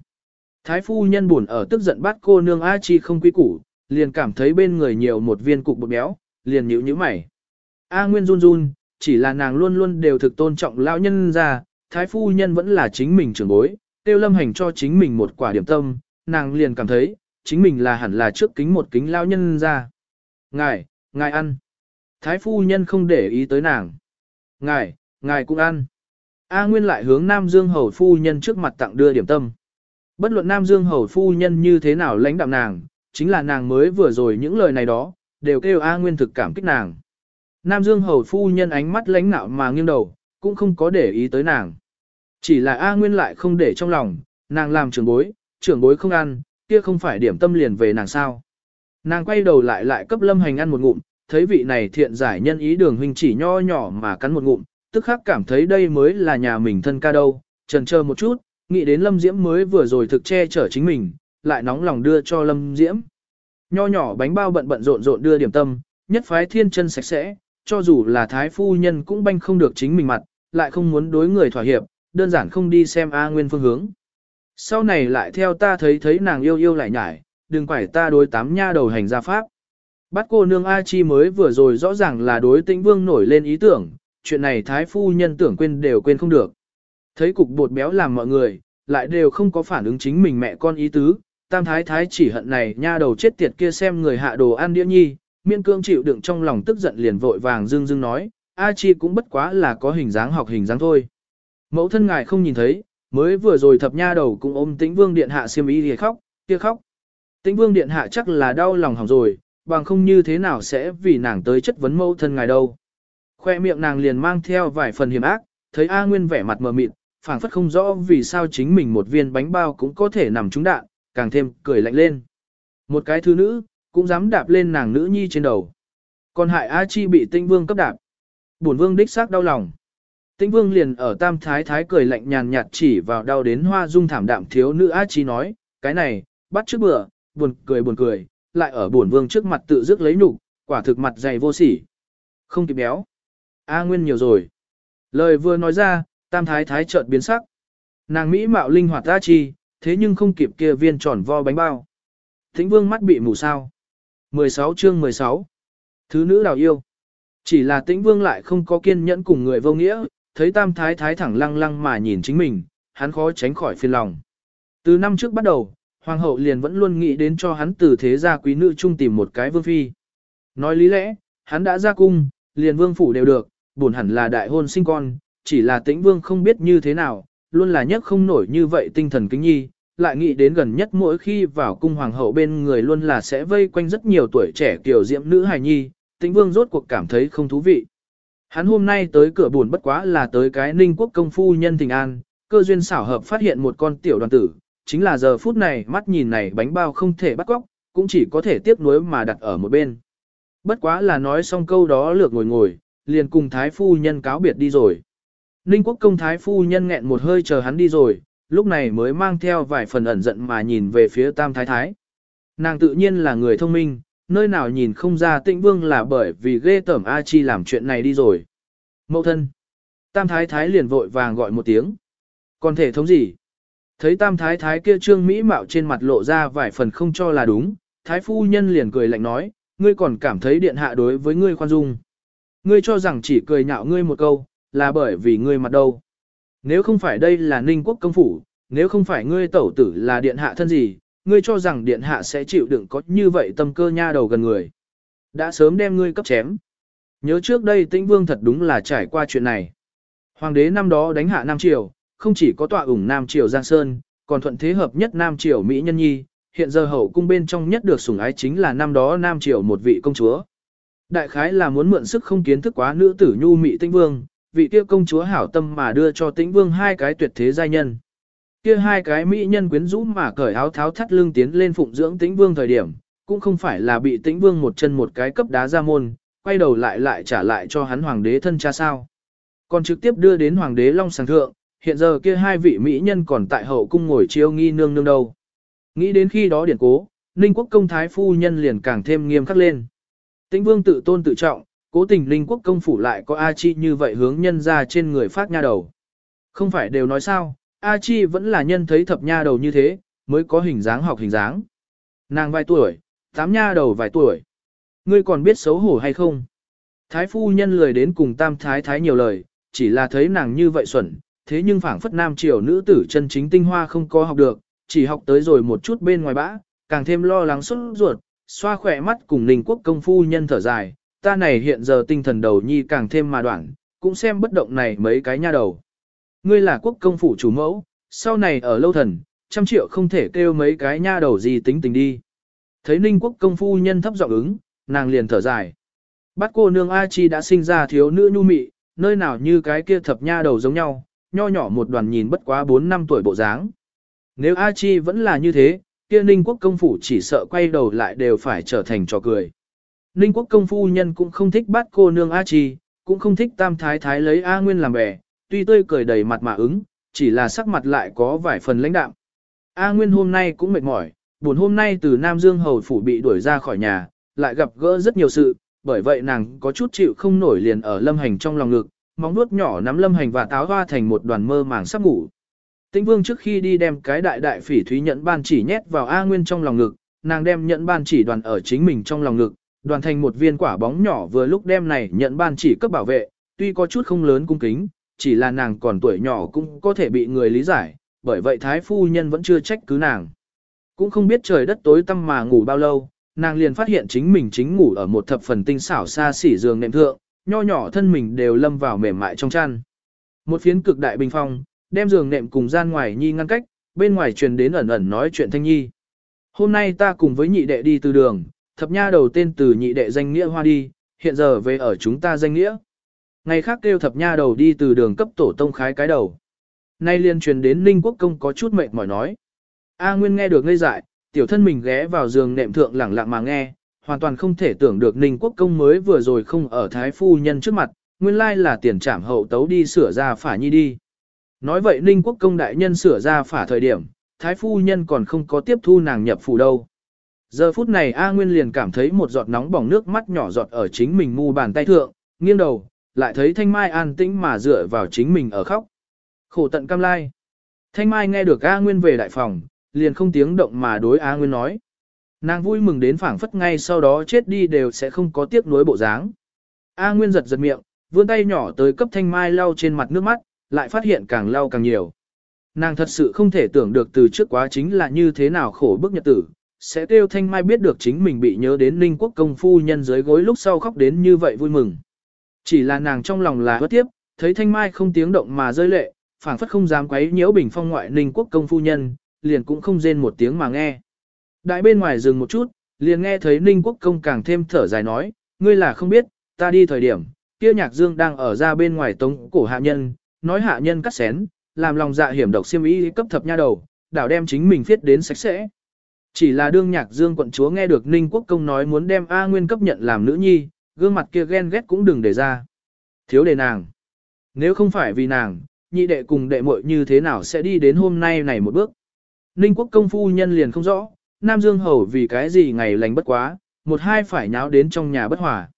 Thái phu nhân buồn ở tức giận bắt cô nương A Chi không quý củ, liền cảm thấy bên người nhiều một viên cục bột béo, liền nhíu nhíu mày. A Nguyên run run, chỉ là nàng luôn luôn đều thực tôn trọng lão nhân ra, thái phu nhân vẫn là chính mình trưởng bối, tiêu lâm hành cho chính mình một quả điểm tâm, nàng liền cảm thấy, chính mình là hẳn là trước kính một kính lão nhân ra. Ngài, ngài ăn. Thái phu nhân không để ý tới nàng. Ngài, ngài cũng ăn. A Nguyên lại hướng Nam Dương Hầu Phu Nhân trước mặt tặng đưa điểm tâm. Bất luận Nam Dương Hầu Phu Nhân như thế nào lãnh đạm nàng, chính là nàng mới vừa rồi những lời này đó, đều kêu A Nguyên thực cảm kích nàng. Nam Dương hầu phu nhân ánh mắt lãnh nạo mà nghiêng đầu, cũng không có để ý tới nàng. Chỉ là A Nguyên lại không để trong lòng, nàng làm trưởng bối, trưởng bối không ăn, kia không phải điểm tâm liền về nàng sao. Nàng quay đầu lại lại cấp lâm hành ăn một ngụm, thấy vị này thiện giải nhân ý đường huynh chỉ nho nhỏ mà cắn một ngụm, tức khắc cảm thấy đây mới là nhà mình thân ca đâu, trần chờ một chút, nghĩ đến lâm diễm mới vừa rồi thực che chở chính mình, lại nóng lòng đưa cho lâm diễm. Nho nhỏ bánh bao bận bận rộn rộn đưa điểm tâm, nhất phái thiên chân sạch sẽ, cho dù là thái phu nhân cũng banh không được chính mình mặt, lại không muốn đối người thỏa hiệp, đơn giản không đi xem A Nguyên phương hướng. Sau này lại theo ta thấy thấy nàng yêu yêu lại nhải, đừng quải ta đối tám nha đầu hành gia pháp. Bắt cô nương A Chi mới vừa rồi rõ ràng là đối tĩnh vương nổi lên ý tưởng, chuyện này thái phu nhân tưởng quên đều quên không được. Thấy cục bột béo làm mọi người, lại đều không có phản ứng chính mình mẹ con ý tứ, tam thái thái chỉ hận này nha đầu chết tiệt kia xem người hạ đồ ăn đĩa nhi, miên cương chịu đựng trong lòng tức giận liền vội vàng dưng dưng nói, A Chi cũng bất quá là có hình dáng học hình dáng thôi. Mẫu thân ngài không nhìn thấy, mới vừa rồi thập nha đầu cũng ôm tĩnh vương điện hạ xiêm y thì khóc, kia khóc. Tĩnh vương điện hạ chắc là đau lòng hỏng rồi, bằng không như thế nào sẽ vì nàng tới chất vấn mẫu thân ngài đâu. Khoe miệng nàng liền mang theo vài phần hiểm ác, thấy A Nguyên vẻ mặt mờ mịt, phảng phất không rõ vì sao chính mình một viên bánh bao cũng có thể nằm trúng đạn, càng thêm cười lạnh lên. Một cái thư nữ, cũng dám đạp lên nàng nữ nhi trên đầu. Còn hại A Chi bị tinh vương cấp đạp. Bổn vương đích xác đau lòng. Tinh vương liền ở tam thái thái cười lạnh nhàn nhạt chỉ vào đau đến hoa dung thảm đạm thiếu nữ A Chi nói, cái này, bắt trước bữa, buồn cười buồn cười, lại ở bổn vương trước mặt tự dứt lấy nhục, quả thực mặt dày vô sỉ. Không kịp béo. A Nguyên nhiều rồi. Lời vừa nói ra, tam thái thái chợt biến sắc. Nàng Mỹ mạo linh hoạt ra Chi, thế nhưng không kịp kia viên tròn vo bánh bao. Thính vương mắt bị mù sao. 16 chương 16 Thứ nữ đào yêu Chỉ là tĩnh vương lại không có kiên nhẫn cùng người vô nghĩa, thấy tam thái thái thẳng lăng lăng mà nhìn chính mình, hắn khó tránh khỏi phiền lòng. Từ năm trước bắt đầu, hoàng hậu liền vẫn luôn nghĩ đến cho hắn từ thế gia quý nữ chung tìm một cái vương phi. Nói lý lẽ, hắn đã ra cung, liền vương phủ đều được, buồn hẳn là đại hôn sinh con, chỉ là tĩnh vương không biết như thế nào, luôn là nhất không nổi như vậy tinh thần kính nhi, lại nghĩ đến gần nhất mỗi khi vào cung hoàng hậu bên người luôn là sẽ vây quanh rất nhiều tuổi trẻ kiểu diễm nữ hài nhi, tĩnh vương rốt cuộc cảm thấy không thú vị. Hắn hôm nay tới cửa buồn bất quá là tới cái ninh quốc công phu nhân tình an, cơ duyên xảo hợp phát hiện một con tiểu đoàn tử, chính là giờ phút này mắt nhìn này bánh bao không thể bắt góc, cũng chỉ có thể tiếp nối mà đặt ở một bên. Bất quá là nói xong câu đó lược ngồi ngồi, liền cùng thái phu nhân cáo biệt đi rồi. Ninh quốc công thái phu nhân nghẹn một hơi chờ hắn đi rồi, lúc này mới mang theo vài phần ẩn giận mà nhìn về phía tam thái thái. Nàng tự nhiên là người thông minh, nơi nào nhìn không ra tĩnh vương là bởi vì ghê tởm A Chi làm chuyện này đi rồi. Mậu thân. Tam thái thái liền vội vàng gọi một tiếng. Còn thể thống gì? Thấy tam thái thái kia trương mỹ mạo trên mặt lộ ra vài phần không cho là đúng, thái phu nhân liền cười lạnh nói, ngươi còn cảm thấy điện hạ đối với ngươi khoan dung. Ngươi cho rằng chỉ cười nhạo ngươi một câu, là bởi vì ngươi mặt đâu. Nếu không phải đây là ninh quốc công phủ, nếu không phải ngươi tẩu tử là điện hạ thân gì, ngươi cho rằng điện hạ sẽ chịu đựng có như vậy tâm cơ nha đầu gần người. Đã sớm đem ngươi cấp chém. Nhớ trước đây tĩnh vương thật đúng là trải qua chuyện này. Hoàng đế năm đó đánh hạ Nam Triều, không chỉ có tọa ủng Nam Triều Giang Sơn, còn thuận thế hợp nhất Nam Triều Mỹ Nhân Nhi, hiện giờ hậu cung bên trong nhất được sủng ái chính là năm đó Nam Triều một vị công chúa. Đại khái là muốn mượn sức không kiến thức quá nữ tử nhu mị tinh vương, vị kia công chúa hảo tâm mà đưa cho tĩnh vương hai cái tuyệt thế giai nhân. Kia hai cái mỹ nhân quyến rũ mà cởi áo tháo thắt lưng tiến lên phụng dưỡng tĩnh vương thời điểm, cũng không phải là bị tĩnh vương một chân một cái cấp đá ra môn, quay đầu lại lại trả lại cho hắn hoàng đế thân cha sao. Còn trực tiếp đưa đến hoàng đế long sàng thượng, hiện giờ kia hai vị mỹ nhân còn tại hậu cung ngồi chiêu nghi nương nương đâu. Nghĩ đến khi đó điển cố, Ninh quốc công thái phu nhân liền càng thêm nghiêm khắc lên. Tĩnh vương tự tôn tự trọng, cố tình Linh quốc công phủ lại có A Chi như vậy hướng nhân ra trên người phát nha đầu. Không phải đều nói sao, A Chi vẫn là nhân thấy thập nha đầu như thế, mới có hình dáng học hình dáng. Nàng vài tuổi, tám nha đầu vài tuổi. Ngươi còn biết xấu hổ hay không? Thái phu nhân lười đến cùng tam thái thái nhiều lời, chỉ là thấy nàng như vậy xuẩn, thế nhưng phảng phất nam triều nữ tử chân chính tinh hoa không có học được, chỉ học tới rồi một chút bên ngoài bã, càng thêm lo lắng xuất ruột, xoa khỏe mắt cùng ninh quốc công phu nhân thở dài, ta này hiện giờ tinh thần đầu nhi càng thêm mà đoạn, cũng xem bất động này mấy cái nha đầu. Ngươi là quốc công phủ chủ mẫu, sau này ở lâu thần, trăm triệu không thể kêu mấy cái nha đầu gì tính tình đi. Thấy ninh quốc công phu nhân thấp giọng ứng, nàng liền thở dài. Bát cô nương A Chi đã sinh ra thiếu nữ nhu mị, nơi nào như cái kia thập nha đầu giống nhau, nho nhỏ một đoàn nhìn bất quá 4 năm tuổi bộ dáng. Nếu A Chi vẫn là như thế, kia Ninh quốc công phủ chỉ sợ quay đầu lại đều phải trở thành trò cười. Ninh quốc công phu nhân cũng không thích bắt cô nương A trì, cũng không thích tam thái thái lấy A Nguyên làm bè, tuy tươi cười đầy mặt mà ứng, chỉ là sắc mặt lại có vài phần lãnh đạm. A Nguyên hôm nay cũng mệt mỏi, buồn hôm nay từ Nam Dương Hầu Phủ bị đuổi ra khỏi nhà, lại gặp gỡ rất nhiều sự, bởi vậy nàng có chút chịu không nổi liền ở lâm hành trong lòng ngực, móng nuốt nhỏ nắm lâm hành và táo hoa thành một đoàn mơ màng sắp ngủ. Tĩnh Vương trước khi đi đem cái đại đại phỉ thúy nhẫn ban chỉ nhét vào A Nguyên trong lòng ngực, nàng đem nhẫn ban chỉ đoàn ở chính mình trong lòng ngực, đoàn thành một viên quả bóng nhỏ vừa lúc đem này nhận ban chỉ cấp bảo vệ, tuy có chút không lớn cung kính, chỉ là nàng còn tuổi nhỏ cũng có thể bị người lý giải, bởi vậy thái phu nhân vẫn chưa trách cứ nàng. Cũng không biết trời đất tối tăm mà ngủ bao lâu, nàng liền phát hiện chính mình chính ngủ ở một thập phần tinh xảo xa xỉ giường nệm thượng, nho nhỏ thân mình đều lâm vào mềm mại trong chăn. Một phiến cực đại bình phong, đem giường nệm cùng gian ngoài nhi ngăn cách, bên ngoài truyền đến ẩn ẩn nói chuyện thanh nhi. Hôm nay ta cùng với nhị đệ đi từ đường, thập nha đầu tên từ nhị đệ danh nghĩa hoa đi, hiện giờ về ở chúng ta danh nghĩa. Ngày khác kêu thập nha đầu đi từ đường cấp tổ tông khái cái đầu. Nay liên truyền đến Ninh Quốc Công có chút mệt mỏi nói. A Nguyên nghe được ngây dại, tiểu thân mình ghé vào giường nệm thượng lẳng lặng mà nghe, hoàn toàn không thể tưởng được Ninh Quốc Công mới vừa rồi không ở Thái Phu Nhân trước mặt, nguyên lai là tiền trảm hậu tấu đi sửa ra phả nhi đi. Nói vậy Ninh Quốc Công đại nhân sửa ra phả thời điểm, Thái Phu Nhân còn không có tiếp thu nàng nhập phủ đâu. Giờ phút này A Nguyên liền cảm thấy một giọt nóng bỏng nước mắt nhỏ giọt ở chính mình mu bàn tay thượng, nghiêng đầu, lại thấy Thanh Mai an tĩnh mà dựa vào chính mình ở khóc. Khổ tận cam lai. Thanh Mai nghe được A Nguyên về đại phòng, liền không tiếng động mà đối A Nguyên nói. Nàng vui mừng đến phảng phất ngay sau đó chết đi đều sẽ không có tiếc nuối bộ dáng. A Nguyên giật giật miệng, vươn tay nhỏ tới cấp Thanh Mai lau trên mặt nước mắt, lại phát hiện càng lau càng nhiều. Nàng thật sự không thể tưởng được từ trước quá chính là như thế nào khổ bức nhật tử, sẽ kêu Thanh Mai biết được chính mình bị nhớ đến Ninh Quốc công phu nhân dưới gối lúc sau khóc đến như vậy vui mừng. Chỉ là nàng trong lòng là hớt tiếp, thấy Thanh Mai không tiếng động mà rơi lệ, phảng phất không dám quấy nhiễu bình phong ngoại Ninh Quốc công phu nhân, liền cũng không rên một tiếng mà nghe. Đại bên ngoài dừng một chút, liền nghe thấy Ninh Quốc công càng thêm thở dài nói, ngươi là không biết, ta đi thời điểm, kia nhạc dương đang ở ra bên ngoài tống cổ hạ nhân, nói hạ nhân cắt xén, làm lòng dạ hiểm độc xiêm y cấp thập nha đầu, đảo đem chính mình viết đến sạch sẽ. Chỉ là đương nhạc dương quận chúa nghe được Ninh Quốc công nói muốn đem A Nguyên cấp nhận làm nữ nhi, gương mặt kia ghen ghét cũng đừng để ra. Thiếu đề nàng. Nếu không phải vì nàng, nhị đệ cùng đệ muội như thế nào sẽ đi đến hôm nay này một bước. Ninh quốc công phu nhân liền không rõ, Nam Dương Hầu vì cái gì ngày lành bất quá, một hai phải nháo đến trong nhà bất hòa.